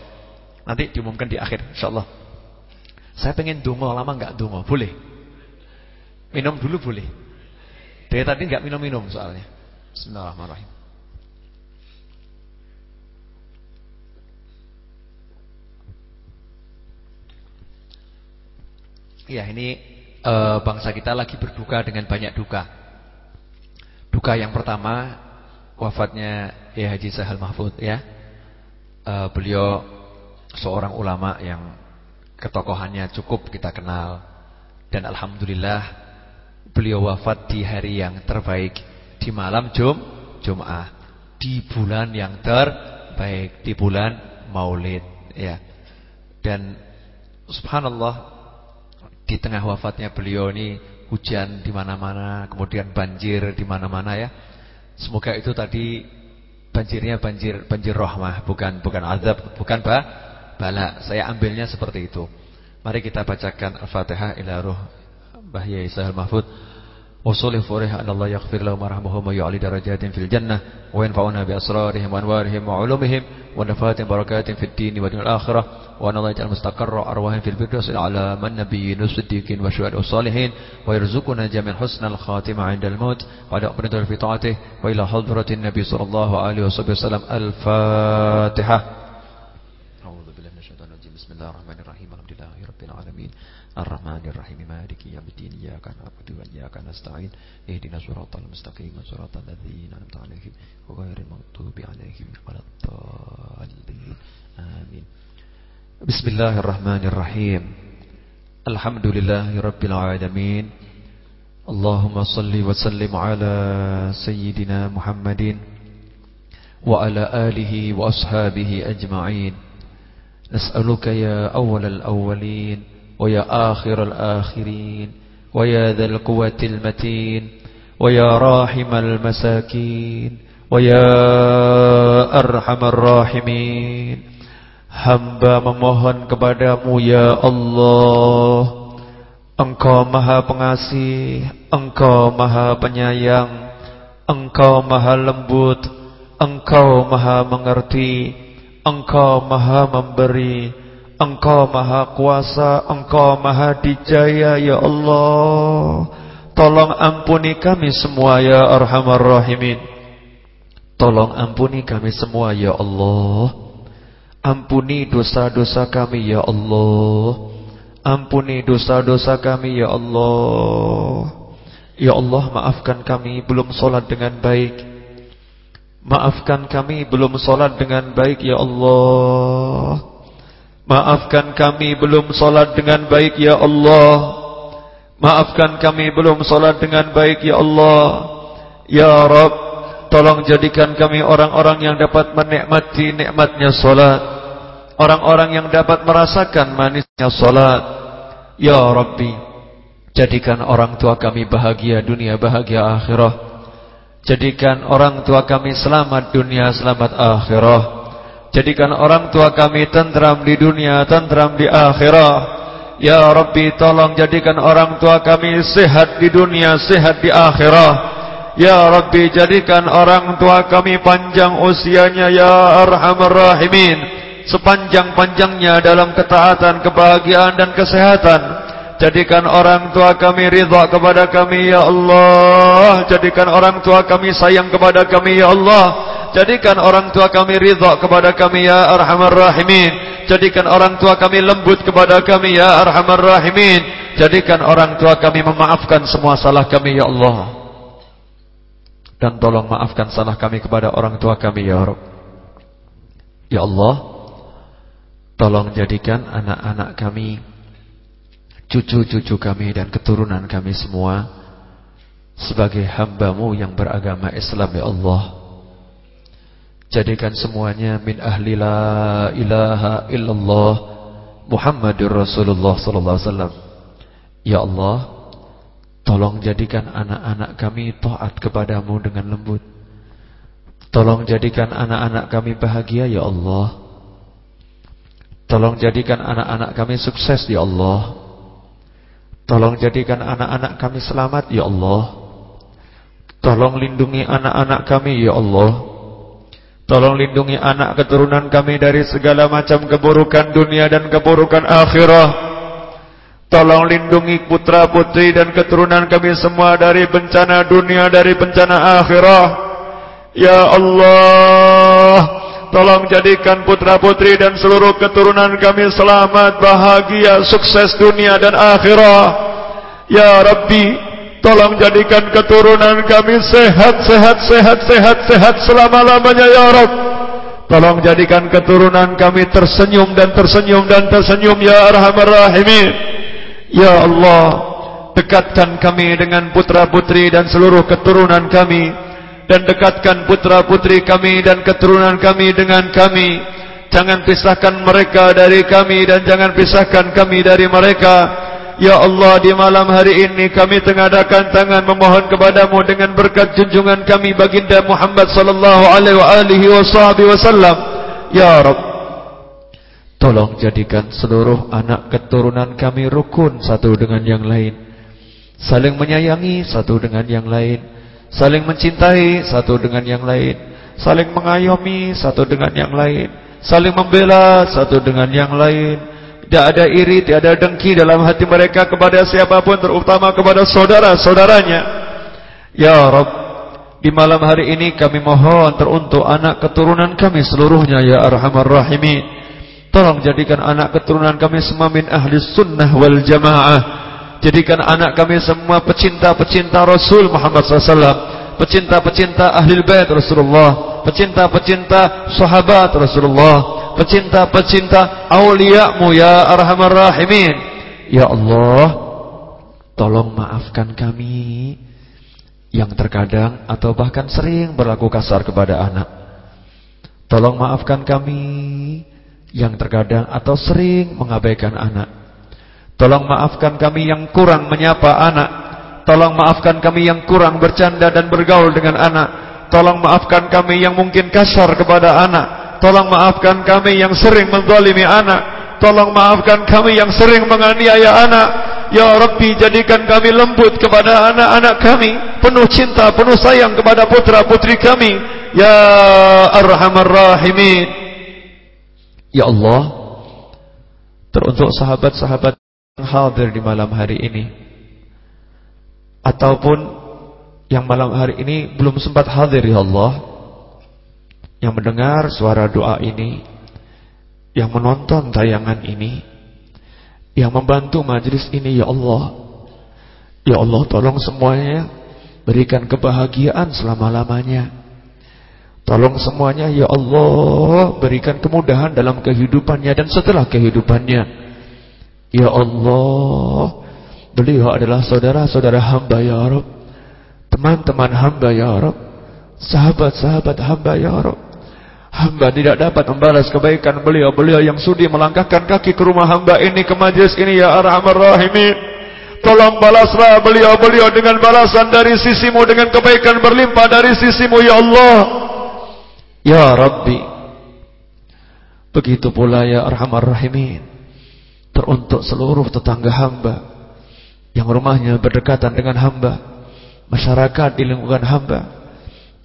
Nanti diumumkan di akhir insyaallah. Saya pengen dungo lama nggak dungo, boleh? Minum dulu boleh. Dari tadi nggak minum-minum soalnya. Bismillahirrahmanirrahim. Ya, ini e, bangsa kita lagi berduka dengan banyak duka. Duka yang pertama wafatnya ya Haji Sahal Mahfud ya. E, beliau seorang ulama yang ketokohannya cukup kita kenal dan alhamdulillah beliau wafat di hari yang terbaik di malam Jum Jumat di bulan yang terbaik di bulan Maulid ya. Dan subhanallah di tengah wafatnya beliau ini hujan di mana-mana, kemudian banjir di mana-mana ya. Semoga itu tadi banjirnya banjir banjir rahmah, bukan bukan azab, bukan ba, bala. Saya ambilnya seperti itu. Mari kita bacakan Al-Fatihah ila ruh Bahya Isahul Mahfud. وصلي فرح أن الله يغفر لهم ورحمهم ويعلي درجات في الجنة وينفعنا بأسرارهم وأنوارهم وعلومهم ونفات بركات في الدين والدنيا الآخرة وأن الله يجعل مستقر أرواحهم في الفردوس على من نبيين والصديقين والشهداء والصالحين ويرزقنا جميعا حسن الخاتمة عند الموت وعلى أمرنا في طاعته وإلى حضرة النبي صلى الله عليه وسلم. الفاتحة. أعوذ بالله من الشيطان الرجيم. بسم الله الرحمن الرحيم. الحمد لله رب العالمين. الرحمن الرحيم مالك يوم الدين إياك نعبد وإياك نستعين اهدنا الصراط المستقيم صراط الذين أنعمت عليهم غير المغضوب عليهم ولا الضالين آمين بسم الله الرحمن الرحيم الحمد لله رب العالمين اللهم صل وسلم على سيدنا محمد وعلى آله وأصحابه أجمعين نسألك يا أول الأولين ويا آخر الآخرين ويا ذا القوة المتين ويا راحم المساكين ويا أرحم الراحمين Hamba memohon kepadamu ya Allah Engkau maha pengasih Engkau maha penyayang Engkau maha lembut Engkau maha mengerti Engkau maha memberi Engkau maha kuasa Engkau maha dijaya Ya Allah. Tolong ampuni kami semua Ya Arhamar Rahimin. Tolong ampuni kami semua Ya Allah. Ampuni dosa-dosa kami Ya Allah. Ampuni dosa-dosa kami Ya Allah. Ya Allah maafkan kami Belum sholat dengan baik. Maafkan kami belum solat dengan baik ya Allah Maafkan kami belum solat dengan baik ya Allah. Maafkan kami belum solat dengan baik ya Allah. Ya Rabb Tolong jadikan kami orang-orang yang dapat menikmati nikmatnya solat Orang-orang yang dapat merasakan manisnya solat Ya Rabbi Jadikan orang tua kami bahagia dunia bahagia akhirah. Jadikan orang tua kami selamat dunia, selamat akhirah. Jadikan orang tua kami tentram di dunia, tentram di akhirah. Ya Rabbi tolong jadikan orang tua kami sehat di dunia, sehat di akhirah. Ya Rabbi jadikan orang tua kami panjang usianya ya Arhamar Rahimin. Sepanjang-panjangnya dalam ketaatan, kebahagiaan dan kesehatan. Jadikan orang tua kami ridha kepada kami ya Allah Jadikan orang tua kami sayang kepada kami ya Allah Jadikan orang tua kami ridha kepada kami ya Arhamar Rahimin. Jadikan orang tua kami lembut kepada kami ya Arhamar Rahimin. Jadikan orang tua kami memaafkan semua salah kami ya Allah. Dan tolong maafkan salah kami kepada orang tua kami ya Rabb. Ya Allah Tolong jadikan anak-anak kami cucu-cucu kami dan keturunan kami semua sebagai hambamu yang beragama Islam ya Allah jadikan semuanya min ahli la ilaha illallah Muhammadur Rasulullah sallallahu alaihi wasallam. Ya Allah tolong jadikan anak-anak kami taat kepadamu dengan lembut. Tolong jadikan anak-anak kami bahagia ya Allah. Tolong jadikan anak-anak kami sukses ya Allah. Tolong jadikan anak-anak kami selamat ya Allah. Tolong lindungi anak-anak kami ya Allah Tolong lindungi anak keturunan kami dari segala macam keburukan dunia dan keburukan akhirah Tolong lindungi putra putri dan keturunan kami semua dari bencana dunia dari bencana akhirah Ya Allah Tolong jadikan putra putri dan seluruh keturunan kami selamat, bahagia, sukses dunia dan akhirat. Ya Rabbi, tolong jadikan keturunan kami sehat, sehat, sehat, sehat, sehat selama-lamanya ya Rabb. Tolong jadikan keturunan kami tersenyum dan tersenyum dan tersenyum ya Arhamar Rahimin. Ya Allah, dekatkan kami dengan putra putri dan seluruh keturunan kami dan dekatkan putra-putri kami dan keturunan kami dengan kami. Jangan pisahkan mereka dari kami dan jangan pisahkan kami dari mereka. Ya Allah di malam hari ini kami tengadakan tangan memohon kepadamu dengan berkat junjungan kami baginda Muhammad sallallahu alaihi wasallam. Ya Rabb Tolong jadikan seluruh anak keturunan kami rukun satu dengan yang lain. Saling menyayangi satu dengan yang lain. Saling mencintai satu dengan yang lain. Saling mengayomi satu dengan yang lain. Saling membela satu dengan yang lain Tidak ada iri, tidak ada dengki dalam hati mereka kepada siapa pun Terutama kepada saudara-saudaranya. Ya Rabb Di malam hari ini kami mohon teruntuk anak keturunan kami seluruhnya Ya Arhamar Rahimin. Tolong jadikan anak keturunan kami semua min ahli sunnah wal jamaah. Jadikan anak kami semua pecinta-pecinta Rasul Muhammad SAW Pecinta-pecinta ahli bait Rasulullah. Pecinta-pecinta sahabat Rasulullah Pecinta-pecinta awliyamu ya arhamar rahimin Ya Allah Tolong maafkan kami Yang terkadang atau bahkan sering berlaku kasar kepada anak Tolong maafkan kami yang terkadang atau sering mengabaikan anak. Tolong maafkan kami yang kurang menyapa anak. Tolong maafkan kami yang kurang bercanda dan bergaul dengan anak. Tolong maafkan kami yang mungkin kasar kepada anak. Tolong maafkan kami yang sering menzalimi anak. Tolong maafkan kami yang sering menganiaya anak. Ya Rabbi jadikan kami lembut kepada anak-anak kami. Penuh cinta, penuh sayang kepada putra-putri kami. Ya Arhamar Rahimin. Ya Allah. Teruntuk sahabat-sahabat yang hadir di malam hari ini. Ataupun yang malam hari ini belum sempat hadir ya Allah. Yang mendengar suara doa ini yang menonton tayangan ini, yang membantu majlis ini ya Allah. Ya Allah tolong semuanya berikan kebahagiaan selama-lamanya. Tolong semuanya ya Allah berikan kemudahan dalam kehidupannya dan setelah kehidupannya. Ya Allah, beliau adalah saudara-saudara hamba ya Rabb. Teman-teman hamba ya Rabb. Sahabat-sahabat hamba ya Rabb. Hamba tidak dapat membalas kebaikan beliau-beliau yang sudi melangkahkan kaki ke rumah hamba ini ke majlis ini ya Arhamar Rahimin. Tolong balaslah beliau-beliau dengan balasan dari sisimu dengan kebaikan berlimpah dari sisimu ya Allah. Ya Rabbi. Begitu pula ya Arhamar Rahimin. Teruntuk seluruh tetangga hamba yang rumahnya berdekatan dengan hamba, masyarakat di lingkungan hamba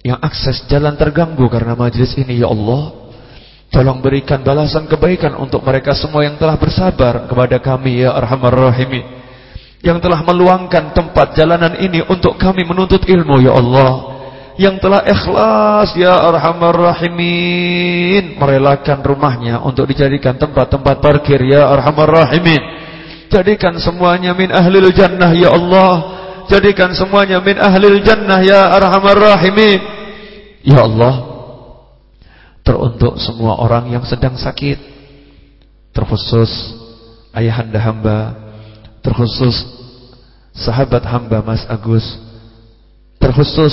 yang akses jalan terganggu karena majlis ini ya Allah. Tolong berikan balasan kebaikan untuk mereka semua yang telah bersabar kepada kami ya Arhamar Rahimin. Yang telah meluangkan tempat jalanan ini untuk kami menuntut ilmu ya Allah. Yang telah ikhlas ya Arhamar Rahimin. Merelakan rumahnya untuk dijadikan tempat-tempat parkir ya Arhamar Rahimin. Jadikan semuanya min ahlil jannah ya Allah. Jadikan semuanya min ahlil jannah ya Arhamar Rahimin Ya Allah Teruntuk semua orang yang sedang sakit Terkhusus Ayahanda hamba Terkhusus Sahabat hamba Mas Agus Terkhusus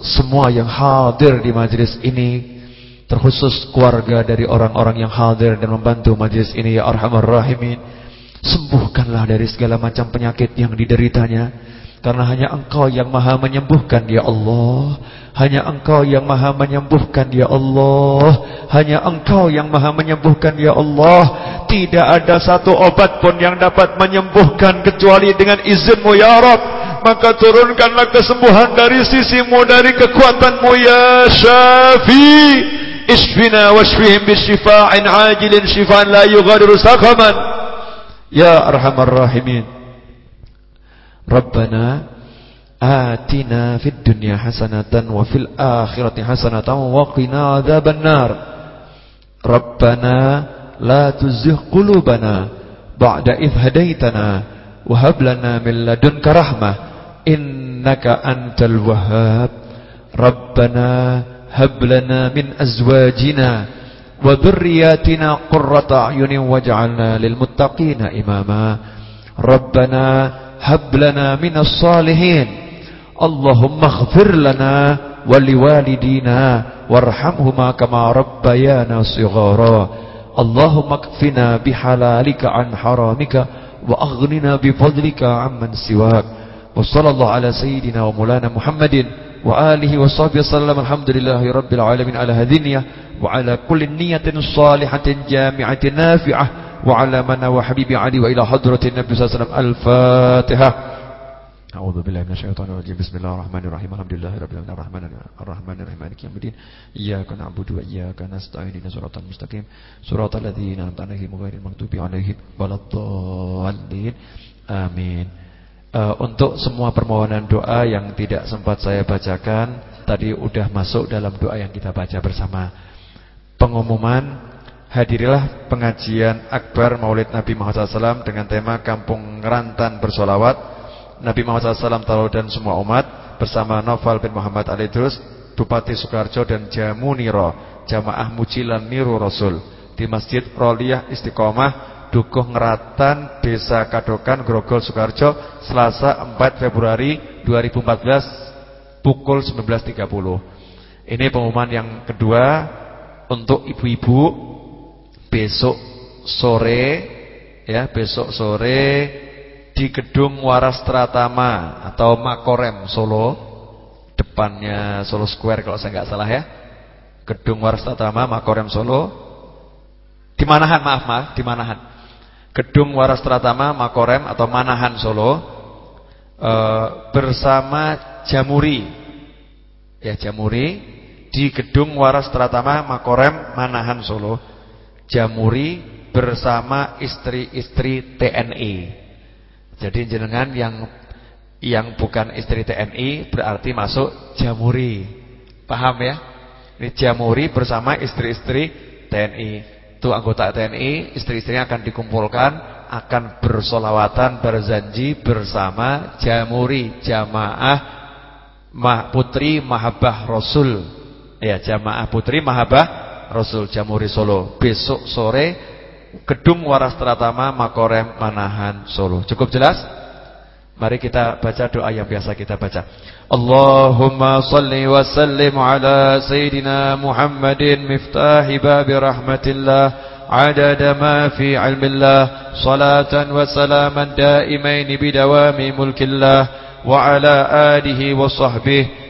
Semua yang hadir di majlis ini Terkhusus keluarga dari orang-orang yang hadir Dan membantu majlis ini Ya Arhamar Rahimin. Sembuhkanlah dari segala macam penyakit yang dideritanya Karena hanya engkau yang maha menyembuhkan Ya Allah. Hanya engkau yang maha menyembuhkan ya Allah. Hanya engkau yang maha menyembuhkan ya Allah. Tidak ada satu obat pun yang dapat menyembuhkan Kecuali dengan izinmu ya Rab Maka turunkanlah kesembuhan dari sisimu Dari kekuatanmu ya Syafi. Isfina wasfihim bisyifa'in ajilin syifa'an la yughadiru sakhaman Ya Arhamar Rahimin Rabbana آتنا في الدنيا حسنة وفي الآخرة حسنة وقنا عذاب النار. ربنا لا تزغ قلوبنا بعد إذ هديتنا وهب لنا من لدنك رحمة إنك أنت الوهاب. ربنا هب لنا من أزواجنا وذرياتنا قرة أعين واجعلنا للمتقين إماما. ربنا هب لنا من الصالحين. اللهم اغفر لنا ولوالدينا وارحمهما كما ربيانا صغارا. اللهم اكفنا بحلالك عن حرامك وأغننا بفضلك عمن سواك. وصلى الله على سيدنا ومولانا محمد وآله وصحبه وسلم. الحمد لله رب العالمين على هذه النية وعلى كل نية صالحة جامعة نافعة. وعلى من وحبيب علي وإلى حضرة النبي صلى الله عليه وسلم الفاتحة أعوذ بالله من الشيطان الرجيم بسم الله الرحمن الرحيم الحمد لله رب العالمين الرحمن الرحمن الرحيم مالك يوم الدين إياك نعبد وإياك نستعين اهدنا الصراط المستقيم صراط الذين أنعمت عليهم غير المغضوب عليهم ولا الضالين آمين uh, Untuk semua permohonan doa yang tidak sempat saya bacakan Tadi udah masuk dalam doa yang kita baca bersama Pengumuman Hadirilah pengajian Akbar Maulid Nabi Muhammad SAW Dengan tema Kampung Rantan Bersolawat. Nabi Muhammad SAW dan semua umat bersama Novel bin Muhammad Ali Idrus, Bupati Sukarjo dan Jamuniro, Jamaah Mucilan Niru Rasul. Di Masjid Roliyah Istiqomah Dukuh Ngeratan Desa Kadokan Grogol Sukarjo Selasa 4 Februari 2014 pukul 19.30 ini pengumuman yang kedua untuk ibu-ibu besok sore ya besok sore di gedung Waras Tratama atau Makorem Solo. Depannya Solo Square kalau saya nggak salah ya. Gedung Waras Tratama Makorem Solo. Di Manahan maaf maaf di Manahan. Gedung Waras Tratama Makorem atau Manahan Solo e, bersama Jamuri. Ya Jamuri. Di gedung Waras Tratama Makorem Manahan Solo Jamuri bersama istri-istri TNI. Jadi jenengan yang yang bukan istri TNI berarti masuk Jamuri. Paham ya? Ini Jamuri bersama istri-istri TNI. Itu anggota TNI, istri-istrinya akan dikumpulkan, akan bersolawatan, berzanji bersama Jamuri, jamaah Mah Putri Mahabbah Rasul. Ya, jamaah Putri Mahabbah Rasul Jamuri Solo besok sore Gedung Waras Tratama Makorem Manahan Solo. Cukup jelas? Mari kita baca doa yang biasa kita baca. Allahumma salli wa sallim ala Sayyidina Muhammadin miftahi babi rahmatillah ma fi ilmillah salatan wa salaman daimain bidawami mulkillah wa ala alihi wa sahbihi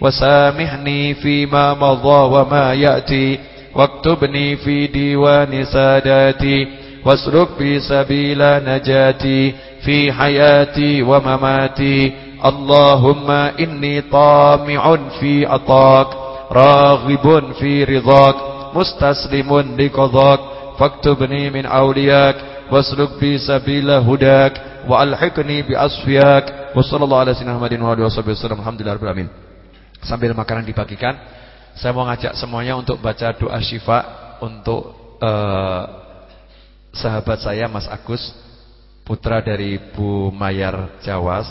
وسامحني فيما مضى وما يأتي واكتبني في ديوان ساداتي واسلك في سبيل نجاتي في حياتي ومماتي اللهم إني طامع في عطاك راغب في رضاك مستسلم لقضاك فاكتبني من أولياك واسلك بي سبيل هداك وألحقني بأصفياك وصلى الله على سيدنا محمد وعلى آله وسلم الحمد لله رب العالمين Sambil makanan dibagikan Saya mau ngajak semuanya untuk baca doa syifa Untuk uh, sahabat saya Mas Agus Putra dari Bu Mayar Jawas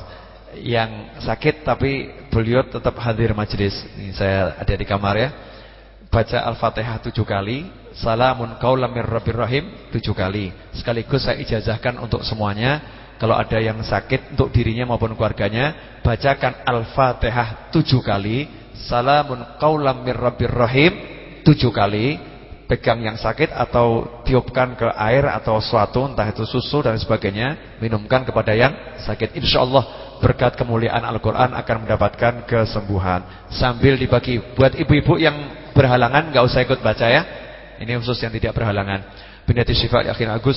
Yang sakit tapi beliau tetap hadir majelis. Ini saya ada di kamar ya. Baca Al-Fatihah tujuh kali Salamun kaulamir rabbir rahim tujuh kali. Sekaligus saya ijazahkan untuk semuanya kalau ada yang sakit untuk dirinya maupun keluarganya, bacakan Al-Fatihah tujuh kali, Salamun qaulam mir rabbir rahim tujuh kali, pegang yang sakit atau tiupkan ke air atau suatu entah itu susu dan sebagainya, minumkan kepada yang sakit. Insyaallah berkat kemuliaan Al-Qur'an akan mendapatkan kesembuhan. Sambil dibagi buat ibu-ibu yang berhalangan enggak usah ikut baca ya. Ini khusus yang tidak berhalangan. Binati syifa yakin Agus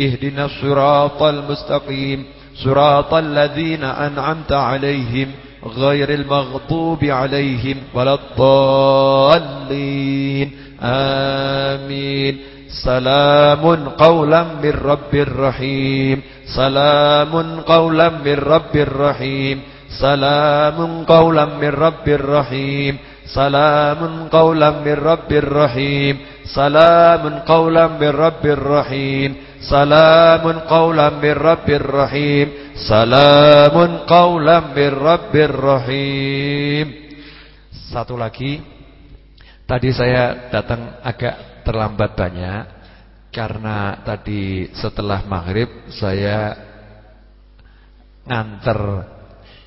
اهدنا الصراط المستقيم صراط الذين أنعمت عليهم غير المغضوب عليهم ولا الضالين. آمين. سلام قولا من رب الرحيم سلام قولا من رب الرحيم سلام قولا من رب الرحيم سلام قولا من رب الرحيم سلام قولا من رب الرحيم سلام قولا من رب الرحيم سلام قولا من رب الرحيم Satu lagi Tadi saya datang agak terlambat banyak Karena tadi setelah maghrib Saya Nganter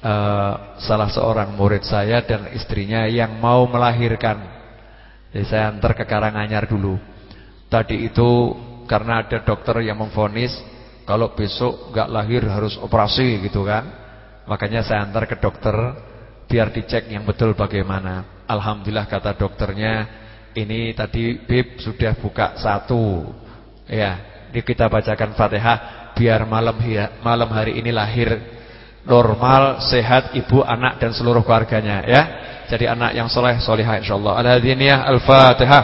uh, Salah seorang murid saya dan istrinya Yang mau melahirkan Jadi saya antar ke Karanganyar dulu Tadi itu karena ada dokter yang memfonis kalau besok nggak lahir harus operasi gitu kan. Makanya saya antar ke dokter biar dicek yang betul bagaimana. Alhamdulillah kata dokternya ini tadi Bib sudah buka satu. Ya, ini kita bacakan Fatihah biar malam malam hari ini lahir normal, sehat ibu, anak dan seluruh keluarganya ya. Jadi anak yang soleh solehah insyaallah. Al-hadiniyah Al-Fatihah.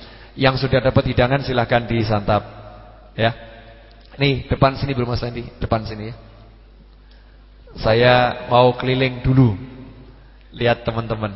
Yang sudah dapat hidangan silahkan disantap. Ya. Nih, depan sini belum Mas Andi, depan sini ya. Saya mau keliling dulu. Lihat teman-teman.